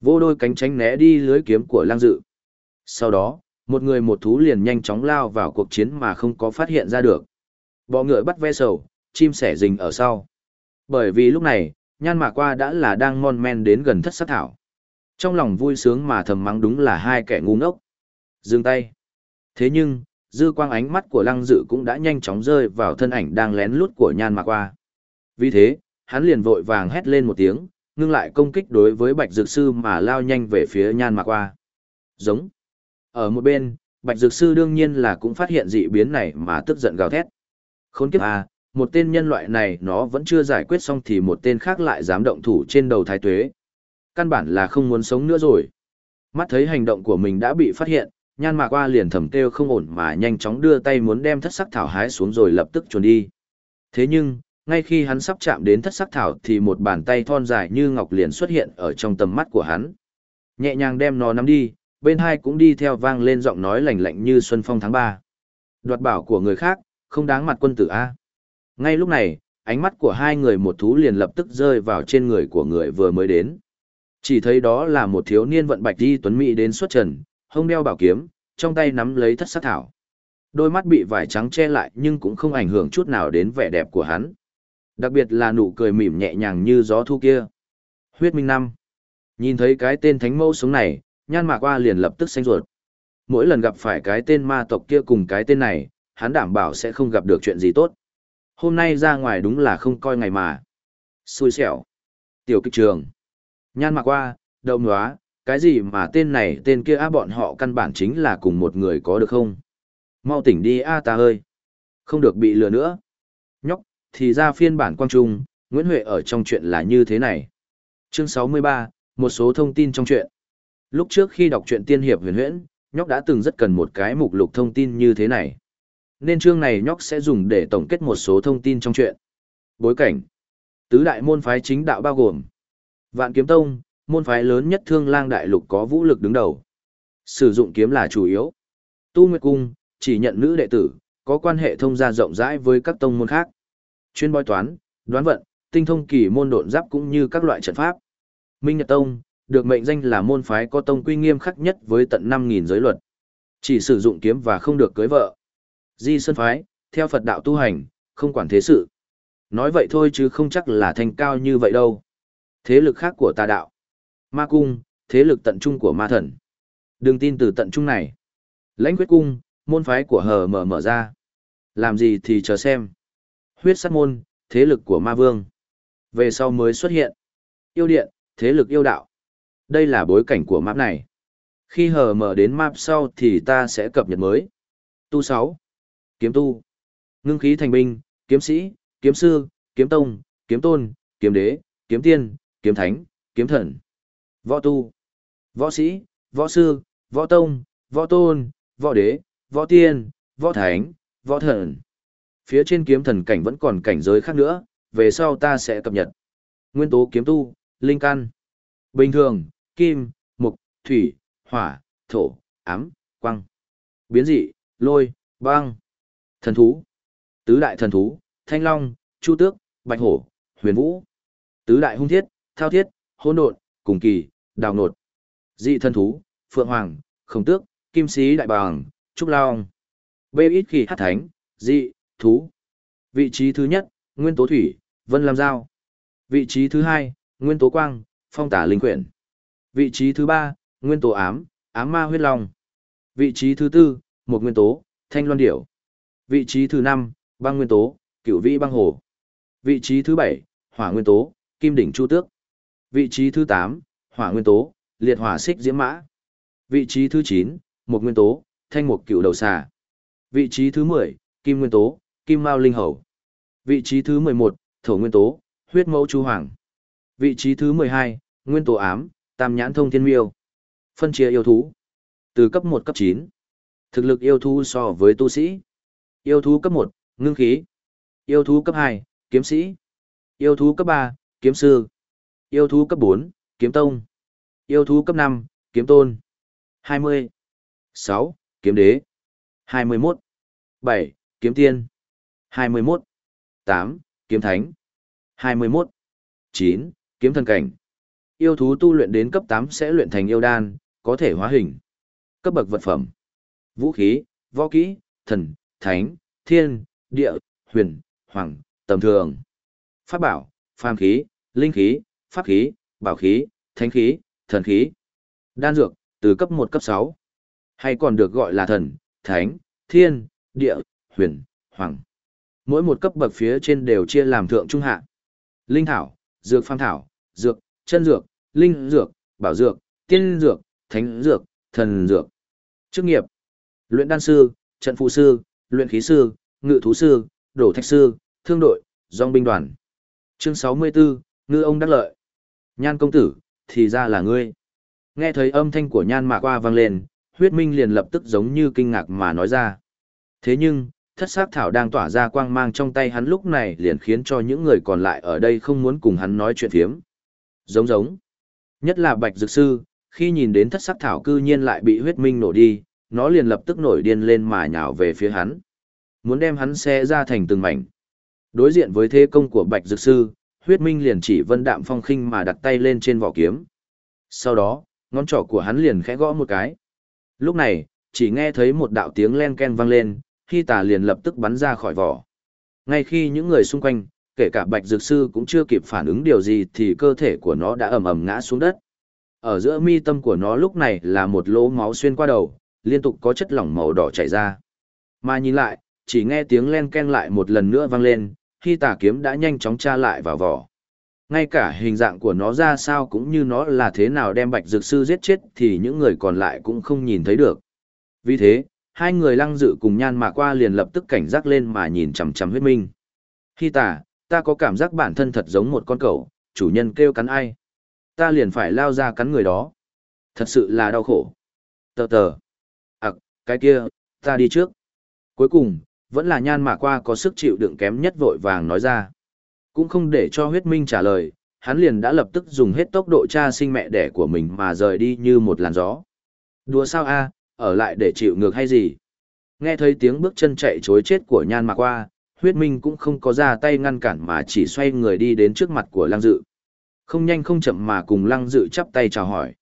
Speaker 1: Vô đôi cánh tránh né đi lưới kiếm của lang dự. Sau đó, một người một thú liền nhanh chóng lao vào cuộc chiến mà không có phát hiện ra được. Bọ ngựa bắt ve sầu, chim sẻ rình ở sau. Bởi vì lúc này, nhan mạc qua đã là đang mon men đến gần thất sát thảo. Trong lòng vui sướng mà thầm mắng đúng là hai kẻ ngu ngốc. Dừng tay. Thế nhưng, dư quang ánh mắt của lăng dự cũng đã nhanh chóng rơi vào thân ảnh đang lén lút của nhan mạc qua. Vì thế, hắn liền vội vàng hét lên một tiếng, ngưng lại công kích đối với bạch dược sư mà lao nhanh về phía nhan mạc qua. Giống. Ở một bên, bạch dược sư đương nhiên là cũng phát hiện dị biến này mà tức giận gào thét. Khốn kiếp à, một tên nhân loại này nó vẫn chưa giải quyết xong thì một tên khác lại dám động thủ trên đầu thái tuế. Căn bản là không muốn sống nữa rồi. Mắt thấy hành động của mình đã bị phát hiện, nhan mạc qua liền thầm kêu không ổn mà nhanh chóng đưa tay muốn đem thất sắc thảo hái xuống rồi lập tức chuồn đi. Thế nhưng, ngay khi hắn sắp chạm đến thất sắc thảo thì một bàn tay thon dài như ngọc liền xuất hiện ở trong tầm mắt của hắn. Nhẹ nhàng đem nó nắm đi, bên hai cũng đi theo vang lên giọng nói lạnh lạnh như xuân phong tháng ba: Đoạt bảo của người khác, không đáng mặt quân tử A. Ngay lúc này, ánh mắt của hai người một thú liền lập tức rơi vào trên người của người vừa mới đến. Chỉ thấy đó là một thiếu niên vận bạch đi tuấn mỹ đến xuất trần, hông đeo bảo kiếm, trong tay nắm lấy thất sát thảo. Đôi mắt bị vải trắng che lại nhưng cũng không ảnh hưởng chút nào đến vẻ đẹp của hắn. Đặc biệt là nụ cười mỉm nhẹ nhàng như gió thu kia. Huyết Minh Năm. Nhìn thấy cái tên thánh mẫu sống này, nhan mạc qua liền lập tức xanh ruột. Mỗi lần gặp phải cái tên ma tộc kia cùng cái tên này, hắn đảm bảo sẽ không gặp được chuyện gì tốt. Hôm nay ra ngoài đúng là không coi ngày mà. Xui xẻo. Tiểu kích trường. Nhan mạc qua, đậu nóa, cái gì mà tên này tên kia á bọn họ căn bản chính là cùng một người có được không? Mau tỉnh đi a ta ơi. Không được bị lừa nữa. Thì ra phiên bản quang trung, Nguyễn Huệ ở trong chuyện là như thế này. Chương 63, một số thông tin trong chuyện. Lúc trước khi đọc truyện tiên hiệp huyền huyễn, nhóc đã từng rất cần một cái mục lục thông tin như thế này. Nên chương này nhóc sẽ dùng để tổng kết một số thông tin trong chuyện. Bối cảnh. Tứ đại môn phái chính đạo bao gồm Vạn Kiếm Tông, môn phái lớn nhất thương lang đại lục có vũ lực đứng đầu. Sử dụng kiếm là chủ yếu. Tu Nguyệt Cung, chỉ nhận nữ đệ tử, có quan hệ thông gia rộng rãi với các tông môn khác. Chuyên bói toán, đoán vận, tinh thông kỳ môn độn giáp cũng như các loại trận pháp. Minh Nhật Tông, được mệnh danh là môn phái có tông quy nghiêm khắc nhất với tận 5.000 giới luật. Chỉ sử dụng kiếm và không được cưới vợ. Di Sơn Phái, theo Phật đạo tu hành, không quản thế sự. Nói vậy thôi chứ không chắc là thành cao như vậy đâu. Thế lực khác của tà đạo. Ma cung, thế lực tận trung của ma thần. Đừng tin từ tận trung này. Lãnh quyết cung, môn phái của hờ mở mở ra. Làm gì thì chờ xem. Huyết sát môn, thế lực của ma vương. Về sau mới xuất hiện. Yêu điện, thế lực yêu đạo. Đây là bối cảnh của map này. Khi hờ mở đến map sau thì ta sẽ cập nhật mới. Tu 6. Kiếm tu. Ngưng khí thành binh, kiếm sĩ, kiếm sư, kiếm tông, kiếm tôn, kiếm đế, kiếm tiên, kiếm thánh, kiếm thần. Võ tu. Võ sĩ, võ sư, võ tông, võ tôn, võ đế, võ tiên, võ thánh, võ thần. Phía trên kiếm thần cảnh vẫn còn cảnh giới khác nữa, về sau ta sẽ cập nhật. Nguyên tố kiếm tu, linh căn. Bình thường, kim, mục, thủy, hỏa, thổ, ám, quăng. Biến dị, lôi, băng. Thần thú. Tứ đại thần thú, thanh long, chu tước, bạch hổ, huyền vũ. Tứ đại hung thiết, thao thiết, hỗn độn, cùng kỳ, đào nột. Dị thần thú, phượng hoàng, khổng tước, kim sĩ đại bàng, trúc long. Bê ít kỳ hát thánh, dị, thú. Vị trí thứ nhất, nguyên tố thủy, vân lam giao. Vị trí thứ hai, nguyên tố quang, phong tả linh quyển. Vị trí thứ ba, nguyên tố ám, ám ma huyết long. Vị trí thứ tư, một nguyên tố, thanh loan điểu. Vị trí thứ năm, băng nguyên tố, cửu vĩ băng hồ. Vị trí thứ bảy, hỏa nguyên tố, kim đỉnh chu tước. Vị trí thứ tám, hỏa nguyên tố, liệt hỏa xích diễm mã. Vị trí thứ chín, một nguyên tố, thanh mục cựu đầu xà. Vị trí thứ mười, kim nguyên tố, kim mao linh hầu. Vị trí thứ mười một, thổ nguyên tố, huyết mẫu chu hoàng. Vị trí thứ mười hai, nguyên tố ám, tam nhãn thông thiên miêu. Phân chia yêu thú. Từ cấp một cấp chín, Thực lực yêu thú so với tu sĩ. Yêu thú cấp một, ngưng khí. Yêu thú cấp hai, kiếm sĩ. Yêu thú cấp ba, kiếm sư. Yêu thú cấp bốn, kiếm tông. Yêu thú cấp năm, kiếm tôn. hai mươi, sáu, kiếm đế. hai mươi 21. bảy, kiếm tiên hai mươi 21. tám, kiếm thánh. hai mươi 21. chín, kiếm thần cảnh. Yêu thú tu luyện đến cấp tám sẽ luyện thành yêu đan, có thể hóa hình. Cấp bậc vật phẩm. Vũ khí, võ kỹ, thần, thánh, thiên, địa, huyền, hoàng, tầm thường. Pháp bảo, phàm khí, linh khí, pháp khí, bảo khí, thánh khí, thần khí. Đan dược, từ cấp 1 cấp 6, hay còn được gọi là thần, thánh, thiên, địa, huyền, hoàng. Mỗi một cấp bậc phía trên đều chia làm thượng trung hạ. Linh thảo, dược phàm thảo, dược, chân dược, linh dược, bảo dược, tiên dược, thánh dược, thần dược. Chức nghiệp, luyện đan sư, trận phụ sư, luyện khí sư, ngự thú sư, đổ thạch sư, thương đội, dòng binh đoàn. Chương 64, ngư ông đắc lợi. Nhan công tử, thì ra là ngươi. Nghe thấy âm thanh của nhan mạc qua vang lên, huyết minh liền lập tức giống như kinh ngạc mà nói ra. Thế nhưng, thất sắc thảo đang tỏa ra quang mang trong tay hắn lúc này liền khiến cho những người còn lại ở đây không muốn cùng hắn nói chuyện phiếm. Giống giống. Nhất là bạch dược sư, khi nhìn đến thất sắc thảo cư nhiên lại bị huyết minh nổ đi, nó liền lập tức nổi điên lên mà nhào về phía hắn. Muốn đem hắn xe ra thành từng mảnh. Đối diện với thế công của bạch dược sư, huyết minh liền chỉ vân đạm phong khinh mà đặt tay lên trên vỏ kiếm. Sau đó, ngón trỏ của hắn liền khẽ gõ một cái. Lúc này, chỉ nghe thấy một đạo tiếng len ken vang lên, khi tà liền lập tức bắn ra khỏi vỏ. Ngay khi những người xung quanh, kể cả bạch dược sư cũng chưa kịp phản ứng điều gì thì cơ thể của nó đã ầm ầm ngã xuống đất. Ở giữa mi tâm của nó lúc này là một lỗ máu xuyên qua đầu, liên tục có chất lỏng màu đỏ chảy ra. Mà nhìn lại, chỉ nghe tiếng len ken lại một lần nữa vang lên, khi tà kiếm đã nhanh chóng tra lại vào vỏ. Ngay cả hình dạng của nó ra sao cũng như nó là thế nào đem bạch dược sư giết chết thì những người còn lại cũng không nhìn thấy được. Vì thế, hai người lăng dự cùng nhan mà qua liền lập tức cảnh giác lên mà nhìn chằm chằm huyết minh. Khi tả, ta có cảm giác bản thân thật giống một con cẩu, chủ nhân kêu cắn ai. Ta liền phải lao ra cắn người đó. Thật sự là đau khổ. Tờ tờ. À, cái kia, ta đi trước. Cuối cùng, vẫn là nhan mà qua có sức chịu đựng kém nhất vội vàng nói ra. Cũng không để cho huyết minh trả lời, hắn liền đã lập tức dùng hết tốc độ cha sinh mẹ đẻ của mình mà rời đi như một làn gió. Đùa sao a, ở lại để chịu ngược hay gì? Nghe thấy tiếng bước chân chạy chối chết của nhan mà qua, huyết minh cũng không có ra tay ngăn cản mà chỉ xoay người đi đến trước mặt của lăng dự. Không nhanh không chậm mà cùng lăng dự chắp tay chào hỏi.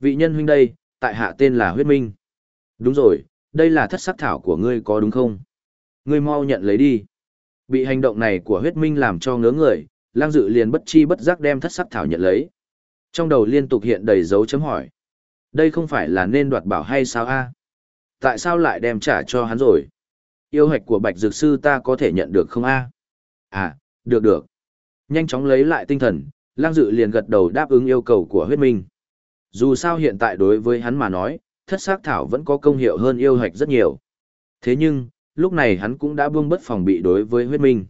Speaker 1: Vị nhân huynh đây, tại hạ tên là huyết minh. Đúng rồi, đây là thất sắc thảo của ngươi có đúng không? Ngươi mau nhận lấy đi. Bị hành động này của huyết minh làm cho ngớ người, lang dự liền bất chi bất giác đem thất sắc thảo nhận lấy. Trong đầu liên tục hiện đầy dấu chấm hỏi. Đây không phải là nên đoạt bảo hay sao a? Tại sao lại đem trả cho hắn rồi? Yêu hạch của bạch dược sư ta có thể nhận được không a? À, được được. Nhanh chóng lấy lại tinh thần, lang dự liền gật đầu đáp ứng yêu cầu của huyết minh. Dù sao hiện tại đối với hắn mà nói, thất sắc thảo vẫn có công hiệu hơn yêu hạch rất nhiều. Thế nhưng, lúc này hắn cũng đã buông bất phòng bị đối với huyết minh.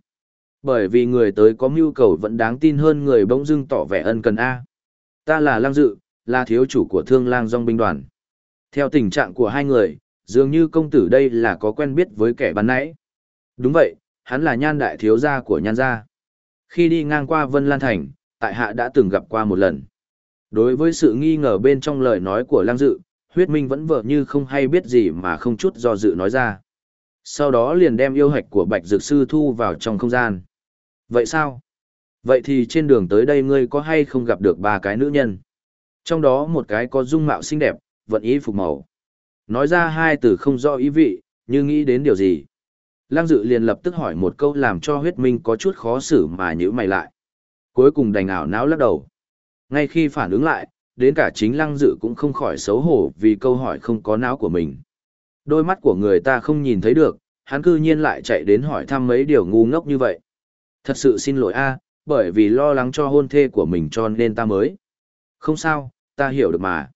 Speaker 1: Bởi vì người tới có mưu cầu vẫn đáng tin hơn người bỗng dưng tỏ vẻ ân cần A. Ta là lang dự, là thiếu chủ của thương lang dòng binh đoàn. Theo tình trạng của hai người, dường như công tử đây là có quen biết với kẻ bắn nãy. Đúng vậy, hắn là nhan đại thiếu gia của nhan gia. Khi đi ngang qua Vân Lan Thành, tại hạ đã từng gặp qua một lần. Đối với sự nghi ngờ bên trong lời nói của lang dự, huyết minh vẫn vợ như không hay biết gì mà không chút do dự nói ra. Sau đó liền đem yêu hạch của bạch dược sư thu vào trong không gian. Vậy sao? Vậy thì trên đường tới đây ngươi có hay không gặp được ba cái nữ nhân? Trong đó một cái có dung mạo xinh đẹp, vận ý phục màu. Nói ra hai từ không rõ ý vị, như nghĩ đến điều gì. Lăng dự liền lập tức hỏi một câu làm cho huyết minh có chút khó xử mà nhữ mày lại. Cuối cùng đành ảo não lắc đầu. Ngay khi phản ứng lại, đến cả chính lăng dự cũng không khỏi xấu hổ vì câu hỏi không có não của mình. Đôi mắt của người ta không nhìn thấy được, hắn cư nhiên lại chạy đến hỏi thăm mấy điều ngu ngốc như vậy. Thật sự xin lỗi a, bởi vì lo lắng cho hôn thê của mình cho nên ta mới. Không sao, ta hiểu được mà.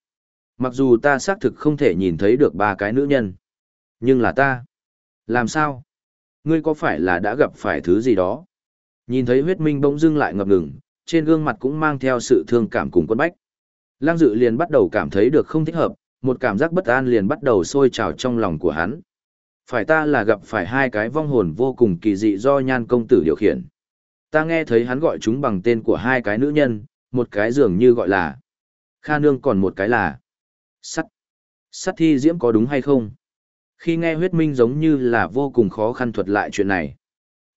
Speaker 1: Mặc dù ta xác thực không thể nhìn thấy được ba cái nữ nhân. Nhưng là ta. Làm sao? Ngươi có phải là đã gặp phải thứ gì đó? Nhìn thấy huyết minh bỗng dưng lại ngập ngừng, trên gương mặt cũng mang theo sự thương cảm cùng quân bách. Lăng dự liền bắt đầu cảm thấy được không thích hợp, một cảm giác bất an liền bắt đầu sôi trào trong lòng của hắn. Phải ta là gặp phải hai cái vong hồn vô cùng kỳ dị do nhan công tử điều khiển. Ta nghe thấy hắn gọi chúng bằng tên của hai cái nữ nhân, một cái dường như gọi là Kha Nương còn một cái là Sắt. Sắt thi diễm có đúng hay không? Khi nghe huyết minh giống như là vô cùng khó khăn thuật lại chuyện này.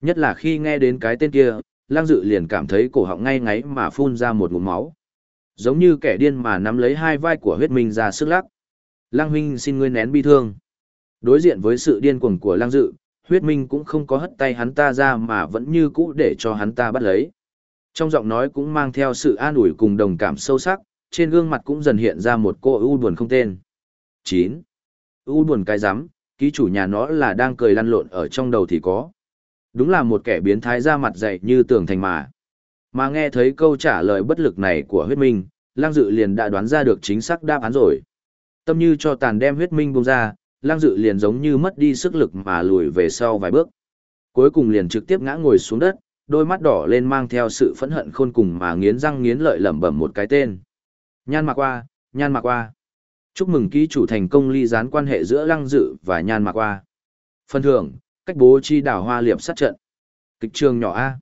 Speaker 1: Nhất là khi nghe đến cái tên kia, lang dự liền cảm thấy cổ họng ngay ngáy mà phun ra một ngụm máu. Giống như kẻ điên mà nắm lấy hai vai của huyết minh ra sức lắc. Lang huynh xin ngươi nén bi thương. Đối diện với sự điên cuồng của lang dự, huyết minh cũng không có hất tay hắn ta ra mà vẫn như cũ để cho hắn ta bắt lấy. Trong giọng nói cũng mang theo sự an ủi cùng đồng cảm sâu sắc, trên gương mặt cũng dần hiện ra một cô u buồn không tên. 9. U buồn cái rắm ký chủ nhà nó là đang cười lăn lộn ở trong đầu thì có. Đúng là một kẻ biến thái ra mặt dày như tường thành mà. Mà nghe thấy câu trả lời bất lực này của huyết minh, lang dự liền đã đoán ra được chính xác đáp án rồi. Tâm như cho tàn đem huyết minh buông ra, lang dự liền giống như mất đi sức lực mà lùi về sau vài bước. Cuối cùng liền trực tiếp ngã ngồi xuống đất, đôi mắt đỏ lên mang theo sự phẫn hận khôn cùng mà nghiến răng nghiến lợi lẩm bẩm một cái tên. Nhan Mạc Qua, Nhan Mạc Qua. Chúc mừng ký chủ thành công ly gián quan hệ giữa Lăng Dự và Nhan Mạc Qua. Phần thưởng, cách bố chi đảo hoa liệp sát trận. Kịch trường nhỏ A.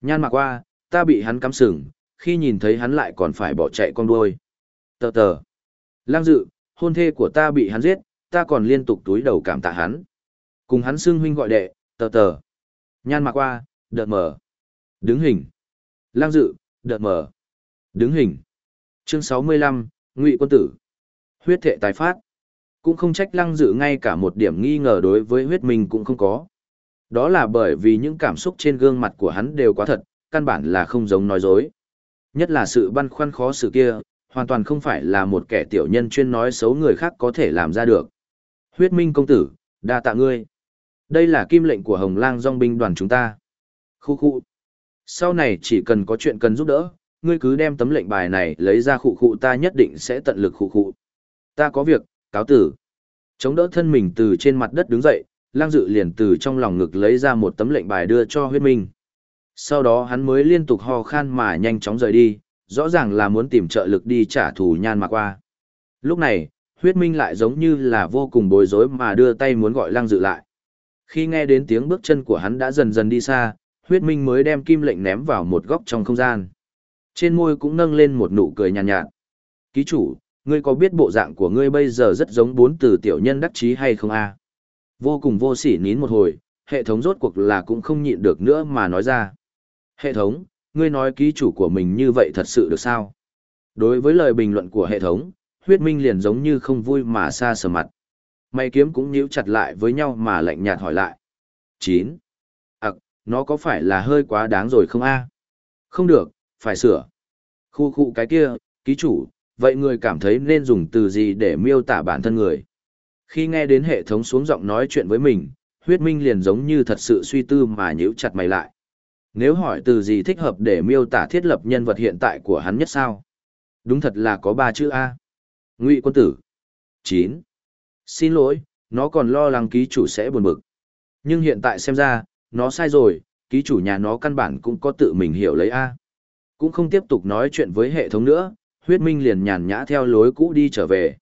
Speaker 1: Nhan Mạc Qua, ta bị hắn cắm sừng, khi nhìn thấy hắn lại còn phải bỏ chạy con đuôi. Tờ tờ. Lăng Dự, hôn thê của ta bị hắn giết, ta còn liên tục túi đầu cảm tạ hắn. Cùng hắn xưng huynh gọi đệ, tờ tờ. Nhan Mạc Qua, đợt mở. Đứng hình. Lang dự, đợt mở. Đứng hình. Chương 65, Ngụy quân tử. Huyết thệ tái phát. Cũng không trách lăng dự ngay cả một điểm nghi ngờ đối với huyết Minh cũng không có. Đó là bởi vì những cảm xúc trên gương mặt của hắn đều quá thật, căn bản là không giống nói dối. Nhất là sự băn khoăn khó xử kia, hoàn toàn không phải là một kẻ tiểu nhân chuyên nói xấu người khác có thể làm ra được. Huyết minh công tử, đa tạ ngươi. Đây là kim lệnh của Hồng Lang dong binh đoàn chúng ta. Khu khu. Sau này chỉ cần có chuyện cần giúp đỡ, ngươi cứ đem tấm lệnh bài này lấy ra khụ khụ ta nhất định sẽ tận lực khụ khụ. Ta có việc, cáo tử. Chống đỡ thân mình từ trên mặt đất đứng dậy, lang dự liền từ trong lòng ngực lấy ra một tấm lệnh bài đưa cho huyết minh. Sau đó hắn mới liên tục ho khan mà nhanh chóng rời đi, rõ ràng là muốn tìm trợ lực đi trả thù nhan mạc qua. Lúc này, huyết minh lại giống như là vô cùng bối rối mà đưa tay muốn gọi lang dự lại. Khi nghe đến tiếng bước chân của hắn đã dần dần đi xa, huyết minh mới đem kim lệnh ném vào một góc trong không gian. Trên môi cũng nâng lên một nụ cười nhàn nhạt, nhạt. Ký chủ, ngươi có biết bộ dạng của ngươi bây giờ rất giống bốn từ tiểu nhân đắc chí hay không a? Vô cùng vô sỉ nín một hồi, hệ thống rốt cuộc là cũng không nhịn được nữa mà nói ra. Hệ thống, ngươi nói ký chủ của mình như vậy thật sự được sao? Đối với lời bình luận của hệ thống, huyết minh liền giống như không vui mà xa sờ mặt. Mày kiếm cũng nhíu chặt lại với nhau mà lạnh nhạt hỏi lại. 9 nó có phải là hơi quá đáng rồi không a? Không được, phải sửa. Khu khu cái kia, ký chủ, vậy người cảm thấy nên dùng từ gì để miêu tả bản thân người? Khi nghe đến hệ thống xuống giọng nói chuyện với mình, huyết minh liền giống như thật sự suy tư mà nhíu chặt mày lại. Nếu hỏi từ gì thích hợp để miêu tả thiết lập nhân vật hiện tại của hắn nhất sao? Đúng thật là có ba chữ A. Ngụy quân tử. 9. Xin lỗi, nó còn lo lắng ký chủ sẽ buồn bực. Nhưng hiện tại xem ra, nó sai rồi, ký chủ nhà nó căn bản cũng có tự mình hiểu lấy A. Cũng không tiếp tục nói chuyện với hệ thống nữa, huyết minh liền nhàn nhã theo lối cũ đi trở về.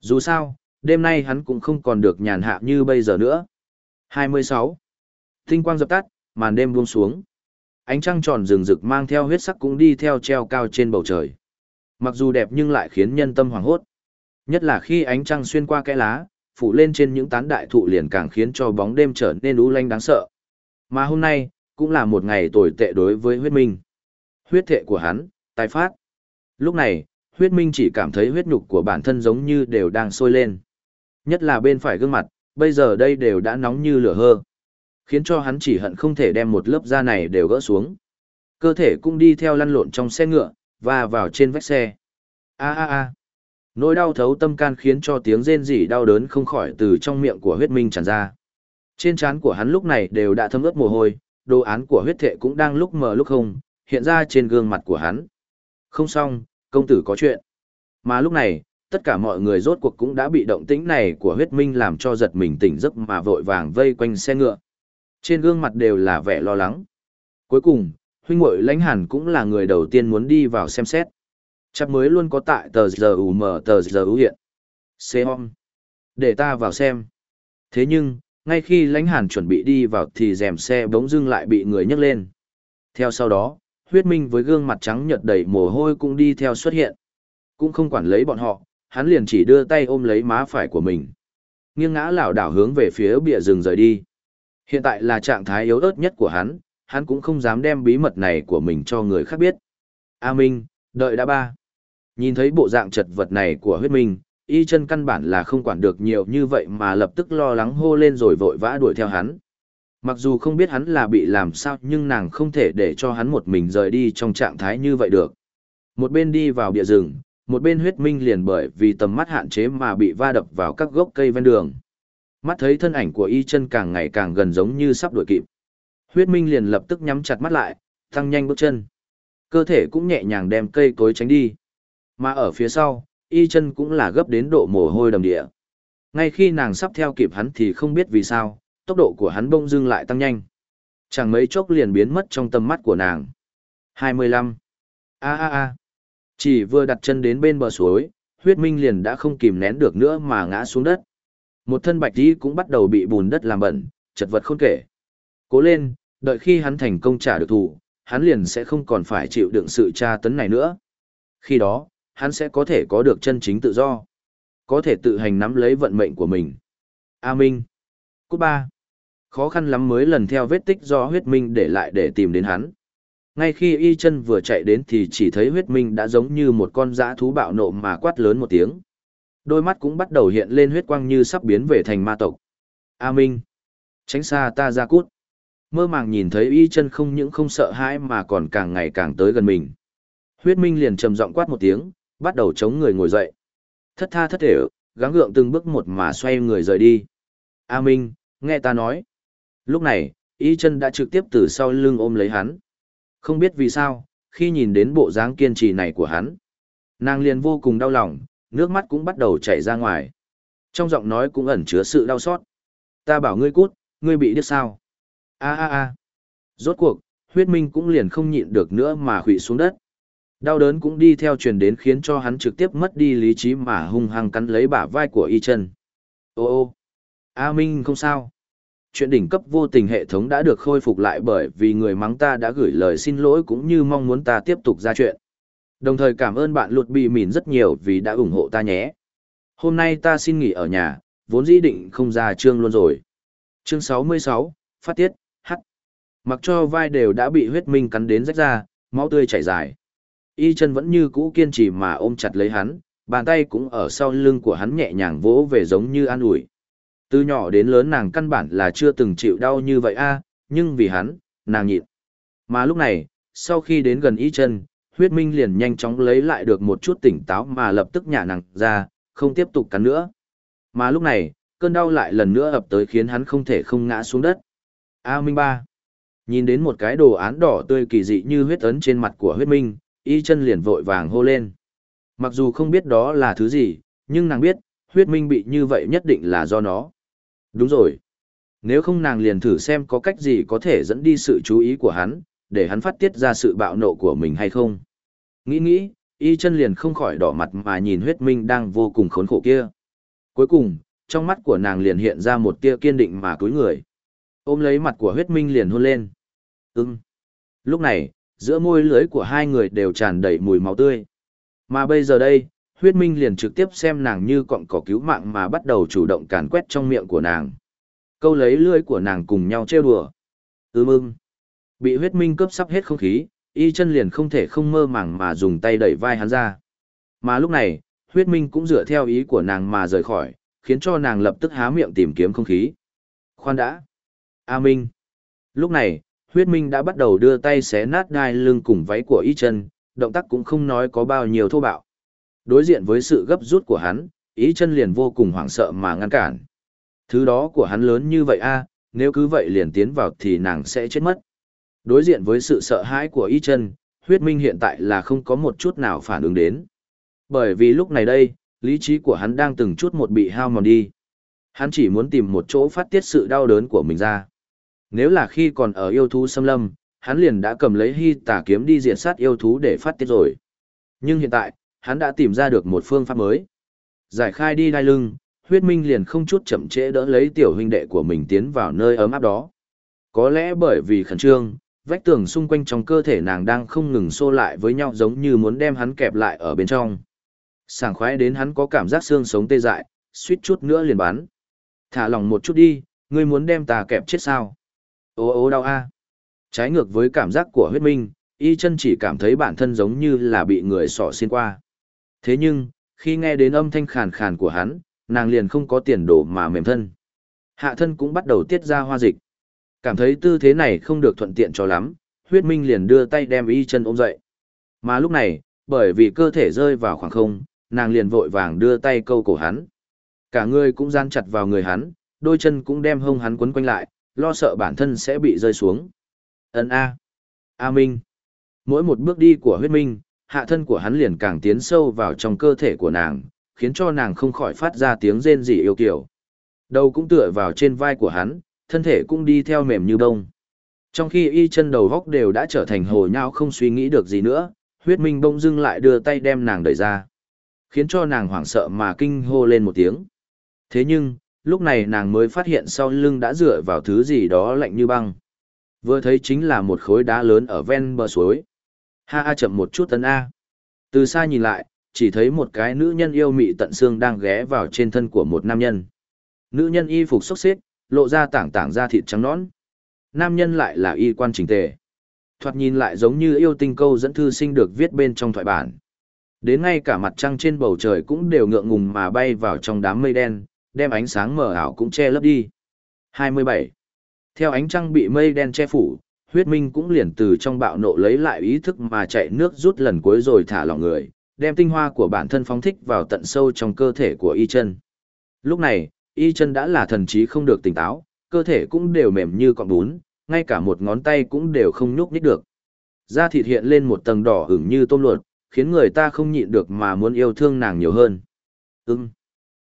Speaker 1: Dù sao, đêm nay hắn cũng không còn được nhàn hạ như bây giờ nữa. 26. Tinh quang dập tắt, màn đêm buông xuống. Ánh trăng tròn rừng rực mang theo huyết sắc cũng đi theo treo cao trên bầu trời. Mặc dù đẹp nhưng lại khiến nhân tâm hoàng hốt. Nhất là khi ánh trăng xuyên qua cái lá, phủ lên trên những tán đại thụ liền càng khiến cho bóng đêm trở nên u lanh đáng sợ. Mà hôm nay, cũng là một ngày tồi tệ đối với huyết minh. Huyết thệ của hắn, tái phát. Lúc này, huyết minh chỉ cảm thấy huyết nhục của bản thân giống như đều đang sôi lên. Nhất là bên phải gương mặt, bây giờ đây đều đã nóng như lửa hơ. Khiến cho hắn chỉ hận không thể đem một lớp da này đều gỡ xuống. Cơ thể cũng đi theo lăn lộn trong xe ngựa, và vào trên vách xe. A a a. Nỗi đau thấu tâm can khiến cho tiếng rên rỉ đau đớn không khỏi từ trong miệng của huyết minh tràn ra. Trên trán của hắn lúc này đều đã thấm ướt mồ hôi, đồ án của huyết thệ cũng đang lúc mờ lúc không, hiện ra trên gương mặt của hắn. Không xong, công tử có chuyện. Mà lúc này, tất cả mọi người rốt cuộc cũng đã bị động tĩnh này của huyết minh làm cho giật mình tỉnh giấc mà vội vàng vây quanh xe ngựa. Trên gương mặt đều là vẻ lo lắng. Cuối cùng, huynh muội lãnh hàn cũng là người đầu tiên muốn đi vào xem xét. Chắc mới luôn có tại tờ giờ ủ mở tờ giờ ưu hiện. Xe hôm. Để ta vào xem. Thế nhưng, ngay khi lãnh hàn chuẩn bị đi vào thì rèm xe bỗng dưng lại bị người nhấc lên theo sau đó huyết minh với gương mặt trắng nhợt đầy mồ hôi cũng đi theo xuất hiện. Cũng không quản lấy bọn họ, hắn liền chỉ đưa tay ôm lấy má phải của mình. Nghiêng ngã lảo đảo hướng về phía bìa rừng rời đi. Hiện tại là trạng thái yếu ớt nhất của hắn hắn cũng không dám đem bí mật này của mình cho người khác biết. A minh, đợi đã ba. Nhìn thấy bộ dạng chật vật này của huyết minh, y chân căn bản là không quản được nhiều như vậy mà lập tức lo lắng hô lên rồi vội vã đuổi theo hắn. Mặc dù không biết hắn là bị làm sao nhưng nàng không thể để cho hắn một mình rời đi trong trạng thái như vậy được. Một bên đi vào bìa rừng, một bên huyết minh liền bởi vì tầm mắt hạn chế mà bị va đập vào các gốc cây ven đường. Mắt thấy thân ảnh của y chân càng ngày càng gần giống như sắp đuổi kịp. Huyết minh liền lập tức nhắm chặt mắt lại, tăng nhanh bước chân. Cơ thể cũng nhẹ nhàng đem cây cối tránh đi. Mà ở phía sau, y chân cũng là gấp đến độ mồ hôi đầm địa. Ngay khi nàng sắp theo kịp hắn thì không biết vì sao, tốc độ của hắn bông dưng lại tăng nhanh. Chẳng mấy chốc liền biến mất trong tầm mắt của nàng. 25. A a a. Chỉ vừa đặt chân đến bên bờ suối, huyết minh liền đã không kìm nén được nữa mà ngã xuống đất. Một thân bạch tí cũng bắt đầu bị bùn đất làm bẩn, chật vật không kể. Cố lên, đợi khi hắn thành công trả được thù, hắn liền sẽ không còn phải chịu đựng sự tra tấn này nữa. Khi đó, hắn sẽ có thể có được chân chính tự do. Có thể tự hành nắm lấy vận mệnh của mình. A Minh. Cút ba. Khó khăn lắm mới lần theo vết tích do huyết minh để lại để tìm đến hắn. Ngay khi y chân vừa chạy đến thì chỉ thấy huyết minh đã giống như một con dã thú bạo nộ mà quát lớn một tiếng. Đôi mắt cũng bắt đầu hiện lên huyết quang như sắp biến về thành ma tộc. A Minh! Tránh xa ta ra cút! Mơ màng nhìn thấy y chân không những không sợ hãi mà còn càng ngày càng tới gần mình. Huyết minh liền trầm giọng quát một tiếng, bắt đầu chống người ngồi dậy. Thất tha thất thể, gắng gượng từng bước một mà xoay người rời đi. A Minh, nghe ta nói. Lúc này, y chân đã trực tiếp từ sau lưng ôm lấy hắn. Không biết vì sao, khi nhìn đến bộ dáng kiên trì này của hắn, nàng liền vô cùng đau lòng, nước mắt cũng bắt đầu chảy ra ngoài. Trong giọng nói cũng ẩn chứa sự đau xót. Ta bảo ngươi cút, ngươi bị điếc sao? A a a. Rốt cuộc, huyết minh cũng liền không nhịn được nữa mà khủy xuống đất. Đau đớn cũng đi theo truyền đến khiến cho hắn trực tiếp mất đi lý trí mà hung hăng cắn lấy bả vai của y chân. Ô ô, A Minh không sao. Chuyện đỉnh cấp vô tình hệ thống đã được khôi phục lại bởi vì người mắng ta đã gửi lời xin lỗi cũng như mong muốn ta tiếp tục ra chuyện. Đồng thời cảm ơn bạn lụt bị mìn rất nhiều vì đã ủng hộ ta nhé. Hôm nay ta xin nghỉ ở nhà, vốn dĩ định không ra chương luôn rồi. Chương 66, phát tiết, H. Mặc cho vai đều đã bị huyết minh cắn đến rách ra, máu tươi chảy dài. Y chân vẫn như cũ kiên trì mà ôm chặt lấy hắn, bàn tay cũng ở sau lưng của hắn nhẹ nhàng vỗ về giống như an ủi. Từ nhỏ đến lớn nàng căn bản là chưa từng chịu đau như vậy a, nhưng vì hắn, nàng nhịn. Mà lúc này, sau khi đến gần y chân, huyết minh liền nhanh chóng lấy lại được một chút tỉnh táo mà lập tức nhả nàng ra, không tiếp tục cắn nữa. Mà lúc này, cơn đau lại lần nữa ập tới khiến hắn không thể không ngã xuống đất. A Minh Ba. Nhìn đến một cái đồ án đỏ tươi kỳ dị như huyết ấn trên mặt của huyết minh, y chân liền vội vàng hô lên. Mặc dù không biết đó là thứ gì, nhưng nàng biết, huyết minh bị như vậy nhất định là do nó. Đúng rồi. Nếu không nàng liền thử xem có cách gì có thể dẫn đi sự chú ý của hắn, để hắn phát tiết ra sự bạo nộ của mình hay không. Nghĩ nghĩ, y chân liền không khỏi đỏ mặt mà nhìn huyết minh đang vô cùng khốn khổ kia. Cuối cùng, trong mắt của nàng liền hiện ra một tia kiên định mà cúi người. Ôm lấy mặt của huyết minh liền hôn lên. Ừm. Lúc này, giữa môi lưới của hai người đều tràn đầy mùi máu tươi. Mà bây giờ đây, huyết minh liền trực tiếp xem nàng như cọng cỏ cứu mạng mà bắt đầu chủ động càn quét trong miệng của nàng. Câu lấy lưới của nàng cùng nhau trêu đùa. Ưm ưm. Bị huyết minh cướp sắp hết không khí, y chân liền không thể không mơ màng mà dùng tay đẩy vai hắn ra. Mà lúc này, huyết minh cũng dựa theo ý của nàng mà rời khỏi, khiến cho nàng lập tức há miệng tìm kiếm không khí. Khoan đã. A Minh. Lúc này, huyết minh đã bắt đầu đưa tay xé nát đai lưng cùng váy của y chân, động tác cũng không nói có bao nhiêu thô bạo. Đối diện với sự gấp rút của hắn, ý chân liền vô cùng hoảng sợ mà ngăn cản. Thứ đó của hắn lớn như vậy a, nếu cứ vậy liền tiến vào thì nàng sẽ chết mất. Đối diện với sự sợ hãi của y chân, huyết minh hiện tại là không có một chút nào phản ứng đến. Bởi vì lúc này đây, lý trí của hắn đang từng chút một bị hao mòn đi. Hắn chỉ muốn tìm một chỗ phát tiết sự đau đớn của mình ra. Nếu là khi còn ở yêu thú xâm lâm, hắn liền đã cầm lấy hy tà kiếm đi diện sát yêu thú để phát tiết rồi. Nhưng hiện tại, hắn đã tìm ra được một phương pháp mới. Giải khai đi đai lưng, huyết minh liền không chút chậm trễ đỡ lấy tiểu huynh đệ của mình tiến vào nơi ấm áp đó. Có lẽ bởi vì khẩn trương, vách tường xung quanh trong cơ thể nàng đang không ngừng xô lại với nhau giống như muốn đem hắn kẹp lại ở bên trong. Sảng khoái đến hắn có cảm giác xương sống tê dại, suýt chút nữa liền bắn. Thả lòng một chút đi, ngươi muốn đem ta kẹp chết sao? Ô ô đau a. Trái ngược với cảm giác của huyết minh, y chân chỉ cảm thấy bản thân giống như là bị người sỏ xuyên qua. Thế nhưng, khi nghe đến âm thanh khàn khàn của hắn, nàng liền không có tiền đồ mà mềm thân. Hạ thân cũng bắt đầu tiết ra hoa dịch. Cảm thấy tư thế này không được thuận tiện cho lắm, huyết minh liền đưa tay đem y chân ôm dậy. Mà lúc này, bởi vì cơ thể rơi vào khoảng không, nàng liền vội vàng đưa tay câu cổ hắn. Cả người cũng gian chặt vào người hắn, đôi chân cũng đem hông hắn quấn quanh lại, lo sợ bản thân sẽ bị rơi xuống. Ấn A. A Minh. Mỗi một bước đi của huyết minh, hạ thân của hắn liền càng tiến sâu vào trong cơ thể của nàng, khiến cho nàng không khỏi phát ra tiếng rên rỉ yêu kiểu. Đầu cũng tựa vào trên vai của hắn, thân thể cũng đi theo mềm như bông. Trong khi y chân đầu góc đều đã trở thành hồ nhau không suy nghĩ được gì nữa, huyết minh bông dưng lại đưa tay đem nàng đẩy ra. Khiến cho nàng hoảng sợ mà kinh hô lên một tiếng. Thế nhưng, lúc này nàng mới phát hiện sau lưng đã dựa vào thứ gì đó lạnh như băng. Vừa thấy chính là một khối đá lớn ở ven bờ suối. Ha a chậm một chút tấn A. Từ xa nhìn lại, chỉ thấy một cái nữ nhân yêu mị tận xương đang ghé vào trên thân của một nam nhân. Nữ nhân y phục xốc xếp, lộ ra tảng tảng da thịt trắng nõn. Nam nhân lại là y quan chỉnh tề. Thoạt nhìn lại giống như yêu tinh câu dẫn thư sinh được viết bên trong thoại bản. Đến ngay cả mặt trăng trên bầu trời cũng đều ngượng ngùng mà bay vào trong đám mây đen, đem ánh sáng mờ ảo cũng che lấp đi. 27. Theo ánh trăng bị mây đen che phủ, huyết minh cũng liền từ trong bạo nộ lấy lại ý thức mà chạy nước rút lần cuối rồi thả lỏng người, đem tinh hoa của bản thân phóng thích vào tận sâu trong cơ thể của y chân. Lúc này, y chân đã là thần trí không được tỉnh táo, cơ thể cũng đều mềm như cọng bún, ngay cả một ngón tay cũng đều không nhúc nhích được. Da thịt hiện lên một tầng đỏ ửng như tôm luột, khiến người ta không nhịn được mà muốn yêu thương nàng nhiều hơn. Ừm.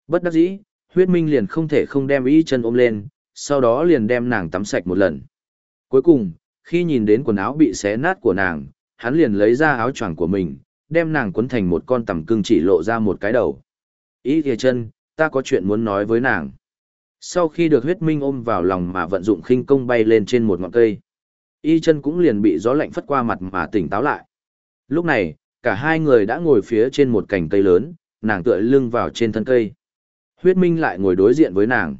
Speaker 1: Bất đắc dĩ, huyết minh liền không thể không đem y chân ôm lên, sau đó liền đem nàng tắm sạch một lần. Cuối cùng, khi nhìn đến quần áo bị xé nát của nàng, hắn liền lấy ra áo choàng của mình, đem nàng quấn thành một con tằm cưng chỉ lộ ra một cái đầu. Ý thìa chân, ta có chuyện muốn nói với nàng. Sau khi được huyết minh ôm vào lòng mà vận dụng khinh công bay lên trên một ngọn cây, y chân cũng liền bị gió lạnh phất qua mặt mà tỉnh táo lại. Lúc này, cả hai người đã ngồi phía trên một cành cây lớn, nàng tựa lưng vào trên thân cây. Huyết minh lại ngồi đối diện với nàng.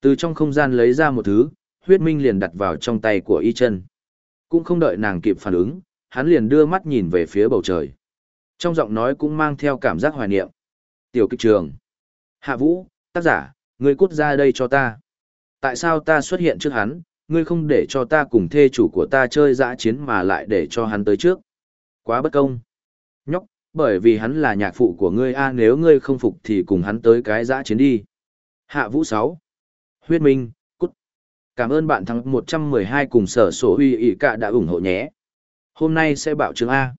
Speaker 1: Từ trong không gian lấy ra một thứ, huyết minh liền đặt vào trong tay của y chân. Cũng không đợi nàng kịp phản ứng, hắn liền đưa mắt nhìn về phía bầu trời. Trong giọng nói cũng mang theo cảm giác hoài niệm. Tiểu kịch trường. Hạ vũ, tác giả, ngươi cút ra đây cho ta. Tại sao ta xuất hiện trước hắn, ngươi không để cho ta cùng thê chủ của ta chơi dã chiến mà lại để cho hắn tới trước. Quá bất công. Nhóc, bởi vì hắn là nhạc phụ của ngươi a nếu ngươi không phục thì cùng hắn tới cái dã chiến đi. Hạ vũ 6. Huyết Minh. Cảm ơn bạn thắng 112 cùng sở sổ huy ỉ cả đã ủng hộ nhé. Hôm nay sẽ bảo chương A.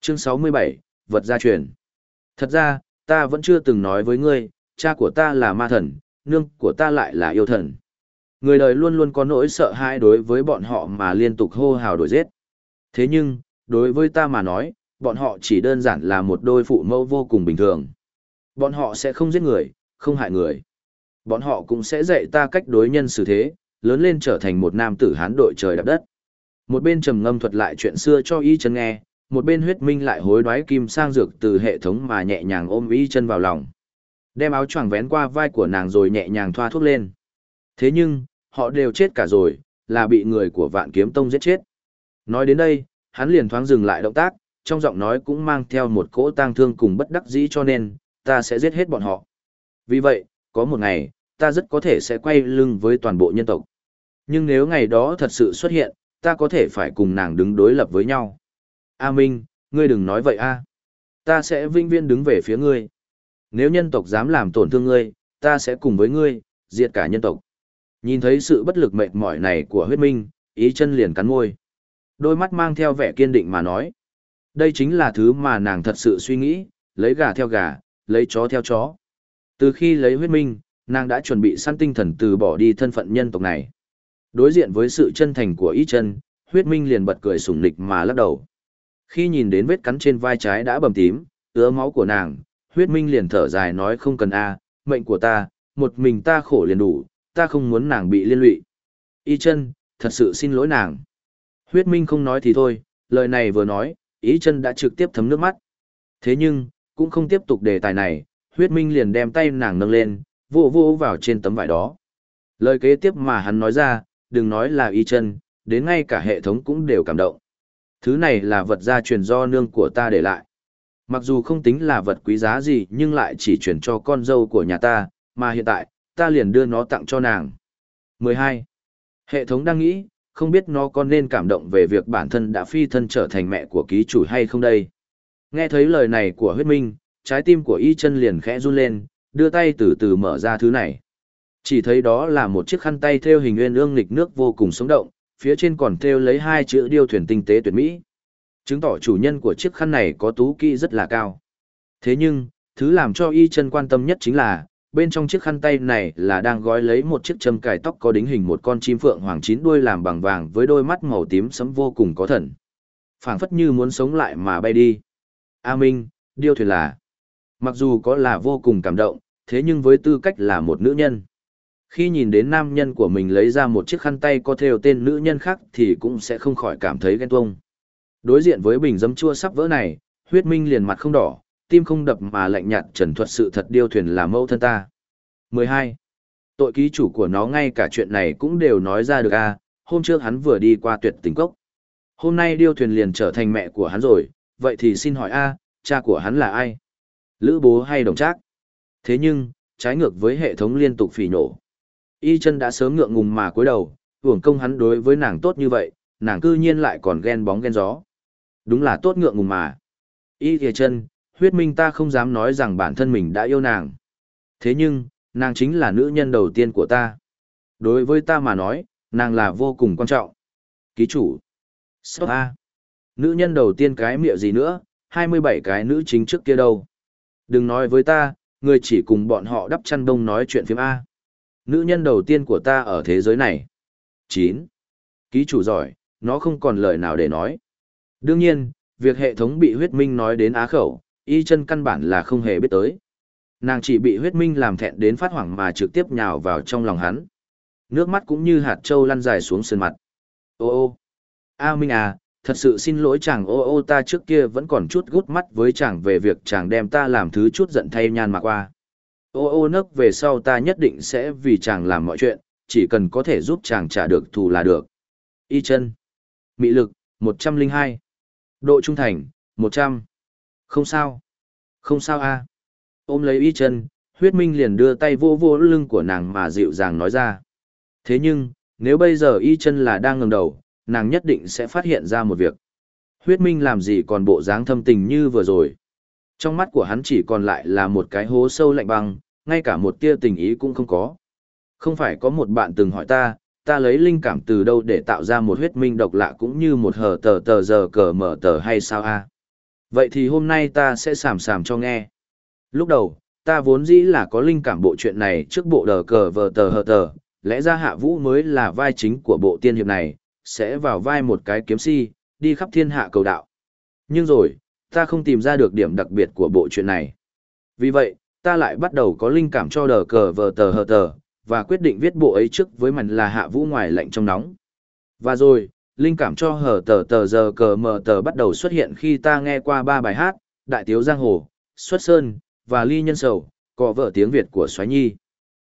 Speaker 1: Chương 67, vật gia truyền. Thật ra, ta vẫn chưa từng nói với ngươi, cha của ta là ma thần, nương của ta lại là yêu thần. Người đời luôn luôn có nỗi sợ hãi đối với bọn họ mà liên tục hô hào đổi giết. Thế nhưng, đối với ta mà nói, bọn họ chỉ đơn giản là một đôi phụ mẫu vô cùng bình thường. Bọn họ sẽ không giết người, không hại người. Bọn họ cũng sẽ dạy ta cách đối nhân xử thế, lớn lên trở thành một nam tử hán đội trời đạp đất. Một bên trầm ngâm thuật lại chuyện xưa cho y chân nghe, một bên huyết minh lại hối đoái kim sang dược từ hệ thống mà nhẹ nhàng ôm y chân vào lòng. Đem áo choàng vén qua vai của nàng rồi nhẹ nhàng thoa thuốc lên. Thế nhưng, họ đều chết cả rồi, là bị người của vạn kiếm tông giết chết. Nói đến đây, hắn liền thoáng dừng lại động tác, trong giọng nói cũng mang theo một cỗ tang thương cùng bất đắc dĩ cho nên, ta sẽ giết hết bọn họ. Vì vậy, có một ngày, ta rất có thể sẽ quay lưng với toàn bộ nhân tộc. Nhưng nếu ngày đó thật sự xuất hiện, ta có thể phải cùng nàng đứng đối lập với nhau. A Minh, ngươi đừng nói vậy a. Ta sẽ vinh viên đứng về phía ngươi. Nếu nhân tộc dám làm tổn thương ngươi, ta sẽ cùng với ngươi, diệt cả nhân tộc. Nhìn thấy sự bất lực mệt mỏi này của huyết minh, ý chân liền cắn môi. Đôi mắt mang theo vẻ kiên định mà nói. Đây chính là thứ mà nàng thật sự suy nghĩ, lấy gà theo gà, lấy chó theo chó. Từ khi lấy huyết minh, nàng đã chuẩn bị săn tinh thần từ bỏ đi thân phận nhân tộc này. Đối diện với sự chân thành của Y chân, huyết minh liền bật cười sủng nịch mà lắc đầu. Khi nhìn đến vết cắn trên vai trái đã bầm tím, ứa máu của nàng, huyết minh liền thở dài nói không cần a, mệnh của ta, một mình ta khổ liền đủ, ta không muốn nàng bị liên lụy. Y chân, thật sự xin lỗi nàng. Huyết minh không nói thì thôi, lời này vừa nói, ý chân đã trực tiếp thấm nước mắt. Thế nhưng, cũng không tiếp tục đề tài này, huyết minh liền đem tay nàng nâng lên, vô vô vào trên tấm vải đó. Lời kế tiếp mà hắn nói ra, đừng nói là y chân, đến ngay cả hệ thống cũng đều cảm động. Thứ này là vật gia truyền do nương của ta để lại. Mặc dù không tính là vật quý giá gì nhưng lại chỉ chuyển cho con dâu của nhà ta, mà hiện tại, ta liền đưa nó tặng cho nàng. 12. Hệ thống đang nghĩ, không biết nó có nên cảm động về việc bản thân đã phi thân trở thành mẹ của ký chủ hay không đây. Nghe thấy lời này của huyết minh, trái tim của y chân liền khẽ run lên, đưa tay từ từ mở ra thứ này. Chỉ thấy đó là một chiếc khăn tay theo hình nguyên ương nghịch nước vô cùng sống động, phía trên còn theo lấy hai chữ điêu thuyền tinh tế tuyệt mỹ. Chứng tỏ chủ nhân của chiếc khăn này có tú kỹ rất là cao. Thế nhưng, thứ làm cho y chân quan tâm nhất chính là, bên trong chiếc khăn tay này là đang gói lấy một chiếc châm cài tóc có đính hình một con chim phượng hoàng chín đuôi làm bằng vàng với đôi mắt màu tím sẫm vô cùng có thần. phảng phất như muốn sống lại mà bay đi. A Minh, điêu thuyền là. Mặc dù có là vô cùng cảm động, thế nhưng với tư cách là một nữ nhân. Khi nhìn đến nam nhân của mình lấy ra một chiếc khăn tay có theo tên nữ nhân khác thì cũng sẽ không khỏi cảm thấy ghen tuông. Đối diện với bình dấm chua sắp vỡ này, huyết minh liền mặt không đỏ, tim không đập mà lạnh nhạt trần thuật sự thật điêu thuyền là mẫu thân ta. 12. Tội ký chủ của nó ngay cả chuyện này cũng đều nói ra được a à, hôm trước hắn vừa đi qua tuyệt tình cốc. Hôm nay điêu thuyền liền trở thành mẹ của hắn rồi, vậy thì xin hỏi a cha của hắn là ai? Lữ bố hay đồng trác? Thế nhưng, trái ngược với hệ thống liên tục phỉ nổ. Y chân đã sớm ngượng ngùng mà cúi đầu, hưởng công hắn đối với nàng tốt như vậy, nàng cư nhiên lại còn ghen bóng ghen gió. Đúng là tốt ngượng ngùng mà. Y thìa chân, huyết minh ta không dám nói rằng bản thân mình đã yêu nàng. Thế nhưng, nàng chính là nữ nhân đầu tiên của ta. Đối với ta mà nói, nàng là vô cùng quan trọng. Ký chủ. Stop A. Nữ nhân đầu tiên cái miệng gì nữa, 27 cái nữ chính trước kia đâu. Đừng nói với ta, người chỉ cùng bọn họ đắp chăn đông nói chuyện phim A. Nữ nhân đầu tiên của ta ở thế giới này. 9. Ký chủ giỏi, nó không còn lời nào để nói. Đương nhiên, việc hệ thống bị huyết minh nói đến á khẩu, y chân căn bản là không hề biết tới. Nàng chỉ bị huyết minh làm thẹn đến phát hoảng mà trực tiếp nhào vào trong lòng hắn. Nước mắt cũng như hạt trâu lăn dài xuống sườn mặt. Ô ô, A Minh à, thật sự xin lỗi chàng ô ô ta trước kia vẫn còn chút gút mắt với chàng về việc chàng đem ta làm thứ chút giận thay nhan mà qua. Ô ô nấc về sau ta nhất định sẽ vì chàng làm mọi chuyện, chỉ cần có thể giúp chàng trả được thù là được. Y chân. Mị lực, 102. Độ trung thành, 100. Không sao. Không sao a. Ôm lấy y chân, huyết minh liền đưa tay vô vô lưng của nàng mà dịu dàng nói ra. Thế nhưng, nếu bây giờ y chân là đang ngẩng đầu, nàng nhất định sẽ phát hiện ra một việc. Huyết minh làm gì còn bộ dáng thâm tình như vừa rồi. Trong mắt của hắn chỉ còn lại là một cái hố sâu lạnh băng, ngay cả một tia tình ý cũng không có. Không phải có một bạn từng hỏi ta, ta lấy linh cảm từ đâu để tạo ra một huyết minh độc lạ cũng như một hờ tờ tờ giờ cờ mở tờ hay sao a? Vậy thì hôm nay ta sẽ sàm sàm cho nghe. Lúc đầu, ta vốn dĩ là có linh cảm bộ chuyện này trước bộ đờ cờ vờ tờ hờ tờ, lẽ ra hạ vũ mới là vai chính của bộ tiên hiệp này, sẽ vào vai một cái kiếm si, đi khắp thiên hạ cầu đạo. Nhưng rồi, ta không tìm ra được điểm đặc biệt của bộ chuyện này. Vì vậy, ta lại bắt đầu có linh cảm cho đờ cờ vờ tờ hờ tờ, và quyết định viết bộ ấy trước với mình là hạ vũ ngoài lạnh trong nóng. Và rồi, linh cảm cho hờ tờ tờ giờ cờ mờ tờ bắt đầu xuất hiện khi ta nghe qua ba bài hát, Đại Tiếu Giang Hồ, Xuất Sơn, và Ly Nhân Sầu, có vợ tiếng Việt của Xoáy Nhi.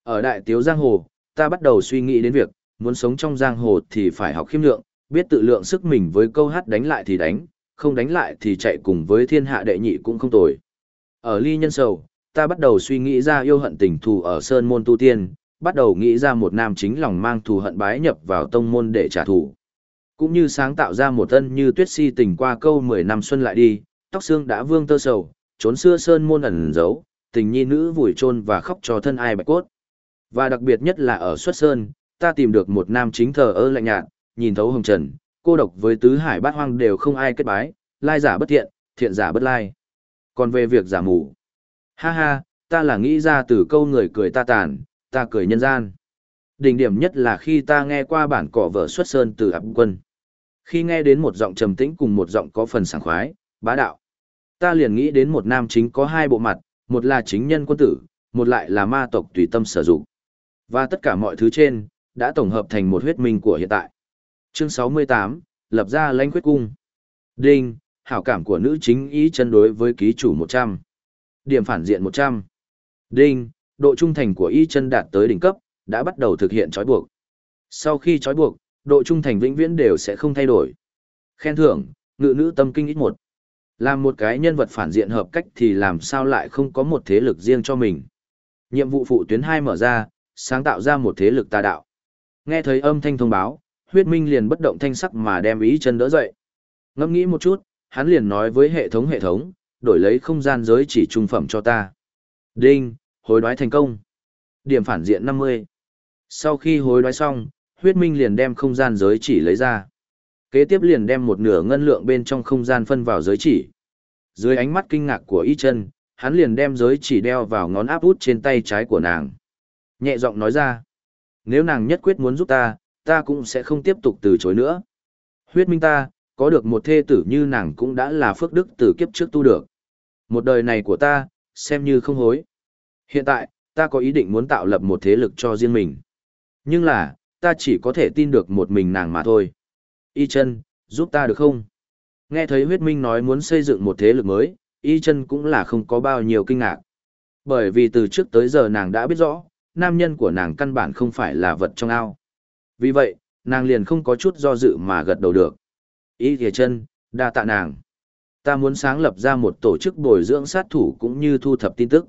Speaker 1: Ở Đại Tiếu Giang Hồ, ta bắt đầu suy nghĩ đến việc, muốn sống trong giang hồ thì phải học khiêm lượng, biết tự lượng sức mình với câu hát đánh lại thì đánh, không đánh lại thì chạy cùng với thiên hạ đệ nhị cũng không tồi. Ở Ly Nhân Sầu, ta bắt đầu suy nghĩ ra yêu hận tình thù ở Sơn Môn Tu Tiên, bắt đầu nghĩ ra một nam chính lòng mang thù hận bái nhập vào tông môn để trả thù. Cũng như sáng tạo ra một tân như tuyết si tình qua câu 10 năm xuân lại đi, tóc xương đã vương tơ sầu, trốn xưa sơn môn ẩn giấu, tình nhi nữ vùi chôn và khóc cho thân ai bạch cốt. Và đặc biệt nhất là ở xuất sơn, ta tìm được một nam chính thờ ơ lạnh nhạt, nhìn thấu hồng trần, cô độc với tứ hải bát hoang đều không ai kết bái, lai giả bất thiện, thiện giả bất lai. Còn về việc giả mù, ha ha, ta là nghĩ ra từ câu người cười ta tàn, ta cười nhân gian. Đỉnh điểm nhất là khi ta nghe qua bản cỏ vở xuất sơn từ áp quân. Khi nghe đến một giọng trầm tĩnh cùng một giọng có phần sảng khoái, bá đạo. Ta liền nghĩ đến một nam chính có hai bộ mặt, một là chính nhân quân tử, một lại là ma tộc tùy tâm sử dụng. Và tất cả mọi thứ trên, đã tổng hợp thành một huyết minh của hiện tại. Chương 68, lập ra lãnh quyết cung. Đinh, hảo cảm của nữ chính ý chân đối với ký chủ 100. Điểm phản diện 100. Đinh, độ trung thành của y chân đạt tới đỉnh cấp, đã bắt đầu thực hiện trói buộc. Sau khi trói buộc, độ trung thành vĩnh viễn đều sẽ không thay đổi. Khen thưởng, ngự nữ tâm kinh ít một. Làm một cái nhân vật phản diện hợp cách thì làm sao lại không có một thế lực riêng cho mình. Nhiệm vụ phụ tuyến 2 mở ra, sáng tạo ra một thế lực tà đạo. Nghe thấy âm thanh thông báo, huyết minh liền bất động thanh sắc mà đem ý chân đỡ dậy. Ngẫm nghĩ một chút, hắn liền nói với hệ thống hệ thống, đổi lấy không gian giới chỉ trung phẩm cho ta. Đinh, hối đoái thành công. Điểm phản diện 50. Sau khi hối đoái xong, huyết minh liền đem không gian giới chỉ lấy ra. Kế tiếp liền đem một nửa ngân lượng bên trong không gian phân vào giới chỉ. Dưới ánh mắt kinh ngạc của y chân, hắn liền đem giới chỉ đeo vào ngón áp út trên tay trái của nàng. Nhẹ giọng nói ra, nếu nàng nhất quyết muốn giúp ta, ta cũng sẽ không tiếp tục từ chối nữa. Huyết minh ta, có được một thê tử như nàng cũng đã là phước đức từ kiếp trước tu được. Một đời này của ta, xem như không hối. Hiện tại, ta có ý định muốn tạo lập một thế lực cho riêng mình. Nhưng là, ta chỉ có thể tin được một mình nàng mà thôi. Y chân, giúp ta được không? Nghe thấy huyết minh nói muốn xây dựng một thế lực mới, y chân cũng là không có bao nhiêu kinh ngạc. Bởi vì từ trước tới giờ nàng đã biết rõ, nam nhân của nàng căn bản không phải là vật trong ao. Vì vậy, nàng liền không có chút do dự mà gật đầu được. Y thìa chân, đa tạ nàng. Ta muốn sáng lập ra một tổ chức bồi dưỡng sát thủ cũng như thu thập tin tức.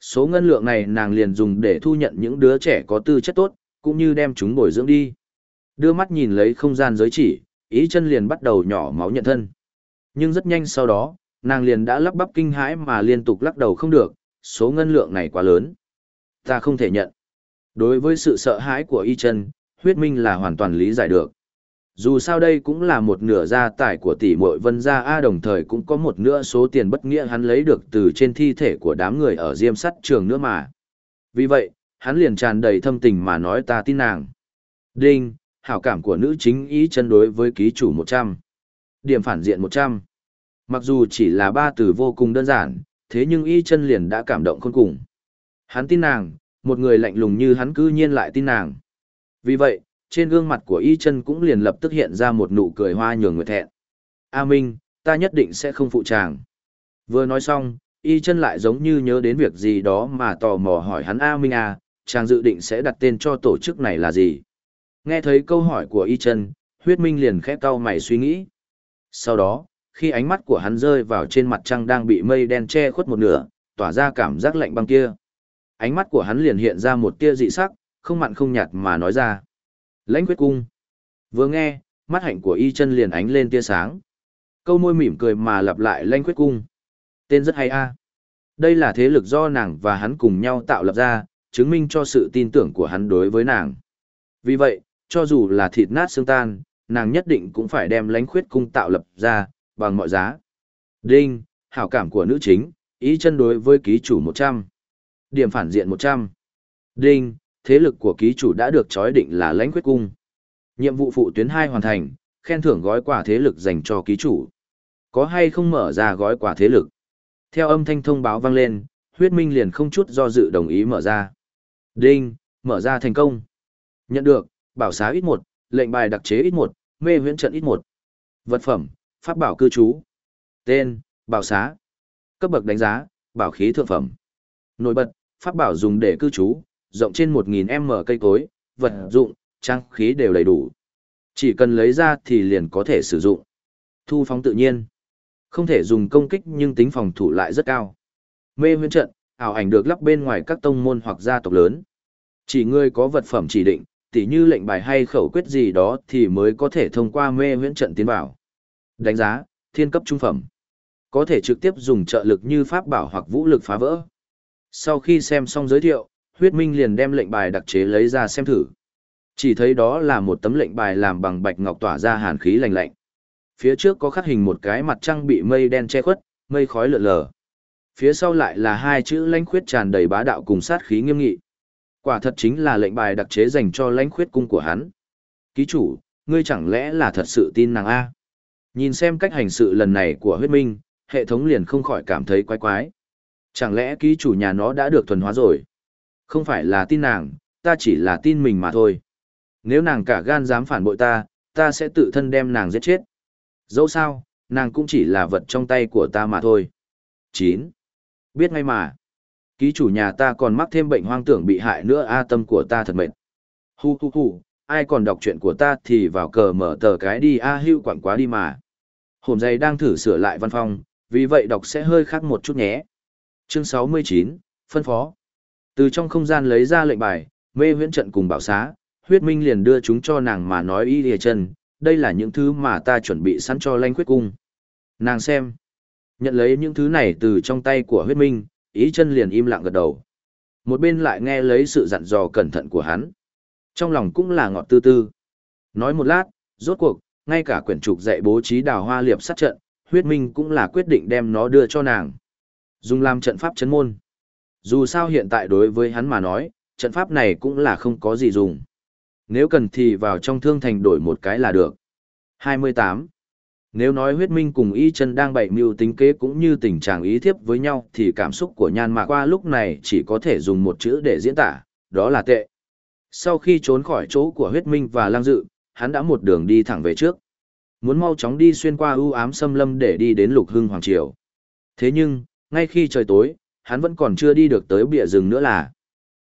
Speaker 1: Số ngân lượng này nàng liền dùng để thu nhận những đứa trẻ có tư chất tốt, cũng như đem chúng bồi dưỡng đi. Đưa mắt nhìn lấy không gian giới chỉ, ý chân liền bắt đầu nhỏ máu nhận thân. Nhưng rất nhanh sau đó, nàng liền đã lắp bắp kinh hãi mà liên tục lắc đầu không được, số ngân lượng này quá lớn. Ta không thể nhận. Đối với sự sợ hãi của y chân, huyết minh là hoàn toàn lý giải được. Dù sao đây cũng là một nửa gia tài của tỷ muội vân gia A đồng thời cũng có một nửa số tiền bất nghĩa hắn lấy được từ trên thi thể của đám người ở diêm sắt trường nữa mà. Vì vậy, hắn liền tràn đầy thâm tình mà nói ta tin nàng. Đinh, hảo cảm của nữ chính ý chân đối với ký chủ 100. Điểm phản diện 100. Mặc dù chỉ là ba từ vô cùng đơn giản, thế nhưng y chân liền đã cảm động khôn cùng. Hắn tin nàng, một người lạnh lùng như hắn cư nhiên lại tin nàng. Vì vậy, trên gương mặt của y chân cũng liền lập tức hiện ra một nụ cười hoa nhường người thẹn. A Minh, ta nhất định sẽ không phụ chàng. Vừa nói xong, y chân lại giống như nhớ đến việc gì đó mà tò mò hỏi hắn A Minh à, chàng dự định sẽ đặt tên cho tổ chức này là gì? Nghe thấy câu hỏi của y chân, huyết minh liền khẽ cau mày suy nghĩ. Sau đó, khi ánh mắt của hắn rơi vào trên mặt trăng đang bị mây đen che khuất một nửa, tỏa ra cảm giác lạnh băng kia. Ánh mắt của hắn liền hiện ra một tia dị sắc, không mặn không nhạt mà nói ra. Lãnh quyết cung. Vừa nghe, mắt hạnh của y chân liền ánh lên tia sáng. Câu môi mỉm cười mà lặp lại lãnh quyết cung. Tên rất hay a. Đây là thế lực do nàng và hắn cùng nhau tạo lập ra, chứng minh cho sự tin tưởng của hắn đối với nàng. Vì vậy, cho dù là thịt nát xương tan, nàng nhất định cũng phải đem lãnh khuyết cung tạo lập ra, bằng mọi giá. Đinh, hảo cảm của nữ chính, ý chân đối với ký chủ 100. Điểm phản diện 100. Đinh, thế lực của ký chủ đã được chói định là lãnh quyết cung. Nhiệm vụ phụ tuyến 2 hoàn thành, khen thưởng gói quà thế lực dành cho ký chủ. Có hay không mở ra gói quà thế lực? Theo âm thanh thông báo vang lên, huyết minh liền không chút do dự đồng ý mở ra. Đinh, mở ra thành công. Nhận được, bảo xá ít một, lệnh bài đặc chế ít một, mê huyễn trận ít một. Vật phẩm, pháp bảo cư trú. Tên, bảo xá. Cấp bậc đánh giá, bảo khí thượng phẩm. Nổi bật, pháp bảo dùng để cư trú, rộng trên 1.000 m cây cối, vật dụng, trang khí đều đầy đủ. Chỉ cần lấy ra thì liền có thể sử dụng. Thu phóng tự nhiên. Không thể dùng công kích nhưng tính phòng thủ lại rất cao. Mê huyễn trận, ảo ảnh được lắp bên ngoài các tông môn hoặc gia tộc lớn. Chỉ người có vật phẩm chỉ định, tỉ như lệnh bài hay khẩu quyết gì đó thì mới có thể thông qua mê huyễn trận tiến vào. Đánh giá, thiên cấp trung phẩm. Có thể trực tiếp dùng trợ lực như pháp bảo hoặc vũ lực phá vỡ. Sau khi xem xong giới thiệu, huyết minh liền đem lệnh bài đặc chế lấy ra xem thử. Chỉ thấy đó là một tấm lệnh bài làm bằng bạch ngọc tỏa ra hàn khí lạnh lạnh. Phía trước có khắc hình một cái mặt trăng bị mây đen che khuất, mây khói lượn lờ. Phía sau lại là hai chữ lãnh khuyết tràn đầy bá đạo cùng sát khí nghiêm nghị. Quả thật chính là lệnh bài đặc chế dành cho lãnh khuyết cung của hắn. Ký chủ, ngươi chẳng lẽ là thật sự tin nàng A? Nhìn xem cách hành sự lần này của huyết minh, hệ thống liền không khỏi cảm thấy quái quái. Chẳng lẽ ký chủ nhà nó đã được thuần hóa rồi? Không phải là tin nàng, ta chỉ là tin mình mà thôi. Nếu nàng cả gan dám phản bội ta, ta sẽ tự thân đem nàng giết chết. Dẫu sao, nàng cũng chỉ là vật trong tay của ta mà thôi. 9. Biết ngay mà. Ký chủ nhà ta còn mắc thêm bệnh hoang tưởng bị hại nữa a tâm của ta thật mệt. Hu hu hu, ai còn đọc chuyện của ta thì vào cờ mở tờ cái đi a hưu quảng quá đi mà. Hồn dày đang thử sửa lại văn phòng, vì vậy đọc sẽ hơi khác một chút nhé. Chương 69, phân phó. Từ trong không gian lấy ra lệnh bài, mê huyễn trận cùng bảo xá, huyết minh liền đưa chúng cho nàng mà nói y lìa chân, đây là những thứ mà ta chuẩn bị sẵn cho lanh khuyết cung. Nàng xem. Nhận lấy những thứ này từ trong tay của huyết minh, ý chân liền im lặng gật đầu. Một bên lại nghe lấy sự dặn dò cẩn thận của hắn. Trong lòng cũng là ngọt tư tư. Nói một lát, rốt cuộc, ngay cả quyển trục dạy bố trí đào hoa liệp sát trận, huyết minh cũng là quyết định đem nó đưa cho nàng. Dùng làm trận pháp chấn môn. Dù sao hiện tại đối với hắn mà nói, trận pháp này cũng là không có gì dùng. Nếu cần thì vào trong thương thành đổi một cái là được. 28. Nếu nói huyết minh cùng y chân đang bày mưu tính kế cũng như tình trạng ý thiếp với nhau thì cảm xúc của nhan mạc qua lúc này chỉ có thể dùng một chữ để diễn tả, đó là tệ. Sau khi trốn khỏi chỗ của huyết minh và lang dự, hắn đã một đường đi thẳng về trước. Muốn mau chóng đi xuyên qua ưu ám xâm lâm để đi đến lục hưng hoàng triều. Thế nhưng, ngay khi trời tối, hắn vẫn còn chưa đi được tới bìa rừng nữa là.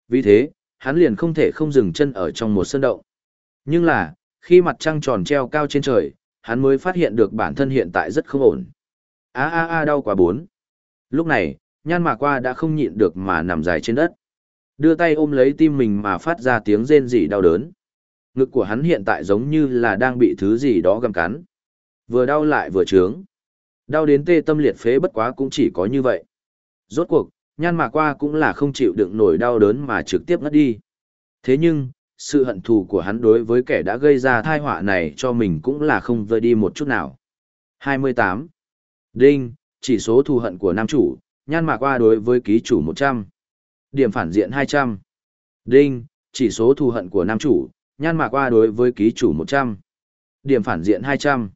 Speaker 1: Vì thế, hắn liền không thể không dừng chân ở trong một sơn động. Nhưng là, khi mặt trăng tròn treo cao trên trời, hắn mới phát hiện được bản thân hiện tại rất không ổn. A a a đau quá bốn. Lúc này, nhan mạc qua đã không nhịn được mà nằm dài trên đất. Đưa tay ôm lấy tim mình mà phát ra tiếng rên rỉ đau đớn. Ngực của hắn hiện tại giống như là đang bị thứ gì đó găm cắn. Vừa đau lại vừa trướng. Đau đến tê tâm liệt phế bất quá cũng chỉ có như vậy. Rốt cuộc, nhan mạc qua cũng là không chịu đựng nổi đau đớn mà trực tiếp ngất đi. Thế nhưng, sự hận thù của hắn đối với kẻ đã gây ra thai họa này cho mình cũng là không vơi đi một chút nào. 28. Đinh, chỉ số thù hận của nam chủ, nhan mạc qua đối với ký chủ 100. Điểm phản diện 200. Đinh, chỉ số thù hận của nam chủ, nhan mạc qua đối với ký chủ 100. Điểm phản diện 200.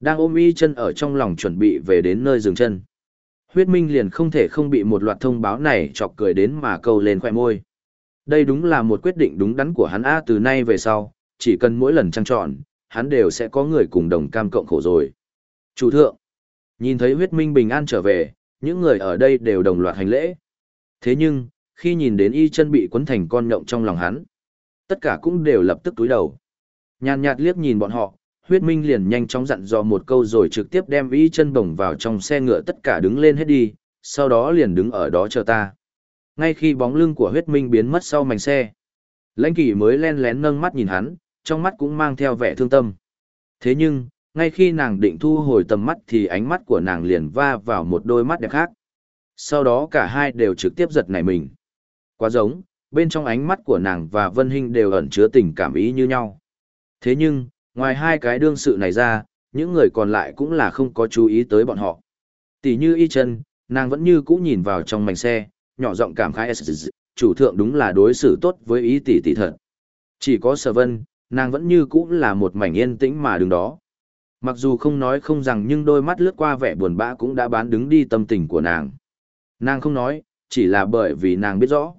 Speaker 1: Đang ôm y chân ở trong lòng chuẩn bị về đến nơi dừng chân. Huyết Minh liền không thể không bị một loạt thông báo này chọc cười đến mà câu lên khoẻ môi. Đây đúng là một quyết định đúng đắn của hắn A từ nay về sau, chỉ cần mỗi lần trăng trọn, hắn đều sẽ có người cùng đồng cam cộng khổ rồi. Chủ thượng, nhìn thấy huyết minh bình an trở về, những người ở đây đều đồng loạt hành lễ. Thế nhưng, khi nhìn đến y chân bị quấn thành con nhộng trong lòng hắn, tất cả cũng đều lập tức túi đầu. Nhàn nhạt liếc nhìn bọn họ, huyết minh liền nhanh chóng dặn dò một câu rồi trực tiếp đem y chân bổng vào trong xe ngựa tất cả đứng lên hết đi, sau đó liền đứng ở đó chờ ta. Ngay khi bóng lưng của huyết minh biến mất sau mảnh xe, lãnh kỷ mới len lén nâng mắt nhìn hắn, trong mắt cũng mang theo vẻ thương tâm. Thế nhưng, ngay khi nàng định thu hồi tầm mắt thì ánh mắt của nàng liền va vào một đôi mắt đẹp khác. Sau đó cả hai đều trực tiếp giật nảy mình. Quá giống, bên trong ánh mắt của nàng và Vân Hinh đều ẩn chứa tình cảm ý như nhau. Thế nhưng, ngoài hai cái đương sự này ra, những người còn lại cũng là không có chú ý tới bọn họ. Tỷ như y chân, nàng vẫn như cũ nhìn vào trong mảnh xe, nhỏ giọng cảm khái chủ thượng đúng là đối xử tốt với ý tỷ tỷ thật. Chỉ có sở vân, nàng vẫn như cũ là một mảnh yên tĩnh mà đứng đó. Mặc dù không nói không rằng nhưng đôi mắt lướt qua vẻ buồn bã cũng đã bán đứng đi tâm tình của nàng. Nàng không nói, chỉ là bởi vì nàng biết rõ.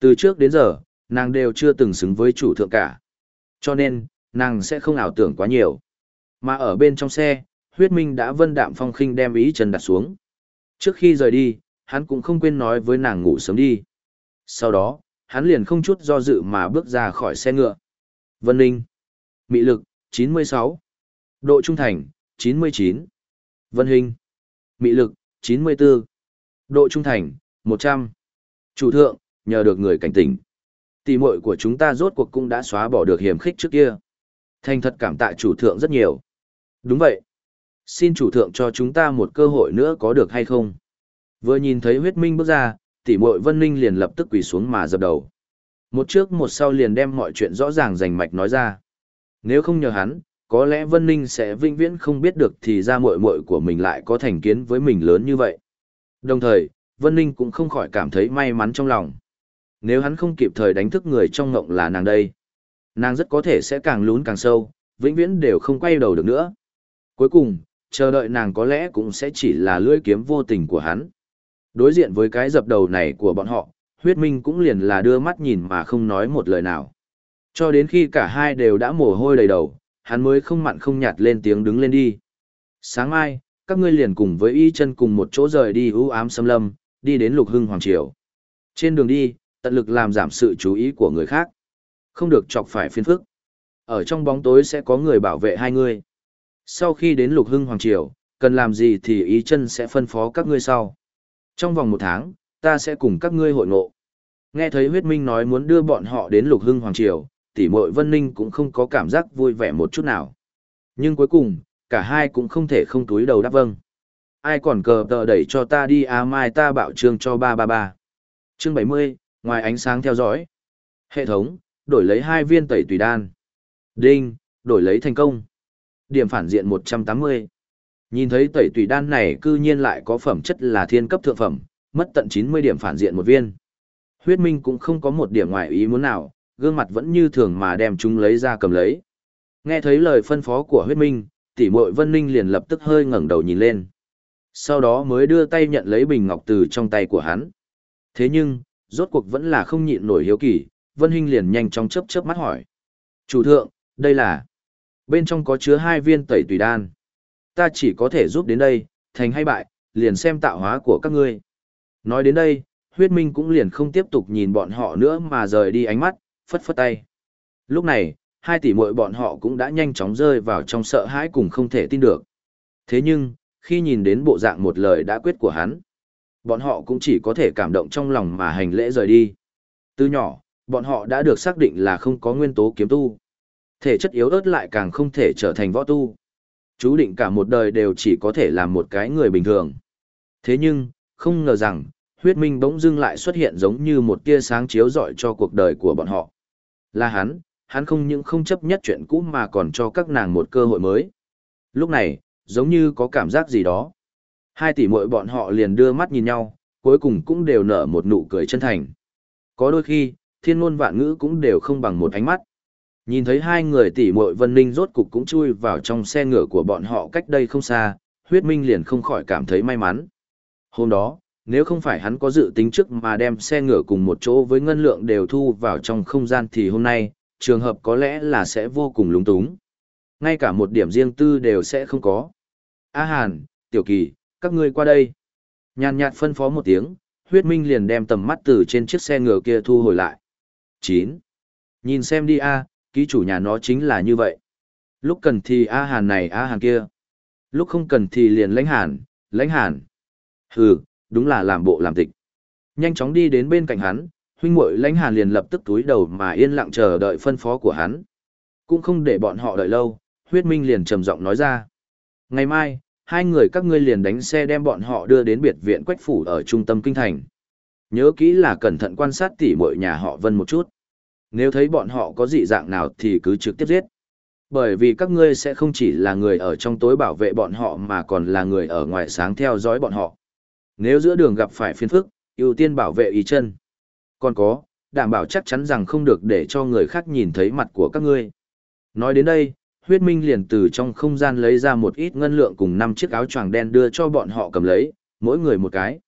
Speaker 1: Từ trước đến giờ, nàng đều chưa từng xứng với chủ thượng cả. Cho nên, nàng sẽ không ảo tưởng quá nhiều. Mà ở bên trong xe, huyết minh đã vân đạm phong khinh đem ý chân đặt xuống. Trước khi rời đi, hắn cũng không quên nói với nàng ngủ sớm đi. Sau đó, hắn liền không chút do dự mà bước ra khỏi xe ngựa. Vân Ninh. Mị lực, 96. Độ trung thành, 99. Vân Hình. Mị lực, 94. Độ trung thành, 100. Chủ thượng, nhờ được người cảnh tỉnh. Tỷ muội của chúng ta rốt cuộc cũng đã xóa bỏ được hiểm khích trước kia. Thành thật cảm tạ chủ thượng rất nhiều. Đúng vậy. Xin chủ thượng cho chúng ta một cơ hội nữa có được hay không? Vừa nhìn thấy huyết minh bước ra, tỷ muội Vân Ninh liền lập tức quỳ xuống mà dập đầu. Một trước một sau liền đem mọi chuyện rõ ràng rành mạch nói ra. Nếu không nhờ hắn, có lẽ Vân Ninh sẽ vinh viễn không biết được thì ra muội muội của mình lại có thành kiến với mình lớn như vậy. Đồng thời, Vân Ninh cũng không khỏi cảm thấy may mắn trong lòng. Nếu hắn không kịp thời đánh thức người trong ngộng là nàng đây, nàng rất có thể sẽ càng lún càng sâu, vĩnh viễn đều không quay đầu được nữa. Cuối cùng, chờ đợi nàng có lẽ cũng sẽ chỉ là lưỡi kiếm vô tình của hắn. Đối diện với cái dập đầu này của bọn họ, huyết minh cũng liền là đưa mắt nhìn mà không nói một lời nào. Cho đến khi cả hai đều đã mồ hôi đầy đầu, hắn mới không mặn không nhạt lên tiếng đứng lên đi. Sáng mai, các ngươi liền cùng với y chân cùng một chỗ rời đi ưu ám xâm lâm, đi đến lục hưng hoàng triều. Trên đường đi, tận lực làm giảm sự chú ý của người khác. Không được chọc phải phiền phức. Ở trong bóng tối sẽ có người bảo vệ hai người. Sau khi đến lục hưng hoàng triều, cần làm gì thì ý chân sẽ phân phó các ngươi sau. Trong vòng một tháng, ta sẽ cùng các ngươi hội ngộ. Nghe thấy huyết minh nói muốn đưa bọn họ đến lục hưng hoàng triều, tỷ muội Vân Ninh cũng không có cảm giác vui vẻ một chút nào. Nhưng cuối cùng, cả hai cũng không thể không túi đầu đáp vâng. Ai còn cờ tờ đẩy cho ta đi à mai ta bảo trương cho ba ba ba. Chương 70, ngoài ánh sáng theo dõi. Hệ thống, đổi lấy hai viên tẩy tùy đan. Đinh, đổi lấy thành công. Điểm phản diện 180. Nhìn thấy tẩy tùy đan này cư nhiên lại có phẩm chất là thiên cấp thượng phẩm, mất tận 90 điểm phản diện một viên. Huyết Minh cũng không có một điểm ngoài ý muốn nào, gương mặt vẫn như thường mà đem chúng lấy ra cầm lấy. Nghe thấy lời phân phó của Huyết Minh, tỷ muội Vân Ninh liền lập tức hơi ngẩng đầu nhìn lên. Sau đó mới đưa tay nhận lấy bình ngọc từ trong tay của hắn. Thế nhưng, rốt cuộc vẫn là không nhịn nổi hiếu kỳ, Vân Hinh liền nhanh chóng chớp chớp mắt hỏi. Chủ thượng, đây là... Bên trong có chứa hai viên tẩy tùy đan. Ta chỉ có thể giúp đến đây, thành hay bại, liền xem tạo hóa của các ngươi. Nói đến đây, huyết minh cũng liền không tiếp tục nhìn bọn họ nữa mà rời đi ánh mắt, phất phất tay. Lúc này, hai tỷ muội bọn họ cũng đã nhanh chóng rơi vào trong sợ hãi cùng không thể tin được. Thế nhưng, khi nhìn đến bộ dạng một lời đã quyết của hắn, bọn họ cũng chỉ có thể cảm động trong lòng mà hành lễ rời đi. Từ nhỏ, bọn họ đã được xác định là không có nguyên tố kiếm tu. Thể chất yếu ớt lại càng không thể trở thành võ tu. Chú định cả một đời đều chỉ có thể làm một cái người bình thường. Thế nhưng, không ngờ rằng, huyết minh bỗng dưng lại xuất hiện giống như một tia sáng chiếu rọi cho cuộc đời của bọn họ. Là hắn, hắn không những không chấp nhất chuyện cũ mà còn cho các nàng một cơ hội mới. Lúc này, giống như có cảm giác gì đó. Hai tỷ muội bọn họ liền đưa mắt nhìn nhau, cuối cùng cũng đều nở một nụ cười chân thành. Có đôi khi, thiên ngôn vạn ngữ cũng đều không bằng một ánh mắt. Nhìn thấy hai người tỷ muội Vân Ninh rốt cục cũng chui vào trong xe ngựa của bọn họ cách đây không xa, huyết minh liền không khỏi cảm thấy may mắn. Hôm đó, nếu không phải hắn có dự tính trước mà đem xe ngựa cùng một chỗ với ngân lượng đều thu vào trong không gian thì hôm nay, trường hợp có lẽ là sẽ vô cùng lúng túng. Ngay cả một điểm riêng tư đều sẽ không có. A Hàn, Tiểu Kỳ, các ngươi qua đây. Nhàn nhạt phân phó một tiếng, huyết minh liền đem tầm mắt từ trên chiếc xe ngựa kia thu hồi lại. 9. Nhìn xem đi A, ký chủ nhà nó chính là như vậy. Lúc cần thì A Hàn này A Hàn kia. Lúc không cần thì liền lãnh Hàn, lãnh Hàn. Hừ, đúng là làm bộ làm tịch. Nhanh chóng đi đến bên cạnh hắn, huynh muội lãnh Hàn liền lập tức túi đầu mà yên lặng chờ đợi phân phó của hắn. Cũng không để bọn họ đợi lâu, huyết minh liền trầm giọng nói ra. Ngày mai, hai người các ngươi liền đánh xe đem bọn họ đưa đến biệt viện quách phủ ở trung tâm kinh thành. Nhớ kỹ là cẩn thận quan sát tỉ muội nhà họ Vân một chút. Nếu thấy bọn họ có dị dạng nào thì cứ trực tiếp giết. Bởi vì các ngươi sẽ không chỉ là người ở trong tối bảo vệ bọn họ mà còn là người ở ngoài sáng theo dõi bọn họ. Nếu giữa đường gặp phải phiền phức, ưu tiên bảo vệ ý chân. Còn có, đảm bảo chắc chắn rằng không được để cho người khác nhìn thấy mặt của các ngươi. Nói đến đây, huyết minh liền từ trong không gian lấy ra một ít ngân lượng cùng năm chiếc áo choàng đen đưa cho bọn họ cầm lấy, mỗi người một cái.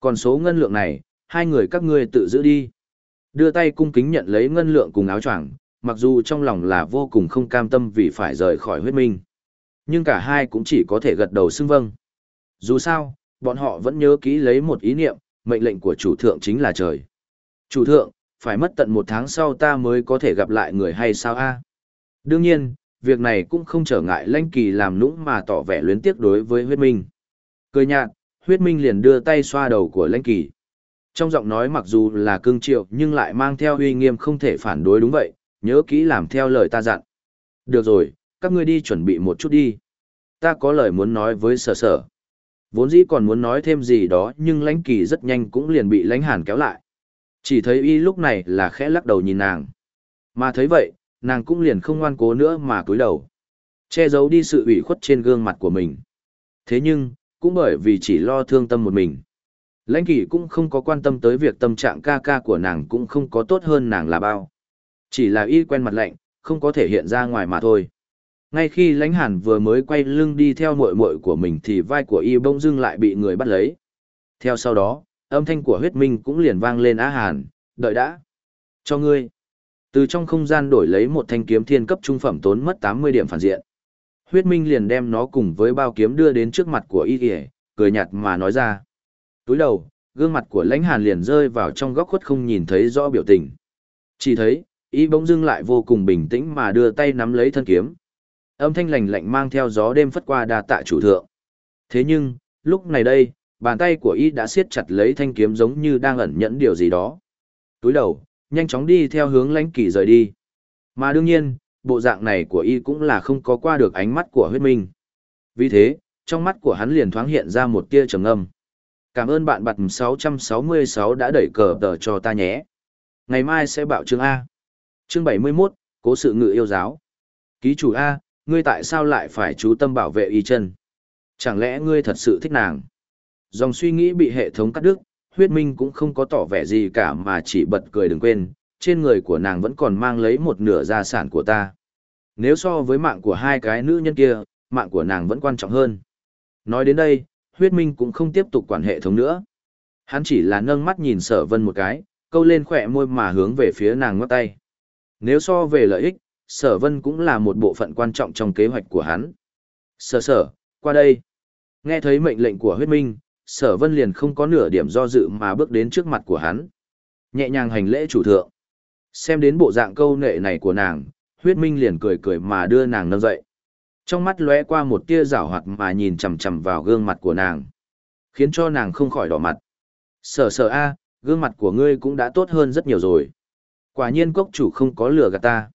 Speaker 1: Còn số ngân lượng này, hai người các ngươi tự giữ đi. Đưa tay cung kính nhận lấy ngân lượng cùng áo choàng, mặc dù trong lòng là vô cùng không cam tâm vì phải rời khỏi huyết minh. Nhưng cả hai cũng chỉ có thể gật đầu xưng vâng. Dù sao, bọn họ vẫn nhớ kỹ lấy một ý niệm, mệnh lệnh của chủ thượng chính là trời. Chủ thượng, phải mất tận một tháng sau ta mới có thể gặp lại người hay sao a? Đương nhiên, việc này cũng không trở ngại Lanh Kỳ làm nũng mà tỏ vẻ luyến tiếc đối với huyết minh. Cười nhạt, huyết minh liền đưa tay xoa đầu của Lanh Kỳ. Trong giọng nói mặc dù là cương triệu nhưng lại mang theo uy nghiêm không thể phản đối đúng vậy, nhớ kỹ làm theo lời ta dặn. Được rồi, các ngươi đi chuẩn bị một chút đi. Ta có lời muốn nói với sở sở. Vốn dĩ còn muốn nói thêm gì đó nhưng lãnh kỳ rất nhanh cũng liền bị lãnh hàn kéo lại. Chỉ thấy y lúc này là khẽ lắc đầu nhìn nàng. Mà thấy vậy, nàng cũng liền không ngoan cố nữa mà cúi đầu. Che giấu đi sự ủy khuất trên gương mặt của mình. Thế nhưng, cũng bởi vì chỉ lo thương tâm một mình. Lãnh kỷ cũng không có quan tâm tới việc tâm trạng ca ca của nàng cũng không có tốt hơn nàng là bao. Chỉ là y quen mặt lạnh, không có thể hiện ra ngoài mà thôi. Ngay khi lãnh hàn vừa mới quay lưng đi theo muội muội của mình thì vai của y bỗng dưng lại bị người bắt lấy. Theo sau đó, âm thanh của huyết minh cũng liền vang lên á hàn, đợi đã. Cho ngươi. Từ trong không gian đổi lấy một thanh kiếm thiên cấp trung phẩm tốn mất 80 điểm phản diện. Huyết minh liền đem nó cùng với bao kiếm đưa đến trước mặt của y kìa, cười nhạt mà nói ra. Túi đầu, gương mặt của lãnh hàn liền rơi vào trong góc khuất không nhìn thấy rõ biểu tình. Chỉ thấy, y bỗng dưng lại vô cùng bình tĩnh mà đưa tay nắm lấy thân kiếm. Âm thanh lành lạnh mang theo gió đêm phất qua đà tạ chủ thượng. Thế nhưng, lúc này đây, bàn tay của y đã siết chặt lấy thanh kiếm giống như đang ẩn nhẫn điều gì đó. Túi đầu, nhanh chóng đi theo hướng lãnh kỳ rời đi. Mà đương nhiên, bộ dạng này của y cũng là không có qua được ánh mắt của huyết minh. Vì thế, trong mắt của hắn liền thoáng hiện ra một tia trầm âm. Cảm ơn bạn bật 666 đã đẩy cờ tờ cho ta nhé. Ngày mai sẽ bảo chương A. Chương 71, Cố sự ngự yêu giáo. Ký chủ A, ngươi tại sao lại phải chú tâm bảo vệ y chân? Chẳng lẽ ngươi thật sự thích nàng? Dòng suy nghĩ bị hệ thống cắt đứt, huyết minh cũng không có tỏ vẻ gì cả mà chỉ bật cười đừng quên, trên người của nàng vẫn còn mang lấy một nửa gia sản của ta. Nếu so với mạng của hai cái nữ nhân kia, mạng của nàng vẫn quan trọng hơn. Nói đến đây, huyết minh cũng không tiếp tục quản hệ thống nữa. Hắn chỉ là nâng mắt nhìn sở vân một cái, câu lên khỏe môi mà hướng về phía nàng ngót tay. Nếu so về lợi ích, sở vân cũng là một bộ phận quan trọng trong kế hoạch của hắn. Sở sở, qua đây. Nghe thấy mệnh lệnh của huyết minh, sở vân liền không có nửa điểm do dự mà bước đến trước mặt của hắn. Nhẹ nhàng hành lễ chủ thượng. Xem đến bộ dạng câu nệ này của nàng, huyết minh liền cười cười mà đưa nàng nâng dậy. Trong mắt lóe qua một tia rảo hoạt mà nhìn chằm chằm vào gương mặt của nàng. Khiến cho nàng không khỏi đỏ mặt. Sở sở a, gương mặt của ngươi cũng đã tốt hơn rất nhiều rồi. Quả nhiên cốc chủ không có lừa gạt ta.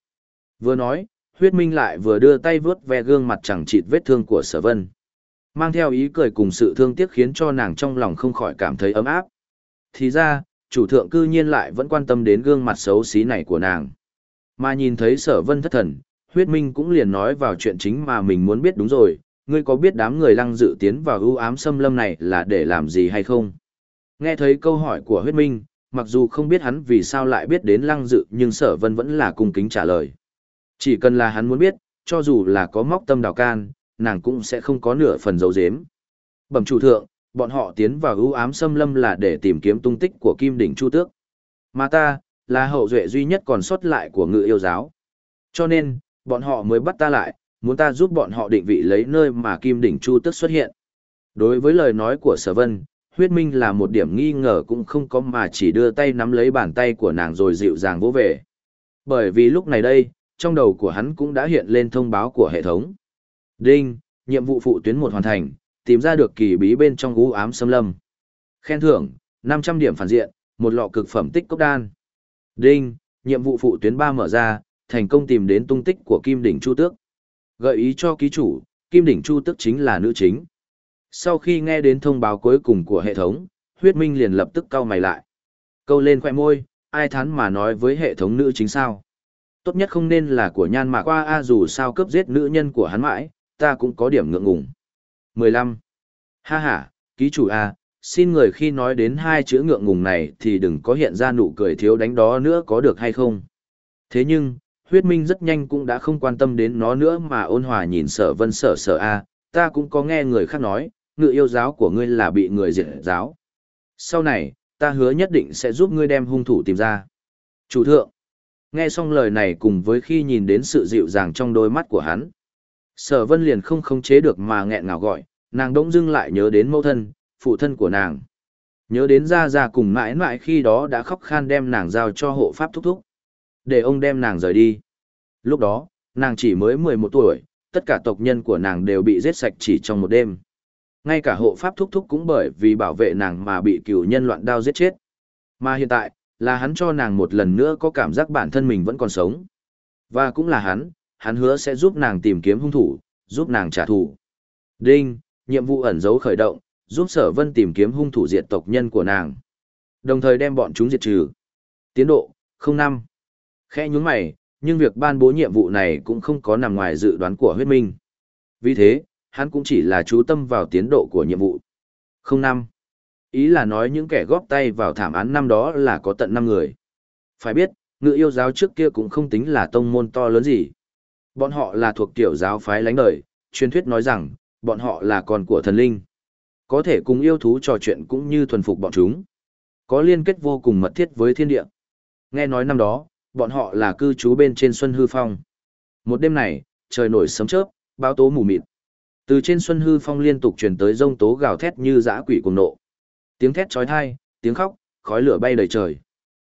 Speaker 1: Vừa nói, huyết minh lại vừa đưa tay vớt ve gương mặt chẳng chịt vết thương của sở vân. Mang theo ý cười cùng sự thương tiếc khiến cho nàng trong lòng không khỏi cảm thấy ấm áp. Thì ra, chủ thượng cư nhiên lại vẫn quan tâm đến gương mặt xấu xí này của nàng. Mà nhìn thấy sở vân thất thần, huyết minh cũng liền nói vào chuyện chính mà mình muốn biết đúng rồi, ngươi có biết đám người lăng dự tiến vào ưu ám xâm lâm này là để làm gì hay không? Nghe thấy câu hỏi của huyết minh, mặc dù không biết hắn vì sao lại biết đến lăng dự nhưng sở vân vẫn là cung kính trả lời. Chỉ cần là hắn muốn biết, cho dù là có móc tâm đào can, nàng cũng sẽ không có nửa phần dấu dếm. Bẩm chủ thượng, bọn họ tiến vào ưu ám xâm lâm là để tìm kiếm tung tích của kim đỉnh chu tước. Mà ta, là hậu duệ duy nhất còn sót lại của ngự yêu giáo. Cho nên, bọn họ mới bắt ta lại, muốn ta giúp bọn họ định vị lấy nơi mà kim đỉnh chu tức xuất hiện. Đối với lời nói của sở vân, huyết minh là một điểm nghi ngờ cũng không có mà chỉ đưa tay nắm lấy bàn tay của nàng rồi dịu dàng vỗ về. Bởi vì lúc này đây, trong đầu của hắn cũng đã hiện lên thông báo của hệ thống. Đinh, nhiệm vụ phụ tuyến một hoàn thành, tìm ra được kỳ bí bên trong u ám xâm lâm. Khen thưởng, 500 điểm phản diện, một lọ cực phẩm tích cốc đan. Đinh, nhiệm vụ phụ tuyến 3 mở ra, thành công tìm đến tung tích của Kim Đỉnh Chu Tước. Gợi ý cho ký chủ, Kim Đỉnh Chu Tước chính là nữ chính. Sau khi nghe đến thông báo cuối cùng của hệ thống, huyết minh liền lập tức cau mày lại. Câu lên khoẻ môi, ai thắn mà nói với hệ thống nữ chính sao? Tốt nhất không nên là của nhan mà qua a dù sao cướp giết nữ nhân của hắn mãi, ta cũng có điểm ngượng ngùng. 15. Ha ha, ký chủ a, xin người khi nói đến hai chữ ngượng ngùng này thì đừng có hiện ra nụ cười thiếu đánh đó nữa có được hay không. Thế nhưng, huyết minh rất nhanh cũng đã không quan tâm đến nó nữa mà ôn hòa nhìn sở vân sở sở a, ta cũng có nghe người khác nói, ngự yêu giáo của ngươi là bị người diệt giáo. Sau này, ta hứa nhất định sẽ giúp ngươi đem hung thủ tìm ra. Chủ thượng, nghe xong lời này cùng với khi nhìn đến sự dịu dàng trong đôi mắt của hắn. Sở vân liền không khống chế được mà nghẹn ngào gọi, nàng đỗng dưng lại nhớ đến mẫu thân, phụ thân của nàng. Nhớ đến ra ra cùng mãi mãi khi đó đã khóc khan đem nàng giao cho hộ pháp thúc thúc. Để ông đem nàng rời đi. Lúc đó, nàng chỉ mới 11 tuổi, tất cả tộc nhân của nàng đều bị giết sạch chỉ trong một đêm. Ngay cả hộ pháp thúc thúc cũng bởi vì bảo vệ nàng mà bị cửu nhân loạn đao giết chết. Mà hiện tại, là hắn cho nàng một lần nữa có cảm giác bản thân mình vẫn còn sống. Và cũng là hắn, hắn hứa sẽ giúp nàng tìm kiếm hung thủ, giúp nàng trả thù. Đinh, nhiệm vụ ẩn dấu khởi động, giúp sở vân tìm kiếm hung thủ diệt tộc nhân của nàng. Đồng thời đem bọn chúng diệt trừ. Tiến độ, 05. Khẽ nhúng mày, nhưng việc ban bố nhiệm vụ này cũng không có nằm ngoài dự đoán của huyết minh. Vì thế, hắn cũng chỉ là chú tâm vào tiến độ của nhiệm vụ. 05. Ý là nói những kẻ góp tay vào thảm án năm đó là có tận 5 người. Phải biết, ngự yêu giáo trước kia cũng không tính là tông môn to lớn gì. Bọn họ là thuộc tiểu giáo phái lánh đời, truyền thuyết nói rằng, bọn họ là con của thần linh. Có thể cùng yêu thú trò chuyện cũng như thuần phục bọn chúng. Có liên kết vô cùng mật thiết với thiên địa. Nghe nói năm đó, bọn họ là cư trú bên trên Xuân Hư Phong. Một đêm này, trời nổi sấm chớp, báo tố mù mịt. Từ trên Xuân Hư Phong liên tục truyền tới rông tố gào thét như dã quỷ cuồng nộ. Tiếng thét chói tai, tiếng khóc, khói lửa bay đầy trời.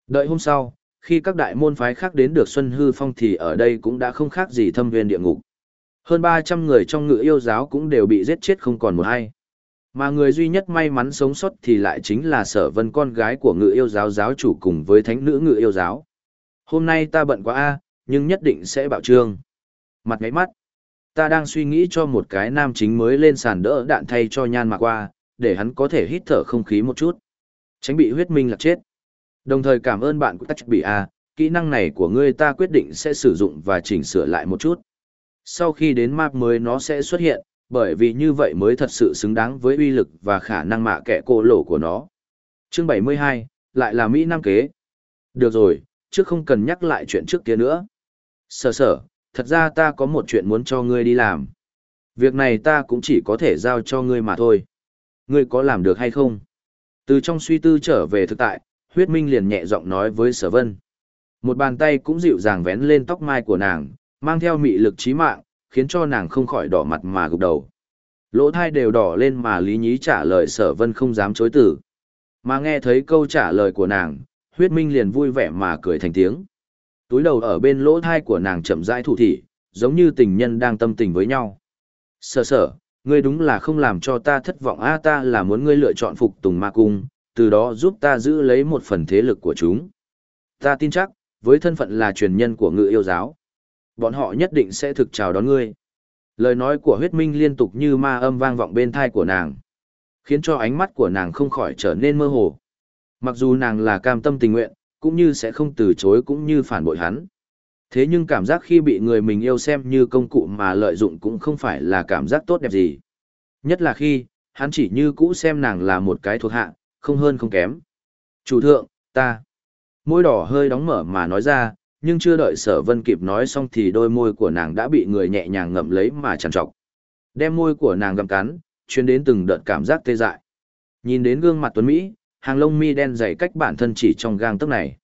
Speaker 1: Đợi hôm sau, khi các đại môn phái khác đến được Xuân Hư Phong thì ở đây cũng đã không khác gì thâm viên địa ngục. Hơn 300 người trong ngự yêu giáo cũng đều bị giết chết không còn một ai. Mà người duy nhất may mắn sống sót thì lại chính là sở vân con gái của ngự yêu giáo giáo chủ cùng với thánh nữ ngự yêu giáo. Hôm nay ta bận quá a, nhưng nhất định sẽ bảo trương. Mặt ngáy mắt. Ta đang suy nghĩ cho một cái nam chính mới lên sàn đỡ đạn thay cho nhan mạc qua, để hắn có thể hít thở không khí một chút. Tránh bị huyết minh là chết. Đồng thời cảm ơn bạn của Tach Bị A, kỹ năng này của ngươi ta quyết định sẽ sử dụng và chỉnh sửa lại một chút. Sau khi đến map mới nó sẽ xuất hiện, bởi vì như vậy mới thật sự xứng đáng với uy lực và khả năng mạ kẻ cô lỗ của nó. Chương 72, lại là Mỹ Nam kế. Được rồi, chứ không cần nhắc lại chuyện trước kia nữa. Sở sở, thật ra ta có một chuyện muốn cho ngươi đi làm. Việc này ta cũng chỉ có thể giao cho ngươi mà thôi. Ngươi có làm được hay không? Từ trong suy tư trở về thực tại, huyết minh liền nhẹ giọng nói với sở vân. Một bàn tay cũng dịu dàng vén lên tóc mai của nàng, mang theo mị lực trí mạng, khiến cho nàng không khỏi đỏ mặt mà gục đầu. Lỗ thai đều đỏ lên mà Lý Nhí trả lời sở vân không dám chối tử. Mà nghe thấy câu trả lời của nàng, huyết minh liền vui vẻ mà cười thành tiếng. Túi đầu ở bên lỗ thai của nàng chậm rãi thủ thị, giống như tình nhân đang tâm tình với nhau. Sở sở, ngươi đúng là không làm cho ta thất vọng a ta là muốn ngươi lựa chọn phục tùng ma cung, từ đó giúp ta giữ lấy một phần thế lực của chúng. Ta tin chắc, với thân phận là truyền nhân của ngự yêu giáo, bọn họ nhất định sẽ thực chào đón ngươi. Lời nói của huyết minh liên tục như ma âm vang vọng bên thai của nàng, khiến cho ánh mắt của nàng không khỏi trở nên mơ hồ. Mặc dù nàng là cam tâm tình nguyện, cũng như sẽ không từ chối cũng như phản bội hắn. Thế nhưng cảm giác khi bị người mình yêu xem như công cụ mà lợi dụng cũng không phải là cảm giác tốt đẹp gì. Nhất là khi, hắn chỉ như cũ xem nàng là một cái thuộc hạ, không hơn không kém. Chủ thượng, ta. Môi đỏ hơi đóng mở mà nói ra, nhưng chưa đợi sở vân kịp nói xong thì đôi môi của nàng đã bị người nhẹ nhàng ngậm lấy mà trằn trọc. Đem môi của nàng gặm cắn, chuyên đến từng đợt cảm giác tê dại. Nhìn đến gương mặt tuấn Mỹ, hàng lông mi đen dày cách bản thân chỉ trong gang tấc này.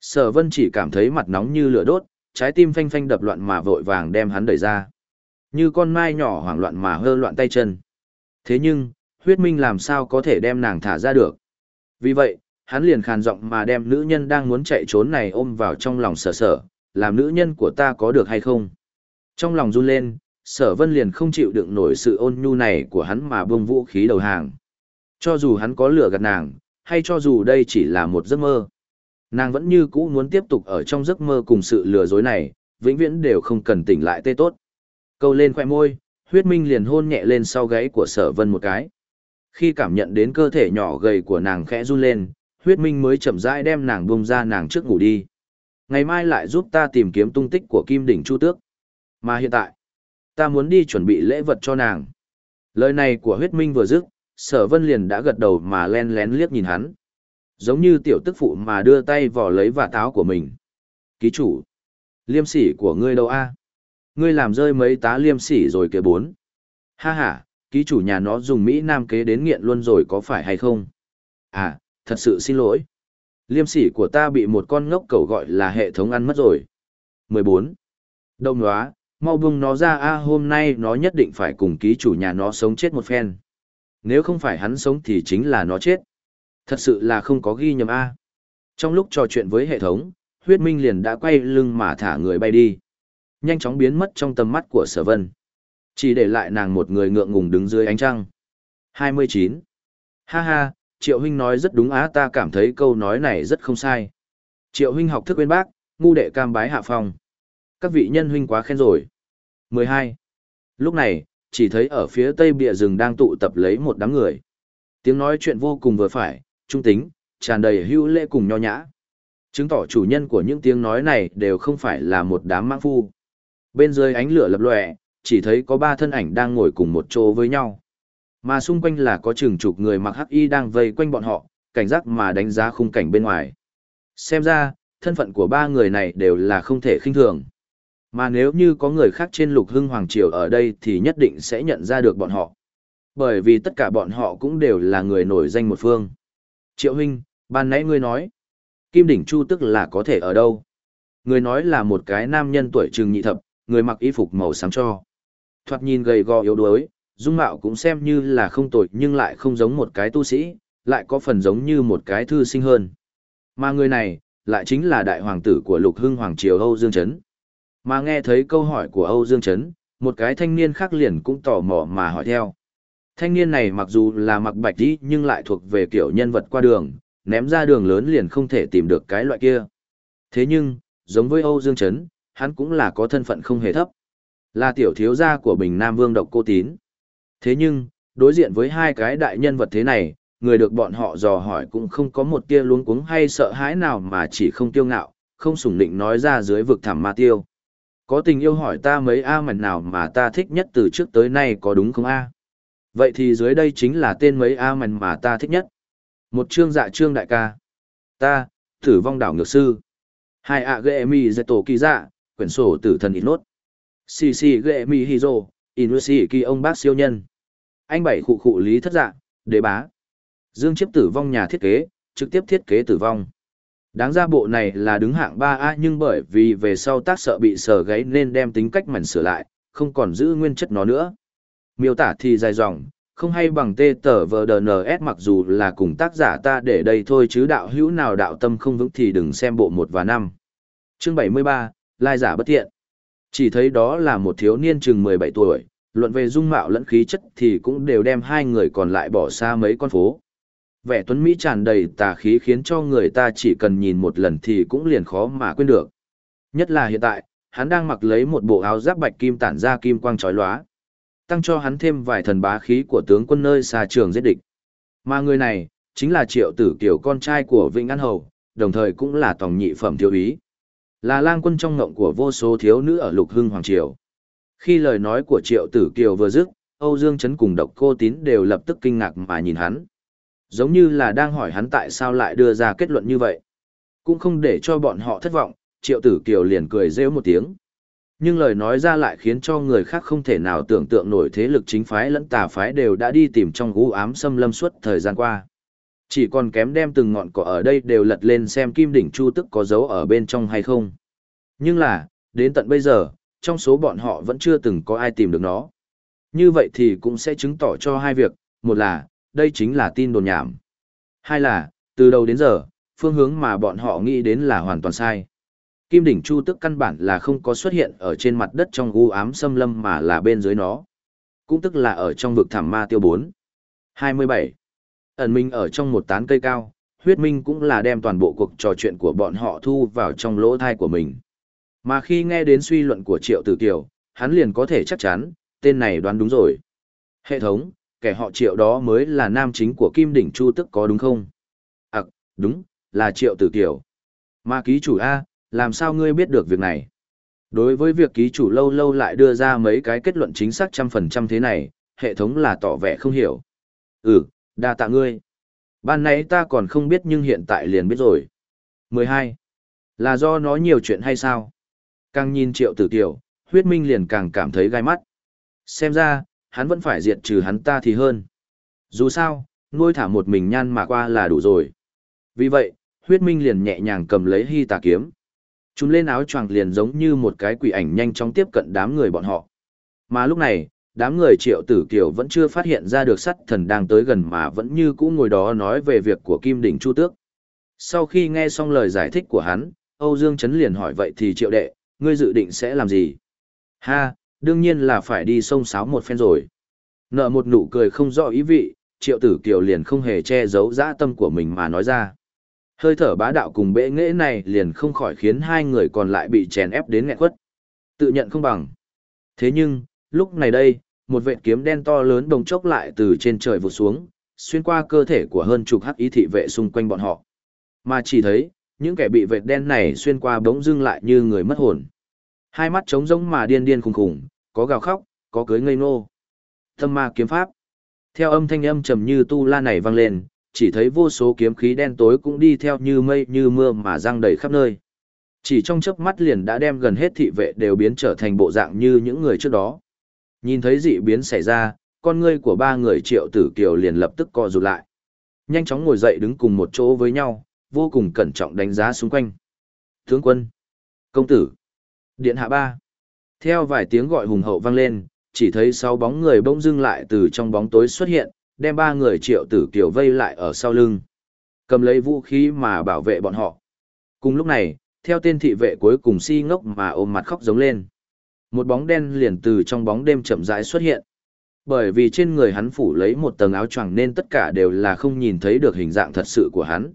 Speaker 1: Sở vân chỉ cảm thấy mặt nóng như lửa đốt, trái tim phanh phanh đập loạn mà vội vàng đem hắn đẩy ra. Như con mai nhỏ hoảng loạn mà hơ loạn tay chân. Thế nhưng, huyết minh làm sao có thể đem nàng thả ra được. Vì vậy, hắn liền khàn giọng mà đem nữ nhân đang muốn chạy trốn này ôm vào trong lòng sở sở, làm nữ nhân của ta có được hay không. Trong lòng run lên, sở vân liền không chịu đựng nổi sự ôn nhu này của hắn mà buông vũ khí đầu hàng. Cho dù hắn có lửa gạt nàng, hay cho dù đây chỉ là một giấc mơ. Nàng vẫn như cũ muốn tiếp tục ở trong giấc mơ cùng sự lừa dối này, vĩnh viễn đều không cần tỉnh lại tê tốt. Câu lên khoẻ môi, huyết minh liền hôn nhẹ lên sau gáy của sở vân một cái. Khi cảm nhận đến cơ thể nhỏ gầy của nàng khẽ run lên, huyết minh mới chậm rãi đem nàng bông ra nàng trước ngủ đi. Ngày mai lại giúp ta tìm kiếm tung tích của kim đỉnh chu tước. Mà hiện tại, ta muốn đi chuẩn bị lễ vật cho nàng. Lời này của huyết minh vừa dứt, sở vân liền đã gật đầu mà len lén liếc nhìn hắn. Giống như tiểu tức phụ mà đưa tay vò lấy và táo của mình. Ký chủ, liêm sỉ của ngươi đâu a? Ngươi làm rơi mấy tá liêm sỉ rồi kìa bốn. Ha ha, ký chủ nhà nó dùng Mỹ Nam kế đến nghiện luôn rồi có phải hay không? À, thật sự xin lỗi. Liêm sỉ của ta bị một con ngốc cầu gọi là hệ thống ăn mất rồi. 14. Đông nóa, mau bung nó ra a hôm nay nó nhất định phải cùng ký chủ nhà nó sống chết một phen. Nếu không phải hắn sống thì chính là nó chết. Thật sự là không có ghi nhầm A. Trong lúc trò chuyện với hệ thống, huyết minh liền đã quay lưng mà thả người bay đi. Nhanh chóng biến mất trong tầm mắt của sở vân. Chỉ để lại nàng một người ngượng ngùng đứng dưới ánh trăng. 29. Ha ha, Triệu Huynh nói rất đúng á ta cảm thấy câu nói này rất không sai. Triệu Huynh học thức bên bác, ngu đệ cam bái hạ phong. Các vị nhân huynh quá khen rồi. 12. Lúc này, chỉ thấy ở phía tây bìa rừng đang tụ tập lấy một đám người. Tiếng nói chuyện vô cùng vừa phải, trung tính, tràn đầy hữu lễ cùng nho nhã. Chứng tỏ chủ nhân của những tiếng nói này đều không phải là một đám mãng phu. Bên dưới ánh lửa lập lòe, chỉ thấy có ba thân ảnh đang ngồi cùng một chỗ với nhau. Mà xung quanh là có chừng chục người mặc hắc y đang vây quanh bọn họ, cảnh giác mà đánh giá khung cảnh bên ngoài. Xem ra, thân phận của ba người này đều là không thể khinh thường. Mà nếu như có người khác trên lục hưng hoàng triều ở đây thì nhất định sẽ nhận ra được bọn họ. Bởi vì tất cả bọn họ cũng đều là người nổi danh một phương. Triệu huynh, ban nãy ngươi nói, Kim Đỉnh Chu tức là có thể ở đâu? Người nói là một cái nam nhân tuổi trừng nhị thập, người mặc y phục màu sáng cho. Thoạt nhìn gầy gò yếu đuối, dung mạo cũng xem như là không tội nhưng lại không giống một cái tu sĩ, lại có phần giống như một cái thư sinh hơn. Mà người này, lại chính là đại hoàng tử của lục hưng hoàng triều Âu Dương Trấn. Mà nghe thấy câu hỏi của Âu Dương Trấn, một cái thanh niên khác liền cũng tò mò mà hỏi theo. Thanh niên này mặc dù là mặc bạch đi nhưng lại thuộc về kiểu nhân vật qua đường, ném ra đường lớn liền không thể tìm được cái loại kia. Thế nhưng, giống với Âu Dương Trấn, hắn cũng là có thân phận không hề thấp. Là tiểu thiếu gia của Bình Nam Vương Độc Cô Tín. Thế nhưng, đối diện với hai cái đại nhân vật thế này, người được bọn họ dò hỏi cũng không có một tia luống cuống hay sợ hãi nào mà chỉ không tiêu ngạo, không sủng định nói ra dưới vực thẳm ma tiêu. Có tình yêu hỏi ta mấy A mảnh nào mà ta thích nhất từ trước tới nay có đúng không A? Vậy thì dưới đây chính là tên mấy A mảnh mà ta thích nhất. Một chương dạ trương đại ca. Ta, tử vong đảo ngược sư. Hai a ghệ mi dạy tổ kỳ dạ, quyển sổ tử thần ít nốt. Xì xì ghệ mi hì rồ, inusi kỳ ông bác siêu nhân. Anh bảy khụ khụ lý thất dạ, đế bá. Dương chiếp tử vong nhà thiết kế, trực tiếp thiết kế tử vong. Đáng ra bộ này là đứng hạng 3A nhưng bởi vì về sau tác sợ bị sờ gáy nên đem tính cách mảnh sửa lại, không còn giữ nguyên chất nó nữa. Miêu tả thì dài dòng, không hay bằng tê tờ vờ DNS mặc dù là cùng tác giả ta để đây thôi chứ đạo hữu nào đạo tâm không vững thì đừng xem bộ 1 và 5. Chương 73, Lai giả bất thiện. Chỉ thấy đó là một thiếu niên chừng 17 tuổi, luận về dung mạo lẫn khí chất thì cũng đều đem hai người còn lại bỏ xa mấy con phố. Vẻ tuấn Mỹ tràn đầy tà khí khiến cho người ta chỉ cần nhìn một lần thì cũng liền khó mà quên được. Nhất là hiện tại, hắn đang mặc lấy một bộ áo giáp bạch kim tản ra kim quang chói lóa. Tăng cho hắn thêm vài thần bá khí của tướng quân nơi xa trường giết địch. Mà người này, chính là triệu tử kiều con trai của Vĩnh An Hầu, đồng thời cũng là tòng nhị phẩm thiếu ý. Là lang quân trong ngộng của vô số thiếu nữ ở lục hưng hoàng triều. Khi lời nói của triệu tử kiều vừa dứt, Âu Dương Trấn cùng độc cô tín đều lập tức kinh ngạc mà nhìn hắn. Giống như là đang hỏi hắn tại sao lại đưa ra kết luận như vậy. Cũng không để cho bọn họ thất vọng, triệu tử kiều liền cười rêu một tiếng. Nhưng lời nói ra lại khiến cho người khác không thể nào tưởng tượng nổi thế lực chính phái lẫn tà phái đều đã đi tìm trong u ám xâm lâm suốt thời gian qua. Chỉ còn kém đem từng ngọn cỏ ở đây đều lật lên xem kim đỉnh chu tức có dấu ở bên trong hay không. Nhưng là, đến tận bây giờ, trong số bọn họ vẫn chưa từng có ai tìm được nó. Như vậy thì cũng sẽ chứng tỏ cho hai việc, một là, đây chính là tin đồn nhảm. Hai là, từ đầu đến giờ, phương hướng mà bọn họ nghĩ đến là hoàn toàn sai. Kim đỉnh chu tức căn bản là không có xuất hiện ở trên mặt đất trong u ám xâm lâm mà là bên dưới nó. Cũng tức là ở trong vực thảm ma tiêu 4. 27. Ẩn minh ở trong một tán cây cao, huyết minh cũng là đem toàn bộ cuộc trò chuyện của bọn họ thu vào trong lỗ thai của mình. Mà khi nghe đến suy luận của Triệu Tử Kiều, hắn liền có thể chắc chắn, tên này đoán đúng rồi. Hệ thống, kẻ họ Triệu đó mới là nam chính của Kim Đỉnh Chu tức có đúng không? À, đúng, là Triệu Tử Kiều. Mà ký chủ A, làm sao ngươi biết được việc này? Đối với việc ký chủ lâu lâu lại đưa ra mấy cái kết luận chính xác trăm phần trăm thế này, hệ thống là tỏ vẻ không hiểu. Ừ, đa tạ ngươi. Ban nãy ta còn không biết nhưng hiện tại liền biết rồi. 12. Là do nó nhiều chuyện hay sao? Càng nhìn triệu tử tiểu, huyết minh liền càng cảm thấy gai mắt. Xem ra, hắn vẫn phải diệt trừ hắn ta thì hơn. Dù sao, nuôi thả một mình nhan mà qua là đủ rồi. Vì vậy, huyết minh liền nhẹ nhàng cầm lấy hy tà kiếm. Chúng lên áo choàng liền giống như một cái quỷ ảnh nhanh chóng tiếp cận đám người bọn họ. Mà lúc này, đám người triệu tử kiều vẫn chưa phát hiện ra được sắt thần đang tới gần mà vẫn như cũ ngồi đó nói về việc của Kim Đỉnh Chu Tước. Sau khi nghe xong lời giải thích của hắn, Âu Dương Trấn liền hỏi vậy thì triệu đệ, ngươi dự định sẽ làm gì? Ha, đương nhiên là phải đi sông sáo một phen rồi. Nợ một nụ cười không rõ ý vị, triệu tử kiều liền không hề che giấu dã tâm của mình mà nói ra. Hơi thở bá đạo cùng bệ nghệ này liền không khỏi khiến hai người còn lại bị chèn ép đến nghẹn quất. Tự nhận không bằng. Thế nhưng, lúc này đây, một vệ kiếm đen to lớn đồng chốc lại từ trên trời vụt xuống, xuyên qua cơ thể của hơn chục hắc ý thị vệ xung quanh bọn họ. Mà chỉ thấy, những kẻ bị vệt đen này xuyên qua bỗng dưng lại như người mất hồn. Hai mắt trống rỗng mà điên điên khùng khùng, có gào khóc, có cưới ngây nô. Tâm ma kiếm pháp. Theo âm thanh âm trầm như tu la này vang lên, chỉ thấy vô số kiếm khí đen tối cũng đi theo như mây như mưa mà răng đầy khắp nơi. Chỉ trong chớp mắt liền đã đem gần hết thị vệ đều biến trở thành bộ dạng như những người trước đó. Nhìn thấy dị biến xảy ra, con ngươi của ba người triệu tử kiều liền lập tức co rụt lại. Nhanh chóng ngồi dậy đứng cùng một chỗ với nhau, vô cùng cẩn trọng đánh giá xung quanh. Tướng quân, công tử, điện hạ ba. Theo vài tiếng gọi hùng hậu vang lên, chỉ thấy sáu bóng người bỗng dưng lại từ trong bóng tối xuất hiện, đem ba người triệu tử kiều vây lại ở sau lưng. Cầm lấy vũ khí mà bảo vệ bọn họ. Cùng lúc này, theo tên thị vệ cuối cùng si ngốc mà ôm mặt khóc giống lên. Một bóng đen liền từ trong bóng đêm chậm rãi xuất hiện. Bởi vì trên người hắn phủ lấy một tầng áo choàng nên tất cả đều là không nhìn thấy được hình dạng thật sự của hắn.